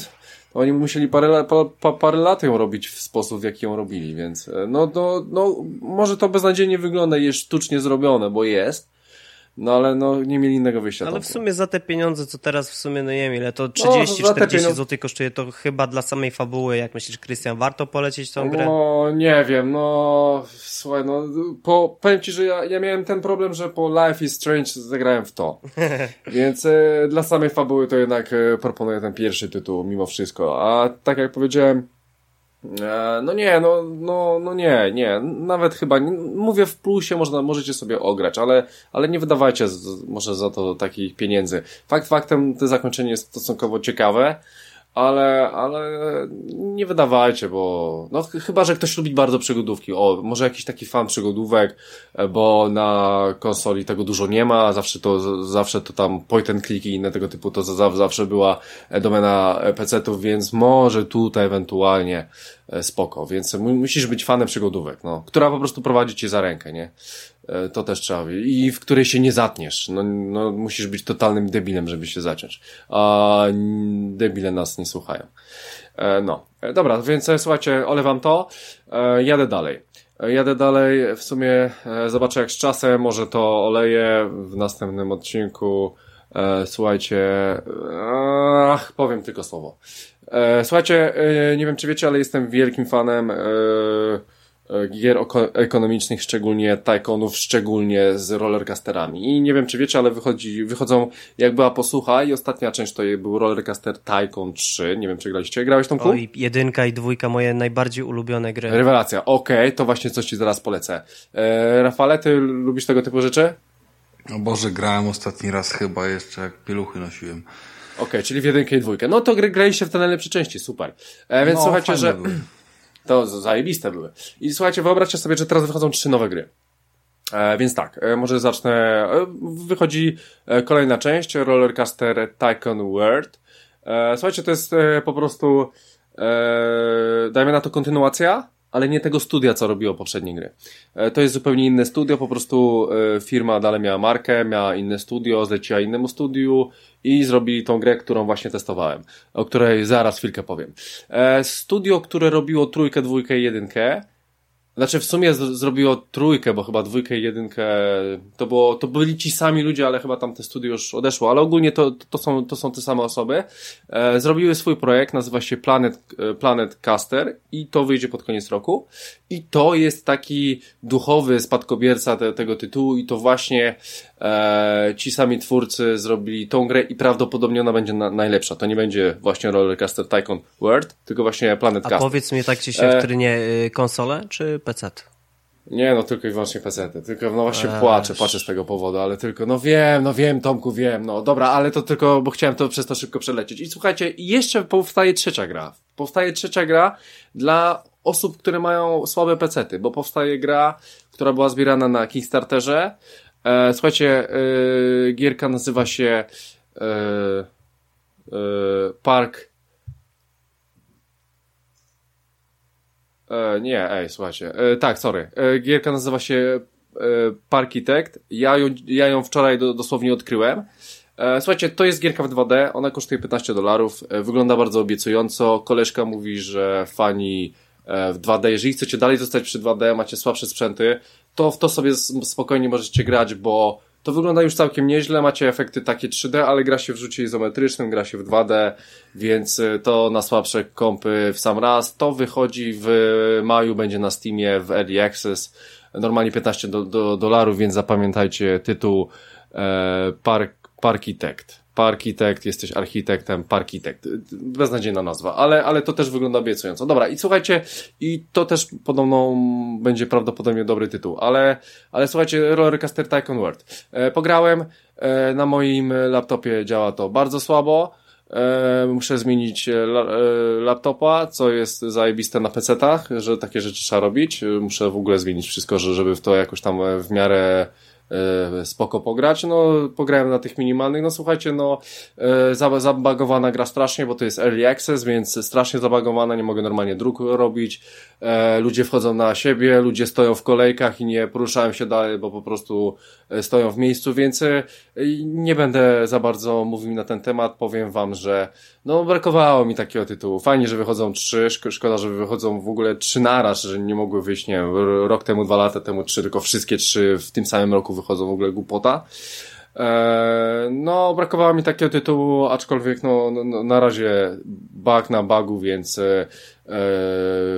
oni musieli parę, pa, parę lat ją robić w sposób, w jaki ją robili, więc no, no, no, może to beznadziejnie wygląda i jest sztucznie zrobione, bo jest, no ale no nie mieli innego wyjścia. Ale w sumie za te pieniądze, co teraz w sumie, no nie wiem ile, to 30-40 no, zł kosztuje to chyba dla samej fabuły, jak myślisz, Krystian, warto polecieć tą grę? No nie wiem, no słuchaj, no po, powiem Ci, że ja, ja miałem ten problem, że po Life is Strange zagrałem w to, więc e, dla samej fabuły to jednak e, proponuję ten pierwszy tytuł mimo wszystko, a tak jak powiedziałem, no nie, no, no, no nie, nie. Nawet chyba, mówię w plusie, można, możecie sobie ograć, ale, ale nie wydawajcie z, może za to takich pieniędzy. Fakt faktem, to zakończenie jest stosunkowo ciekawe ale, ale nie wydawajcie, bo no chyba, że ktoś lubi bardzo przygodówki. O, może jakiś taki fan przygodówek, e, bo na konsoli tego dużo nie ma, zawsze to, zawsze to tam point and click i inne tego typu, to zawsze była domena PC-ów, więc może tutaj ewentualnie e, spoko, więc musisz być fanem przygodówek, no, która po prostu prowadzi cię za rękę, nie? E, to też trzeba i w której się nie zatniesz. No, no, musisz być totalnym debilem, żeby się zacząć. A debile nas nie słuchają. E, no, e, dobra, więc słuchajcie, olewam to, jadę dalej. Jadę dalej, w sumie zobaczę jak z czasem, może to oleję w następnym odcinku. Słuchajcie, ach, powiem tylko słowo. Słuchajcie, nie wiem czy wiecie, ale jestem wielkim fanem gier ekonomicznych, szczególnie Tycoonów, szczególnie z rollercasterami. I nie wiem, czy wiecie, ale wychodzi, wychodzą, jak była posłucha i ostatnia część to był Rollercaster Tycoon 3. Nie wiem, czy graliście. Grałeś tą Oj, jedynka i dwójka, moje najbardziej ulubione gry. Rewelacja, okej, okay, to właśnie coś ci zaraz polecę. E, Rafale, ty lubisz tego typu rzeczy? O Boże, grałem ostatni raz chyba jeszcze, jak pieluchy nosiłem. Okej, okay, czyli w jedynkę i dwójkę. No to graliście w te najlepsze części, super. E, więc no, słuchajcie, że... Były to zajebiste były. I słuchajcie, wyobraźcie sobie, że teraz wychodzą trzy nowe gry. E, więc tak, e, może zacznę. E, wychodzi e, kolejna część, Rollercaster Tycoon World. E, słuchajcie, to jest e, po prostu, dajmy na to kontynuacja ale nie tego studia, co robiło poprzednie gry. E, to jest zupełnie inne studio, po prostu e, firma dalej miała markę, miała inne studio, zleciła innemu studiu i zrobili tą grę, którą właśnie testowałem, o której zaraz chwilkę powiem. E, studio, które robiło trójkę, dwójkę i jedynkę, znaczy w sumie zrobiło trójkę, bo chyba dwójkę i jedynkę to było, to byli ci sami ludzie, ale chyba tam te studio już odeszło, ale ogólnie to, to, są, to są te same osoby. E, zrobiły swój projekt, nazywa się Planet, e, Planet Caster i to wyjdzie pod koniec roku. I to jest taki duchowy spadkobierca te, tego tytułu i to właśnie e, ci sami twórcy zrobili tą grę i prawdopodobnie ona będzie na, najlepsza. To nie będzie właśnie Rollercaster Tycoon World, tylko właśnie Planet A powiedz mi tak ci się w trynie y, konsole czy PC? Nie, no tylko i wyłącznie PC. Tylko no właśnie Ech. płaczę, płaczę z tego powodu, ale tylko, no wiem, no wiem, Tomku, wiem, no dobra, ale to tylko, bo chciałem to przez to szybko przelecieć. I słuchajcie, jeszcze powstaje trzecia gra. Powstaje trzecia gra dla osób, które mają słabe pecety, bo powstaje gra, która była zbierana na Kickstarterze. E, słuchajcie, e, gierka nazywa się e, e Park E, nie, ej, słuchajcie. E, tak, sorry. Gierka nazywa się Parkitect. Ja ją, ja ją wczoraj do, dosłownie odkryłem. Słuchajcie, to jest gierka w 2D. Ona kosztuje 15 dolarów. Wygląda bardzo obiecująco. Koleżka mówi, że fani w 2D, jeżeli chcecie dalej zostać przy 2D, macie słabsze sprzęty, to w to sobie spokojnie możecie grać, bo to wygląda już całkiem nieźle, macie efekty takie 3D, ale gra się w rzucie izometrycznym, gra się w 2D, więc y, to na słabsze kompy w sam raz. To wychodzi w maju, będzie na Steamie w Early Access, normalnie 15 do, do, dolarów, więc zapamiętajcie tytuł e, Park, Parkitect. Parkitekt, jesteś architektem, parkitekt. Beznadziejna nazwa, ale, ale to też wygląda obiecująco. Dobra, i słuchajcie, i to też podobno będzie prawdopodobnie dobry tytuł, ale, ale słuchajcie, Rollercaster Tycoon World. E, pograłem, e, na moim laptopie działa to bardzo słabo, e, muszę zmienić e, la, e, laptopa, co jest zajebiste na PC-tach, że takie rzeczy trzeba robić. Muszę w ogóle zmienić wszystko, żeby w to jakoś tam w miarę e, spoko pograć. No, pograłem na tych minimalnych, no słuchajcie, no, e, zabagowana gra strasznie, bo to jest early access, więc strasznie zabagowana, nie mogę normalnie druk robić, e, ludzie wchodzą na siebie, ludzie stoją w kolejkach i nie poruszają się dalej, bo po prostu e, stoją w miejscu, więc e, nie będę za bardzo mówił na ten temat, powiem wam, że no brakowało mi takiego tytułu. Fajnie, że wychodzą trzy, szkoda, że wychodzą w ogóle trzy naraz, że nie mogły wyjść, nie wiem, rok temu, dwa lata temu trzy, tylko wszystkie trzy w tym samym roku wychodzą w ogóle głupota. Eee, no, brakowało mi takiego tytułu, aczkolwiek no, no, no na razie bug na bugu, więc e, e,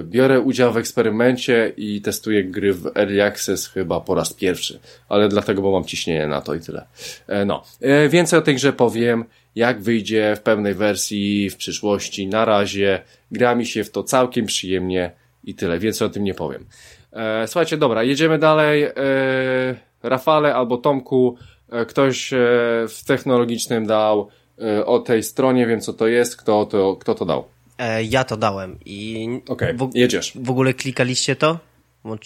biorę udział w eksperymencie i testuję gry w Early Access chyba po raz pierwszy, ale dlatego, bo mam ciśnienie na to i tyle. E, no, e, więcej o tej grze powiem, jak wyjdzie w pełnej wersji w przyszłości. Na razie gra mi się w to całkiem przyjemnie i tyle, więcej o tym nie powiem. E, słuchajcie, dobra, jedziemy dalej. E, Rafale albo Tomku, e, ktoś e, w technologicznym dał e, o tej stronie, wiem co to jest, kto to, kto to dał. Ja to dałem i... Okej, okay, jedziesz. W ogóle klikaliście to?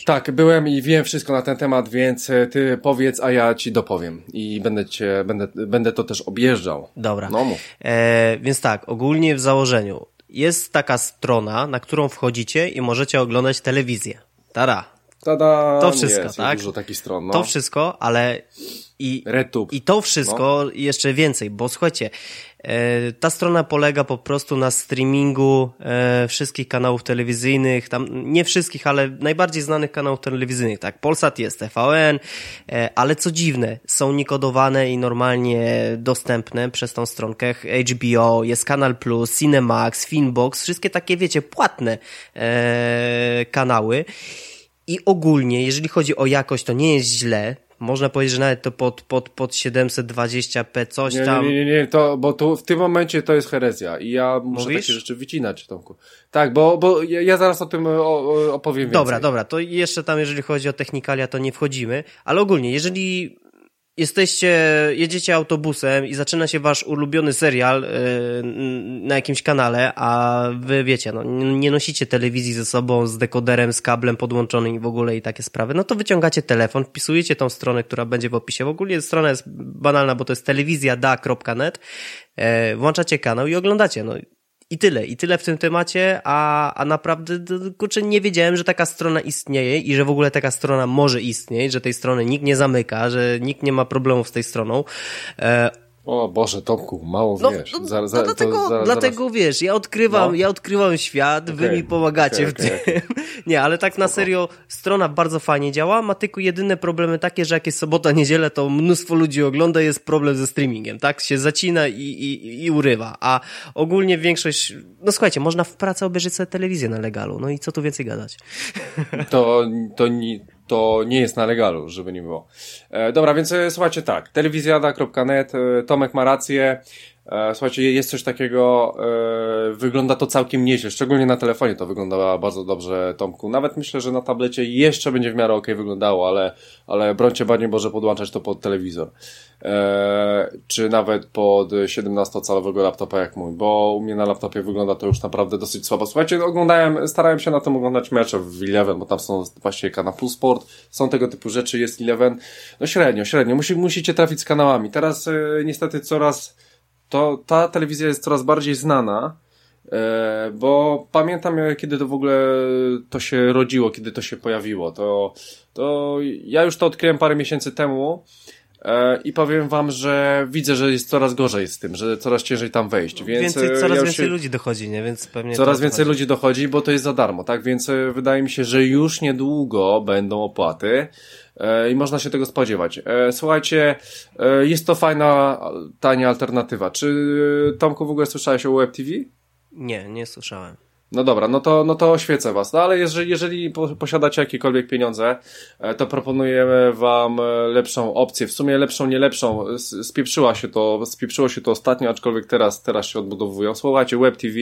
Tak, byłem i wiem wszystko na ten temat, więc ty powiedz, a ja ci dopowiem i będę cię, będę, będę to też objeżdżał. Dobra. No. E, więc tak, ogólnie w założeniu jest taka strona, na którą wchodzicie i możecie oglądać telewizję. Tada. Tada. To wszystko, jest, tak? Dużo takich stron, no. To wszystko, ale i, i to wszystko no. jeszcze więcej, bo słuchajcie, e, ta strona polega po prostu na streamingu e, wszystkich kanałów telewizyjnych, tam nie wszystkich, ale najbardziej znanych kanałów telewizyjnych, tak, Polsat jest, TVN, e, ale co dziwne, są niekodowane i normalnie dostępne przez tą stronkę HBO, jest Kanal Plus, Cinemax, Finbox, wszystkie takie, wiecie, płatne kanały i ogólnie, jeżeli chodzi o jakość, to nie jest źle, można powiedzieć, że nawet to pod, pod, pod 720p coś nie, tam. Nie, nie, nie, to, bo tu w tym momencie to jest herezja i ja muszę Mówisz? takie rzeczy wycinać, Tomku. Tak, bo, bo ja, ja zaraz o tym opowiem Dobra, więcej. dobra, to jeszcze tam, jeżeli chodzi o technikalia, to nie wchodzimy, ale ogólnie, jeżeli jesteście, jedziecie autobusem i zaczyna się wasz ulubiony serial yy, na jakimś kanale, a wy wiecie, no, nie nosicie telewizji ze sobą z dekoderem, z kablem podłączonym i w ogóle i takie sprawy, no to wyciągacie telefon, wpisujecie tą stronę, która będzie w opisie. W ogóle strona jest banalna, bo to jest telewizjada.net, yy, włączacie kanał i oglądacie. No, i tyle, i tyle w tym temacie, a, a naprawdę, kurczę, nie wiedziałem, że taka strona istnieje i że w ogóle taka strona może istnieć, że tej strony nikt nie zamyka, że nikt nie ma problemów z tej stroną. E, o Boże, Tomku, mało no, wiesz. No, no dlatego, zaraz, dlatego zaraz... wiesz, ja odkrywam, no. ja odkrywam świat, okay. wy mi pomagacie okay, w okay, tym. Nie, ale tak na serio, strona bardzo fajnie działa, ma tylko jedyne problemy takie, że jak jest sobota, niedziela, to mnóstwo ludzi ogląda, jest problem ze streamingiem, tak? Się zacina i, i, i urywa, a ogólnie większość, no słuchajcie, można w pracy obejrzeć sobie telewizję na legalu, no i co tu więcej gadać? To, to, nie, to nie jest na legalu, żeby nie było. E, dobra, więc e, słuchajcie tak, telewizjada.net, e, Tomek ma rację, słuchajcie, jest coś takiego, e, wygląda to całkiem nieźle, szczególnie na telefonie to wygląda bardzo dobrze, Tomku. Nawet myślę, że na tablecie jeszcze będzie w miarę ok wyglądało, ale, ale brońcie Panie Boże podłączać to pod telewizor. E, czy nawet pod 17-calowego laptopa jak mój, bo u mnie na laptopie wygląda to już naprawdę dosyć słabo. Słuchajcie, oglądałem, starałem się na tym oglądać mecze w Eleven, bo tam są właśnie kanał Plus Sport, są tego typu rzeczy, jest Eleven. No średnio, średnio. Musi, musicie trafić z kanałami. Teraz e, niestety coraz, to ta telewizja jest coraz bardziej znana, e, bo pamiętam, kiedy to w ogóle to się rodziło, kiedy to się pojawiło. To, to ja już to odkryłem parę miesięcy temu. E, I powiem wam, że widzę, że jest coraz gorzej z tym, że coraz ciężej tam wejść. Więc więcej, e, coraz ja więcej się... ludzi dochodzi, nie? Więc pewnie. Coraz więcej chodzi. ludzi dochodzi, bo to jest za darmo, tak? Więc e, wydaje mi się, że już niedługo będą opłaty i można się tego spodziewać. Słuchajcie, jest to fajna, tania alternatywa. Czy Tomku w ogóle słyszałeś o WebTV? Nie, nie słyszałem. No dobra, no to, no to oświecę was. No ale jeżeli, jeżeli posiadacie jakiekolwiek pieniądze, e, to proponujemy wam e, lepszą opcję. W sumie lepszą, nie lepszą. Spieprzyła się to, spieprzyło się to ostatnio, aczkolwiek teraz, teraz się odbudowują. Słuchajcie, Web TV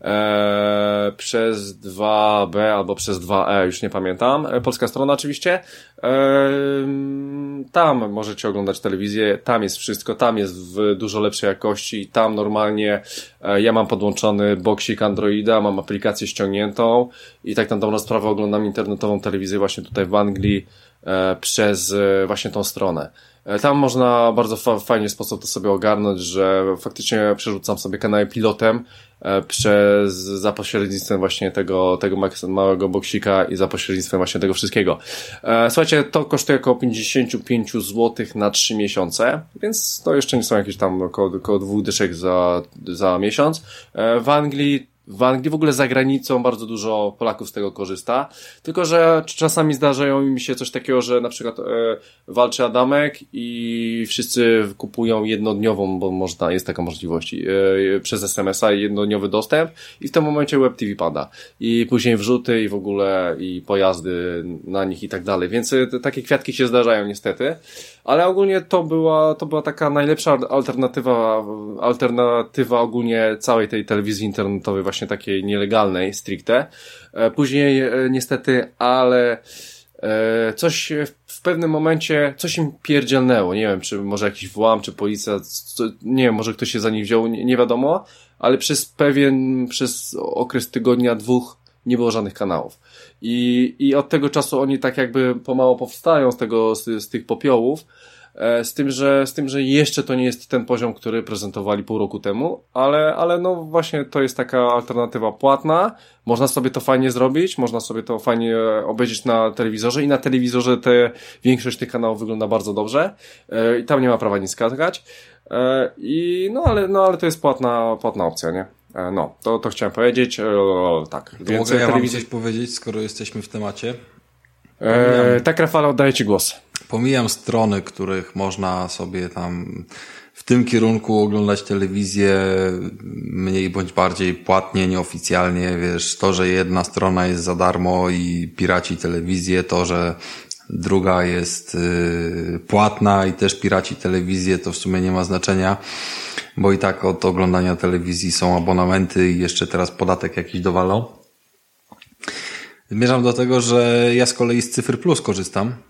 e, przez 2B albo przez 2E, już nie pamiętam. E, polska strona oczywiście. E, tam możecie oglądać telewizję, tam jest wszystko, tam jest w dużo lepszej jakości, tam normalnie e, ja mam podłączony boksik Androida, mam aplikację ściągniętą i tak na dobrą sprawę oglądam internetową telewizję właśnie tutaj w Anglii e, przez e, właśnie tą stronę. E, tam można bardzo fa fajnie sposób to sobie ogarnąć, że faktycznie przerzucam sobie kanały pilotem przez, za pośrednictwem właśnie tego, tego małego boksika i za pośrednictwem właśnie tego wszystkiego. E, słuchajcie, to kosztuje około 55 zł na 3 miesiące, więc to jeszcze nie są jakieś tam około, około dwóch dyszek za, za miesiąc. W Anglii w Anglii, w ogóle za granicą bardzo dużo Polaków z tego korzysta. Tylko, że czasami zdarzają mi się coś takiego, że na przykład e, walczy Adamek i wszyscy kupują jednodniową, bo można, jest taka możliwość, e, przez SMS-a jednodniowy dostęp i w tym momencie WebTV pada. I później wrzuty i w ogóle i pojazdy na nich i tak dalej. Więc e, takie kwiatki się zdarzają niestety. Ale ogólnie to była, to była taka najlepsza alternatywa, alternatywa ogólnie całej tej telewizji internetowej właśnie właśnie takiej nielegalnej stricte. E, później e, niestety, ale e, coś w pewnym momencie, coś im pierdzielnęło. Nie wiem, czy może jakiś włam, czy policja, nie wiem, może ktoś się za nich wziął, nie, wiadomo, ale przez pewien, przez okres tygodnia, dwóch nie było żadnych kanałów. I, i od tego czasu oni tak jakby pomału powstają z tego, z, z tych popiołów, z tym, że, z tym, że jeszcze to nie jest ten poziom, który prezentowali pół roku temu, ale, ale no właśnie to jest taka alternatywa płatna. Można sobie to fajnie zrobić, można sobie to fajnie obejrzeć na telewizorze i na telewizorze te, większość tych kanałów wygląda bardzo dobrze e, i tam nie ma prawa nic skakać. E, I no ale, no ale to jest płatna, płatna opcja, nie? No, to, to chciałem powiedzieć. Tak. To Więc mogę ja telewizji... wam coś powiedzieć, skoro jesteśmy w temacie? E, tak, Rafale, oddaję Ci głos. Pomijam strony, których można sobie tam w tym kierunku oglądać telewizję mniej bądź bardziej płatnie, nieoficjalnie, wiesz, to, że jedna strona jest za darmo i piraci telewizję, to, że druga jest y, płatna i też piraci telewizję, to w sumie nie ma znaczenia, bo i tak od oglądania telewizji są abonamenty i jeszcze teraz podatek jakiś dowalą. Zmierzam do tego, że ja z kolei z Cyfr Plus korzystam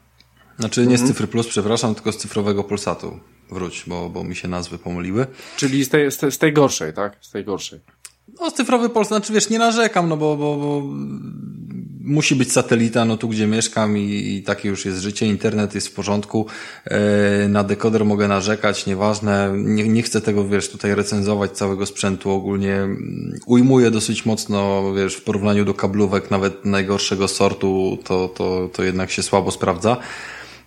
znaczy nie z mhm. Cyfry Plus, przepraszam, tylko z cyfrowego Polsatu. Wróć, bo, bo mi się nazwy pomyliły. Czyli z tej, z tej, z tej gorszej, tak? Z tej gorszej. No, cyfrowy Polsat, znaczy wiesz, nie narzekam, no bo, bo, bo musi być satelita, no tu gdzie mieszkam i, i takie już jest życie, internet jest w porządku, e, na dekoder mogę narzekać, nieważne, nie, nie chcę tego, wiesz, tutaj recenzować całego sprzętu ogólnie, ujmuję dosyć mocno, wiesz, w porównaniu do kablówek nawet najgorszego sortu, to, to, to jednak się słabo sprawdza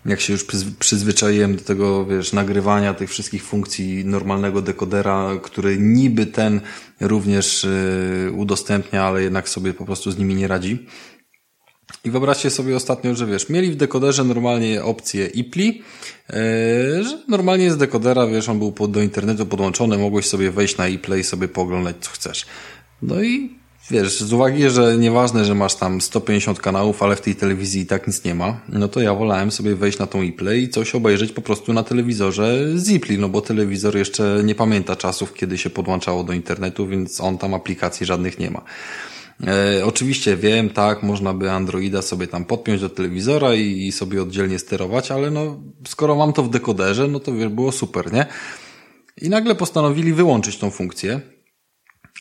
jak się już przyzwyczaiłem do tego, wiesz, nagrywania tych wszystkich funkcji normalnego dekodera, który niby ten również y, udostępnia, ale jednak sobie po prostu z nimi nie radzi. I wyobraźcie sobie ostatnio, że wiesz, mieli w dekoderze normalnie opcję IPLI, yy, że normalnie z dekodera, wiesz, on był pod, do internetu podłączony, mogłeś sobie wejść na iPlay i sobie poglądać co chcesz. No i wiesz, z uwagi, że nieważne, że masz tam 150 kanałów, ale w tej telewizji i tak nic nie ma, no to ja wolałem sobie wejść na tą iPlay i coś obejrzeć po prostu na telewizorze z iPlay, no bo telewizor jeszcze nie pamięta czasów, kiedy się podłączało do internetu, więc on tam aplikacji żadnych nie ma. E, oczywiście wiem, tak, można by Androida sobie tam podpiąć do telewizora i, i sobie oddzielnie sterować, ale no, skoro mam to w dekoderze, no to wiesz, było super, nie? I nagle postanowili wyłączyć tą funkcję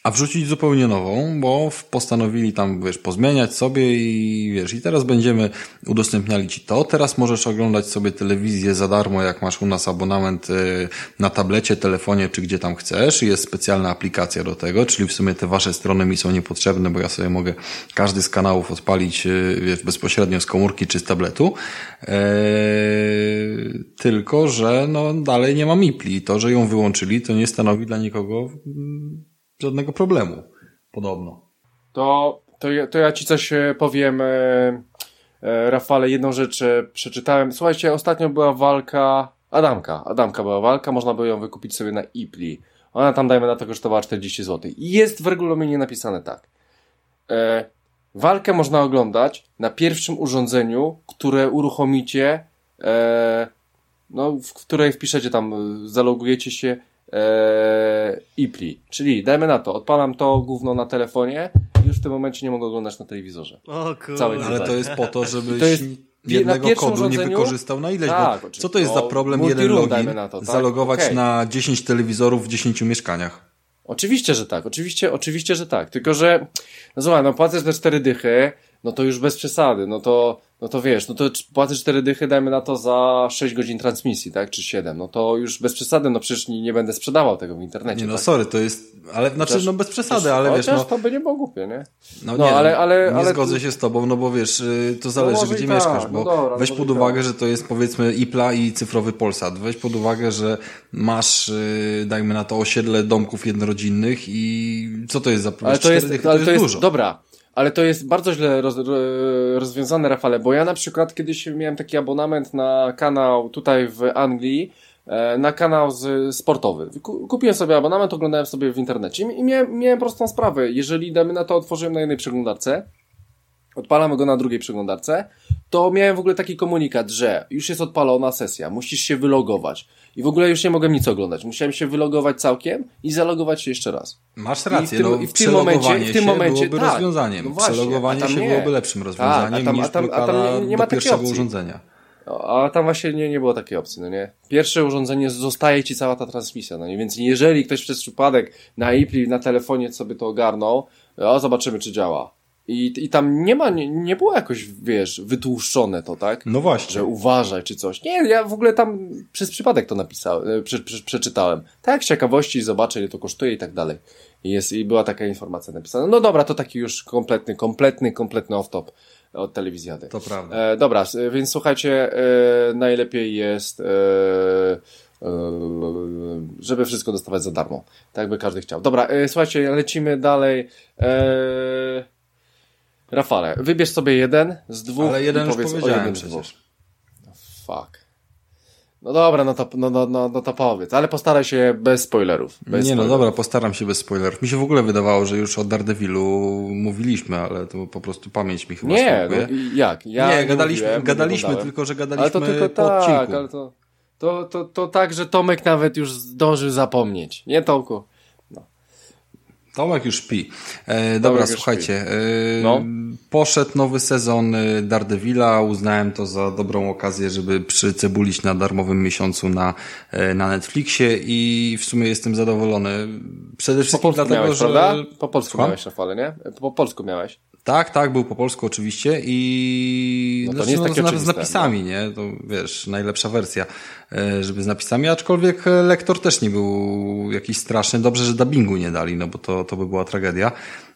a wrzucić zupełnie nową, bo postanowili tam, wiesz, pozmieniać sobie i wiesz, i teraz będziemy udostępniali Ci to. Teraz możesz oglądać sobie telewizję za darmo, jak masz u nas abonament y, na tablecie, telefonie, czy gdzie tam chcesz. Jest specjalna aplikacja do tego, czyli w sumie te Wasze strony mi są niepotrzebne, bo ja sobie mogę każdy z kanałów odpalić, y, wiesz, bezpośrednio z komórki czy z tabletu. Eee, tylko, że no dalej nie mam IPLI. To, że ją wyłączyli, to nie stanowi dla nikogo żadnego problemu, podobno. To, to, ja, to ja ci coś e, powiem, e, e, Rafale, jedną rzecz e, przeczytałem. Słuchajcie, ostatnio była walka Adamka. Adamka była walka, można było ją wykupić sobie na Ipli. Ona tam, dajmy na to, kosztowała 40 zł. I jest w regulaminie napisane tak. E, walkę można oglądać na pierwszym urządzeniu, które uruchomicie, e, no, w której wpiszecie tam, zalogujecie się e, IPLI. Czyli dajmy na to, odpalam to gówno na telefonie i już w tym momencie nie mogę oglądać na telewizorze. O kurde. Ale to jest po to, żebyś to jest jednego kodu nie wykorzystał na ileś. Tak, co to jest za problem jeden login na to, tak? zalogować okay. na 10 telewizorów w 10 mieszkaniach? Oczywiście, że tak. Oczywiście, oczywiście, że tak. Tylko, że no słuchaj, no płacę te cztery dychy, no to już bez przesady. No to no to wiesz, no to płacę cztery dychy, dajmy na to za 6 godzin transmisji, tak, czy 7, no to już bez przesady, no przecież nie, nie będę sprzedawał tego w internecie. Nie no, tak? sorry, to jest, ale znaczy, no bez przesady, ale wiesz, no. to by nie było głupie, nie? No, No, nie, ale- ale- nie ale- zgodzę się z tobą, no bo wiesz, y, to zależy może gdzie tak, mieszkasz, no bo dobra, weź może pod i uwagę, tak. że to jest powiedzmy IPLA i cyfrowy Polsat. Weź pod uwagę, że masz, y, dajmy na to osiedle domków jednorodzinnych i co to jest za Ale to jest, dychy, ale to jest, dużo. dobra, ale to jest bardzo źle roz, ro- rozwiązane, Rafale, bo ja na przykład kiedyś miałem taki abonament na kanał tutaj w Anglii, e, na kanał z, sportowy. Ku- Kupiłem sobie abonament, oglądałem sobie w internecie i miałem, miałem prostą sprawę. Jeżeli damy na to otworzyłem na jednej przeglądarce, odpalam go na drugiej przeglądarce, to miałem w ogóle taki komunikat, że już jest odpalona sesja, musisz się wylogować. I w ogóle już nie mogłem nic oglądać. Musiałem się wylogować całkiem i zalogować się jeszcze raz. Masz I rację, w tym- no i w tym momencie- w tym momencie- byłoby tak, rozwiązaniem. no właśnie, Przelogowanie a się nie. byłoby lepszym rozwiązaniem Tak, a tam- niż a tam- a tam nie- nie ma do pierwszego opcji. urządzenia. No, A tam właśnie nie, nie było takiej opcji, no nie? Pierwsze urządzenie zostaje ci cała ta transmisja, no nie? Więc jeżeli ktoś przez przypadek na Ipli, na telefonie sobie to ogarnął, o, zobaczymy czy działa. I, i tam nie ma, nie, nie było jakoś, wiesz, wytłuszczone to, tak? No właśnie. Że uważaj czy coś. Nie, ja w ogóle tam przez przypadek to napisałem, e, prze, prze, przeczytałem. Tak, z ciekawości zobaczę ile to kosztuje i tak dalej. I, jest, I była taka informacja napisana. No dobra, to taki już kompletny, kompletny, kompletny off-top od telewizjady. To prawda. E, dobra, s- więc słuchajcie, e, najlepiej jest, e, e, żeby wszystko dostawać za darmo. Tak by każdy chciał. Dobra, e, słuchajcie, lecimy dalej. E, Rafale, wybierz sobie jeden z dwóch Ale jeden i już powiedz o powiedziałem jednym z przecież. dwóch. Fuck. No dobra, no to, no, no, no, no to powiedz, ale postaraj się bez spoilerów. Bez nie no spoilerów. dobra, postaram się bez spoilerów. Mi się w ogóle wydawało, że już o Daredevilu mówiliśmy, ale to po prostu pamięć mi chyba Nie, no, jak? Ja nie, gadaliśmy, mówiłem, gadaliśmy oglądałem. tylko że gadaliśmy Ale to tylko po tak, odcinku. ale to, to, to, to tak, że Tomek nawet już zdążył zapomnieć. Nie, Tomku? Tomek już śpi. E, dobra, słuchajcie. E, No. Poszedł nowy sezon e, Daredevila. Uznałem to za dobrą okazję, żeby przycebulić na darmowym miesiącu na, e, na Netflixie i w sumie jestem zadowolony. Przede Po wszystkim polsku dlatego, miałeś, że... prawda? Po polsku Słucham? miałeś Rafale, nie? Po polsku miałeś. Tak, tak, był po polsku oczywiście i No to znaczy, nie jest no, takie z, z napisami, nie? To wiesz, najlepsza wersja, e, żeby z napisami, aczkolwiek e, lektor też nie był jakiś straszny. Dobrze, że dubbingu nie dali, no bo to, to by była tragedia.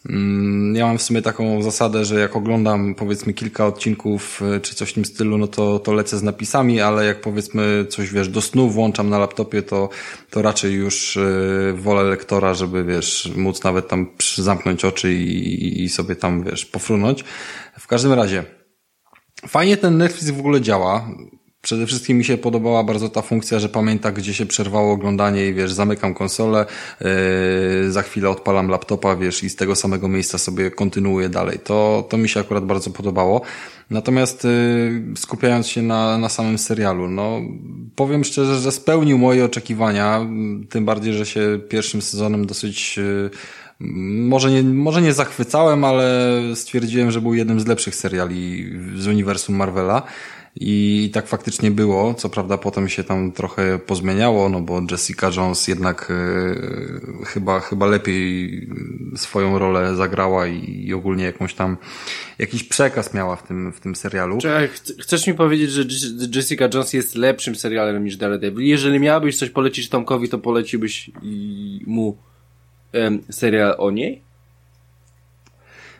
Mm, Ja mam w sumie taką zasadę, że jak oglądam powiedzmy kilka odcinków e, czy coś w tym stylu, no to, to lecę z napisami, ale jak powiedzmy coś wiesz, do snu włączam na laptopie, to, to raczej już e, wolę lektora, żeby wiesz, móc nawet tam zamknąć oczy i, i sobie tam wiesz, pofrunąć. W każdym razie, Fajnie ten Netflix w ogóle działa. Przede wszystkim mi się podobała bardzo ta funkcja, że pamięta, gdzie się przerwało oglądanie i wiesz, zamykam konsolę, yy, za chwilę odpalam laptopa, wiesz, i z tego samego miejsca sobie kontynuuję dalej. To, to mi się akurat bardzo podobało. Natomiast yy, skupiając się na, na samym serialu, no powiem szczerze, że spełnił moje oczekiwania, tym bardziej, że się pierwszym sezonem dosyć yy, może nie, może nie zachwycałem, ale stwierdziłem, że był jednym z lepszych seriali z uniwersum Marvela. I tak faktycznie było. Co prawda potem się tam trochę pozmieniało, no bo Jessica Jones jednak e, chyba, chyba lepiej swoją rolę zagrała i, i ogólnie jakąś tam, jakiś przekaz miała w tym, w tym serialu. Ch- chcesz mi powiedzieć, że Jessica Jones jest lepszym serialem niż Daredevil? Jeżeli miałbyś coś polecić Tomkowi, to poleciłbyś mu em, serial o niej?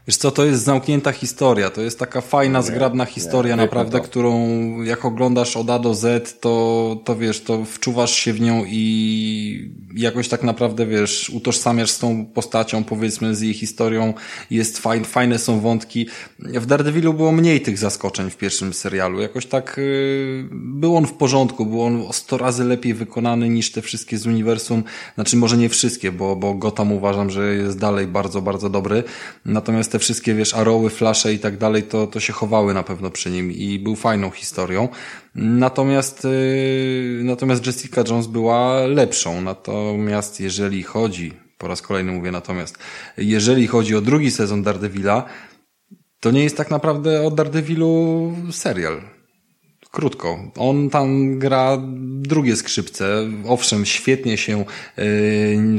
Wiesz co, to jest zamknięta historia, to jest taka fajna, zgrabna historia nie, naprawdę, to. którą jak oglądasz od A do Z, to, to wiesz, to wczuwasz się w nią i jakoś tak naprawdę, wiesz, utożsamiasz z tą postacią, powiedzmy, z jej historią, jest fajn, fajne są wątki. W Daredevilu było mniej tych zaskoczeń w pierwszym serialu, jakoś tak yy, był on w porządku, był on o 100 razy lepiej wykonany niż te wszystkie z uniwersum, znaczy może nie wszystkie, bo, bo Gotham uważam, że jest dalej bardzo, bardzo dobry, natomiast te wszystkie, wiesz, Arrowy, Flasze i tak dalej, to, to się chowały na pewno przy nim i był fajną historią. Natomiast, yy, natomiast Jessica Jones była lepszą. Natomiast jeżeli chodzi, po raz kolejny mówię natomiast, jeżeli chodzi o drugi sezon Daredevila, to nie jest tak naprawdę o Daredevilu serial. Krótko. On tam gra drugie skrzypce. Owszem, świetnie się yy,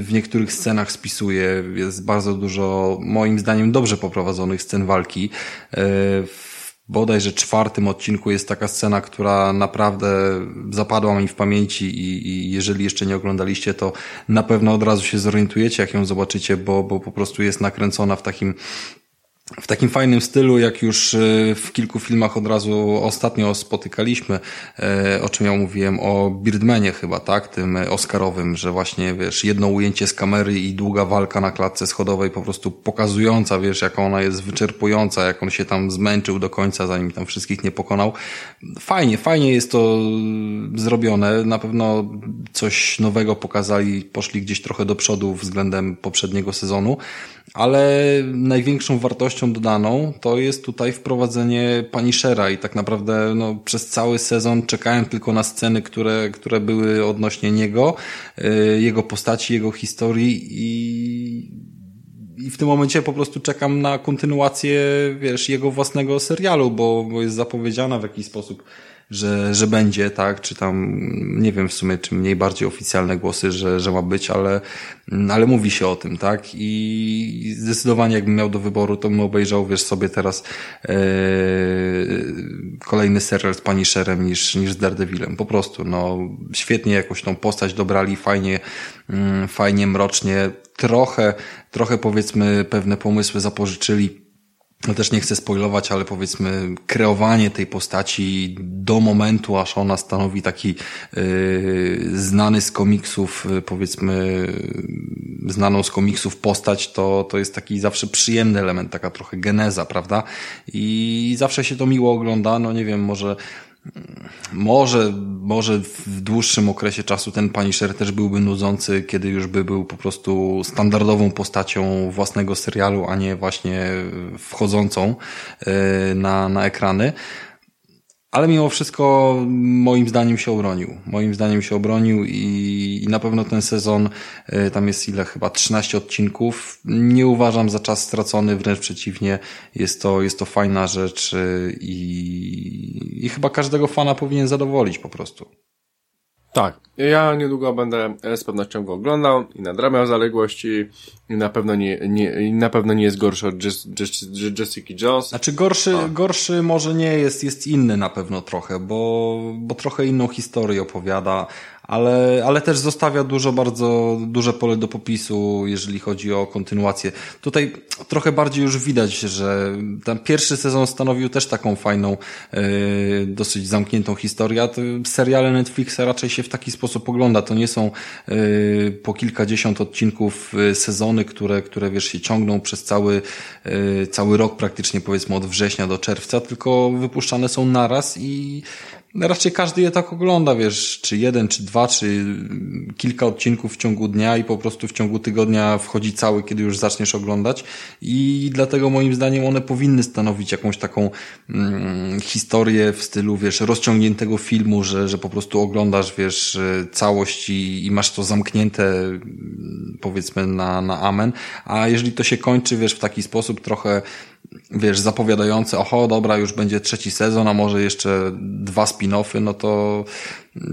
w niektórych scenach spisuje. Jest bardzo dużo, moim zdaniem, dobrze poprowadzonych scen walki. Yy, w bodajże czwartym odcinku jest taka scena, która naprawdę zapadła mi w pamięci i, i jeżeli jeszcze nie oglądaliście, to na pewno od razu się zorientujecie, jak ją zobaczycie, bo, bo po prostu jest nakręcona w takim w takim fajnym stylu, jak już e, w kilku filmach od razu ostatnio spotykaliśmy, e, o czym ja mówiłem, o Birdmanie chyba, tak, tym Oscarowym, że właśnie, wiesz, jedno ujęcie z kamery i długa walka na klatce schodowej po prostu pokazująca, wiesz, jak ona jest wyczerpująca, jak on się tam zmęczył do końca, zanim tam wszystkich nie pokonał. Fajnie, fajnie jest to zrobione, na pewno coś nowego pokazali, poszli gdzieś trochę do przodu względem poprzedniego sezonu, ale największą wartością dodaną to jest tutaj wprowadzenie Punishera i tak naprawdę no, przez cały sezon czekałem tylko na sceny, które, które były odnośnie niego, y, jego postaci, jego historii i i w tym momencie po prostu czekam na kontynuację, wiesz, jego własnego serialu, bo, bo jest zapowiedziana w jakiś sposób że, że będzie, tak, czy tam, nie wiem w sumie, czy mniej bardziej oficjalne głosy, że, że ma być, ale, ale mówi się o tym, tak, i zdecydowanie jakbym miał do wyboru, to bym obejrzał, wiesz, sobie teraz e, kolejny serial z Punisherem niż, niż z Daredevilem, po prostu, no, świetnie jakoś tą postać dobrali, fajnie, mm, fajnie, mrocznie, trochę, trochę powiedzmy pewne pomysły zapożyczyli no też nie chcę spoilować, ale powiedzmy kreowanie tej postaci do momentu, aż ona stanowi taki yy, znany z komiksów, yy, powiedzmy znaną z komiksów postać, to, to jest taki zawsze przyjemny element, taka trochę geneza, prawda? I zawsze się to miło ogląda, no nie wiem, może może, może w dłuższym okresie czasu ten Punisher też byłby nudzący, kiedy już by był po prostu standardową postacią własnego serialu, a nie właśnie wchodzącą e, na, na ekrany ale mimo wszystko moim zdaniem się obronił. Moim zdaniem się obronił i, i na pewno ten sezon, y, tam jest ile chyba 13 odcinków. Nie uważam za czas stracony, wręcz przeciwnie. Jest to, jest to fajna rzecz y, i, i chyba każdego fana powinien zadowolić po prostu. Tak, ja niedługo będę z pewnością go oglądał i nadrabiał zaległości. I na pewno nie, nie, na pewno nie jest gorszy od Jessica Jones. Znaczy gorszy, gorszy może nie jest, jest inny na pewno trochę, bo, bo trochę inną historię opowiada, ale, ale też zostawia dużo, bardzo duże pole do popisu, jeżeli chodzi o kontynuację. Tutaj trochę bardziej już widać, że ten pierwszy sezon stanowił też taką fajną, yy, dosyć zamkniętą historię, seriale Netflixa raczej się w taki sposób ogląda. To nie są yy, po kilkadziesiąt odcinków yy, sezony, które, które wiesz, się ciągną przez cały, cały rok praktycznie powiedzmy od września do czerwca, tylko wypuszczane są naraz i raczej każdy je tak ogląda, wiesz, czy jeden, czy dwa, czy kilka odcinków w ciągu dnia i po prostu w ciągu tygodnia wchodzi cały, kiedy już zaczniesz oglądać. I dlatego moim zdaniem one powinny stanowić jakąś taką mm, historię w stylu, wiesz, rozciągniętego filmu, że, że po prostu oglądasz, wiesz, całość i, i masz to zamknięte powiedzmy na, na amen, a jeżeli to się kończy, wiesz, w taki sposób trochę wiesz, zapowiadające, oho, dobra, już będzie trzeci sezon, a może jeszcze dwa spin-offy, no to,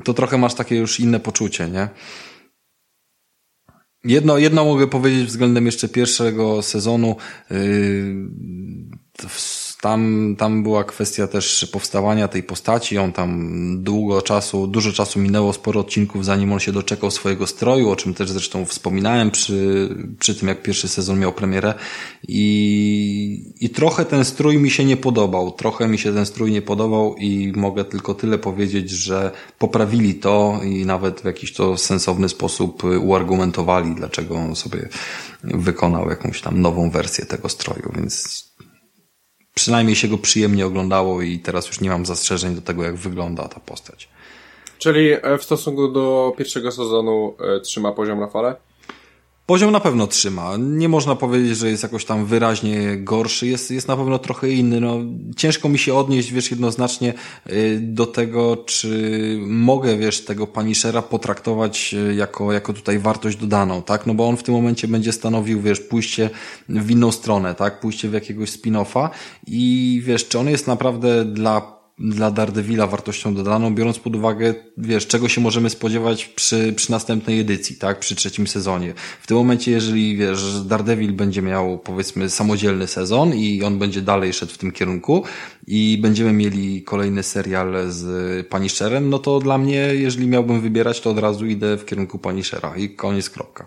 to trochę masz takie już inne poczucie, nie? Jedno, jedno mogę powiedzieć względem jeszcze pierwszego sezonu. Yy, tam, tam była kwestia też powstawania tej postaci. On tam długo czasu, dużo czasu minęło, sporo odcinków, zanim on się doczekał swojego stroju, o czym też zresztą wspominałem przy, przy tym, jak pierwszy sezon miał premierę. I, I trochę ten strój mi się nie podobał. Trochę mi się ten strój nie podobał i mogę tylko tyle powiedzieć, że poprawili to i nawet w jakiś to sensowny sposób uargumentowali, dlaczego on sobie wykonał jakąś tam nową wersję tego stroju, więc przynajmniej się go przyjemnie oglądało i teraz już nie mam zastrzeżeń do tego, jak wygląda ta postać. Czyli e, w stosunku do pierwszego sezonu e, trzyma poziom na fale? Poziom na pewno trzyma. Nie można powiedzieć, że jest jakoś tam wyraźnie gorszy. Jest, jest na pewno trochę inny. No, ciężko mi się odnieść, wiesz, jednoznacznie y, do tego, czy mogę, wiesz, tego Punishera potraktować y, jako, jako tutaj wartość dodaną, tak? No bo on w tym momencie będzie stanowił, wiesz, pójście w inną stronę, tak? Pójście w jakiegoś spin-offa i wiesz, czy on jest naprawdę dla dla Daredevila wartością dodaną, biorąc pod uwagę, wiesz, czego się możemy spodziewać przy, przy następnej edycji, tak, przy trzecim sezonie. W tym momencie, jeżeli, wiesz, Daredevil będzie miał, powiedzmy, samodzielny sezon i on będzie dalej szedł w tym kierunku i będziemy mieli kolejny serial z Punisherem, no to dla mnie, jeżeli miałbym wybierać, to od razu idę w kierunku Punishera i koniec, kropka.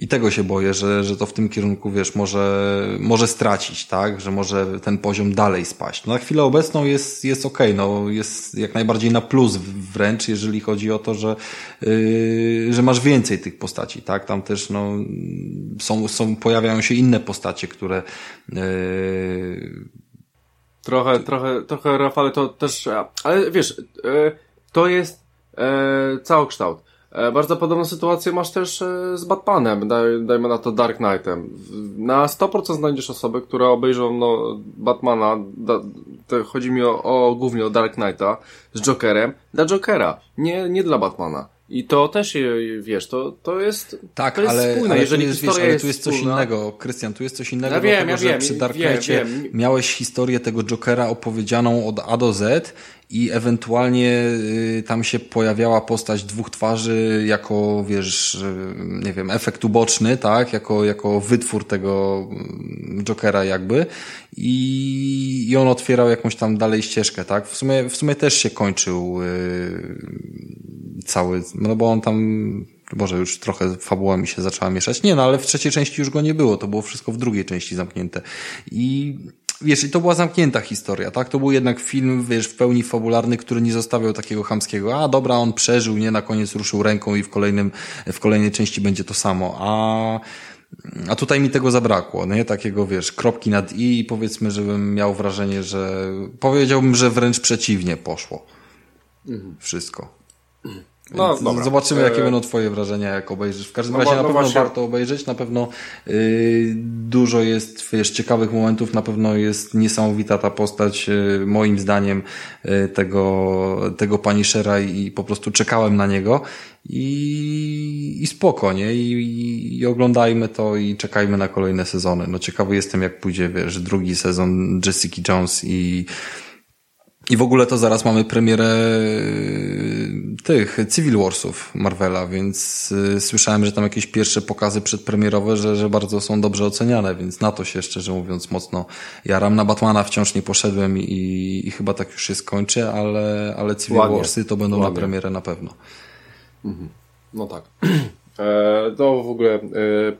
I tego się boję, że, że to w tym kierunku, wiesz, może, może stracić, tak? Że może ten poziom dalej spaść. No na chwilę obecną jest, jest okay. no jest jak najbardziej na plus wręcz, jeżeli chodzi o to, że, yy, że masz więcej tych postaci, tak? Tam też, no, są, są, pojawiają się inne postacie, które, yy... Trochę, trochę, trochę, Rafale, to też, ale wiesz, yy, to jest, yy, całokształt bardzo podobną sytuację masz też e, z Batmanem, daj, dajmy na to Dark Knightem. Na 100% znajdziesz osoby, które obejrzą no, Batmana, da, chodzi mi o, o, głównie o Dark Knighta z Jokerem, dla Jokera, nie, nie dla Batmana. I to też, wiesz, to, to jest, tak, to jest ale, spójne. Ale Jeżeli jest, wiesz, ale tu jest coś innego, Krystian, tu jest coś innego, ja wiem, dlatego, ja wiem, że przy Dark Knightie miałeś historię tego Jokera opowiedzianą od A do Z i ewentualnie y, tam się pojawiała postać dwóch twarzy jako, wiesz, y, nie wiem, efekt uboczny, tak, jako, jako wytwór tego mm, Jokera jakby i, i on otwierał jakąś tam dalej ścieżkę, tak, w sumie, w sumie też się kończył y, cały, no bo on tam może już trochę fabuła mi się zaczęła mieszać. Nie, no ale w trzeciej części już go nie było, to było wszystko w drugiej części zamknięte. I wiesz, i to była zamknięta historia, tak? To był jednak film, wiesz, w pełni fabularny, który nie zostawiał takiego chamskiego, a dobra, on przeżył, nie, na koniec ruszył ręką i w kolejnym, w kolejnej części będzie to samo, a a tutaj mi tego zabrakło, nie? Takiego, wiesz, kropki nad i i powiedzmy, żebym miał wrażenie, że powiedziałbym, że wręcz przeciwnie poszło. Mhm. Wszystko. Mhm. No, dobra. Zobaczymy, jakie e... będą Twoje wrażenia, jak obejrzysz. W każdym no, razie no, na pewno właśnie... warto obejrzeć, na pewno yy, dużo jest wiesz, ciekawych momentów, na pewno jest niesamowita ta postać, yy, moim zdaniem, yy, tego, tego Punishera i, i po prostu czekałem na niego i, i spoko, nie? I, i, I, oglądajmy to i czekajmy na kolejne sezony. No ciekawy jestem, jak pójdzie, wiesz, drugi sezon Jessica Jones i i w ogóle to zaraz mamy premierę y, tych Civil Warsów Marvela, więc y, słyszałem, że tam jakieś pierwsze pokazy przedpremierowe, że, że bardzo są dobrze oceniane, więc na to się szczerze mówiąc mocno jaram. Na Batmana wciąż nie poszedłem i, i chyba tak już się skończy, ale, ale Civil Ładnie. Warsy to będą Ładnie. na premierę na pewno. Mhm. No tak. E, to w ogóle e, E,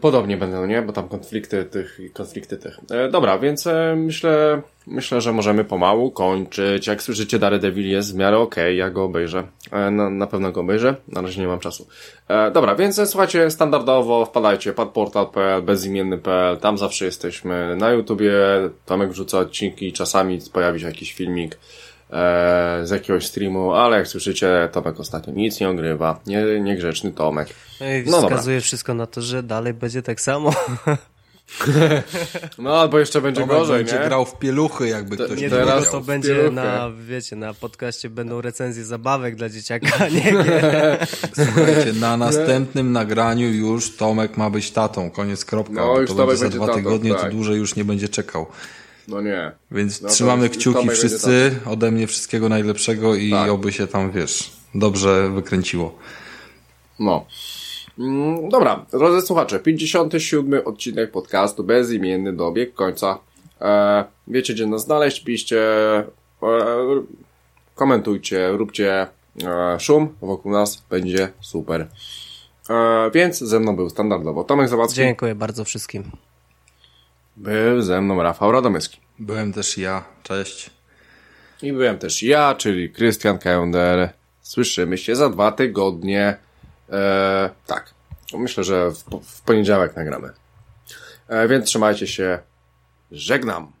podobnie będą, nie? Bo tam konflikty tych i konflikty tych. E, dobra, więc e, myślę, myślę, że możemy pomału kończyć. Jak słyszycie, Daredevil jest w miarę okej, okay, ja go obejrzę. Na, na pewno go obejrzę, na razie nie mam czasu. dobra, więc słuchajcie, standardowo wpadajcie padportal.pl, bezimienny.pl, tam zawsze jesteśmy. Na YouTubie Tomek wrzuca odcinki, czasami pojawi się jakiś filmik e, z jakiegoś streamu, ale jak słyszycie, Tomek ostatnio nic nie ogrywa. Nie, niegrzeczny Tomek. No no wskazuje dobra. wszystko na to, że dalej będzie tak samo. No albo jeszcze będzie Tomek gorzej, będzie nie? grał w pieluchy, jakby ktoś nie teraz to będzie na, wiecie, na podcaście będą recenzje zabawek dla dzieciaka, nie Słuchajcie, na następnym nagraniu już Tomek ma być tatą, koniec kropka. No, już to będzie za dwa tygodnie, tak. to dłużej już nie będzie czekał. No nie. Więc no trzymamy kciuki wszyscy, ode mnie wszystkiego najlepszego i tak. oby się tam, wiesz, dobrze wykręciło. No. Mm, dobra, drodzy słuchacze, 57 odcinek podcastu bezimienny dobieg końca. E, wiecie, gdzie nas znaleźć, piszcie, e, komentujcie, róbcie e, szum wokół nas, będzie super. E, więc ze mną był standardowo Tomek Zawadzki. Dziękuję bardzo wszystkim. Był ze mną Rafał Radomyski. Byłem też ja. Cześć. I byłem też ja, czyli Krystian Kender. Słyszymy się za dwa tygodnie. Eee, tak. Myślę, że w, w poniedziałek nagramy. Eee, więc trzymajcie się. Żegnam.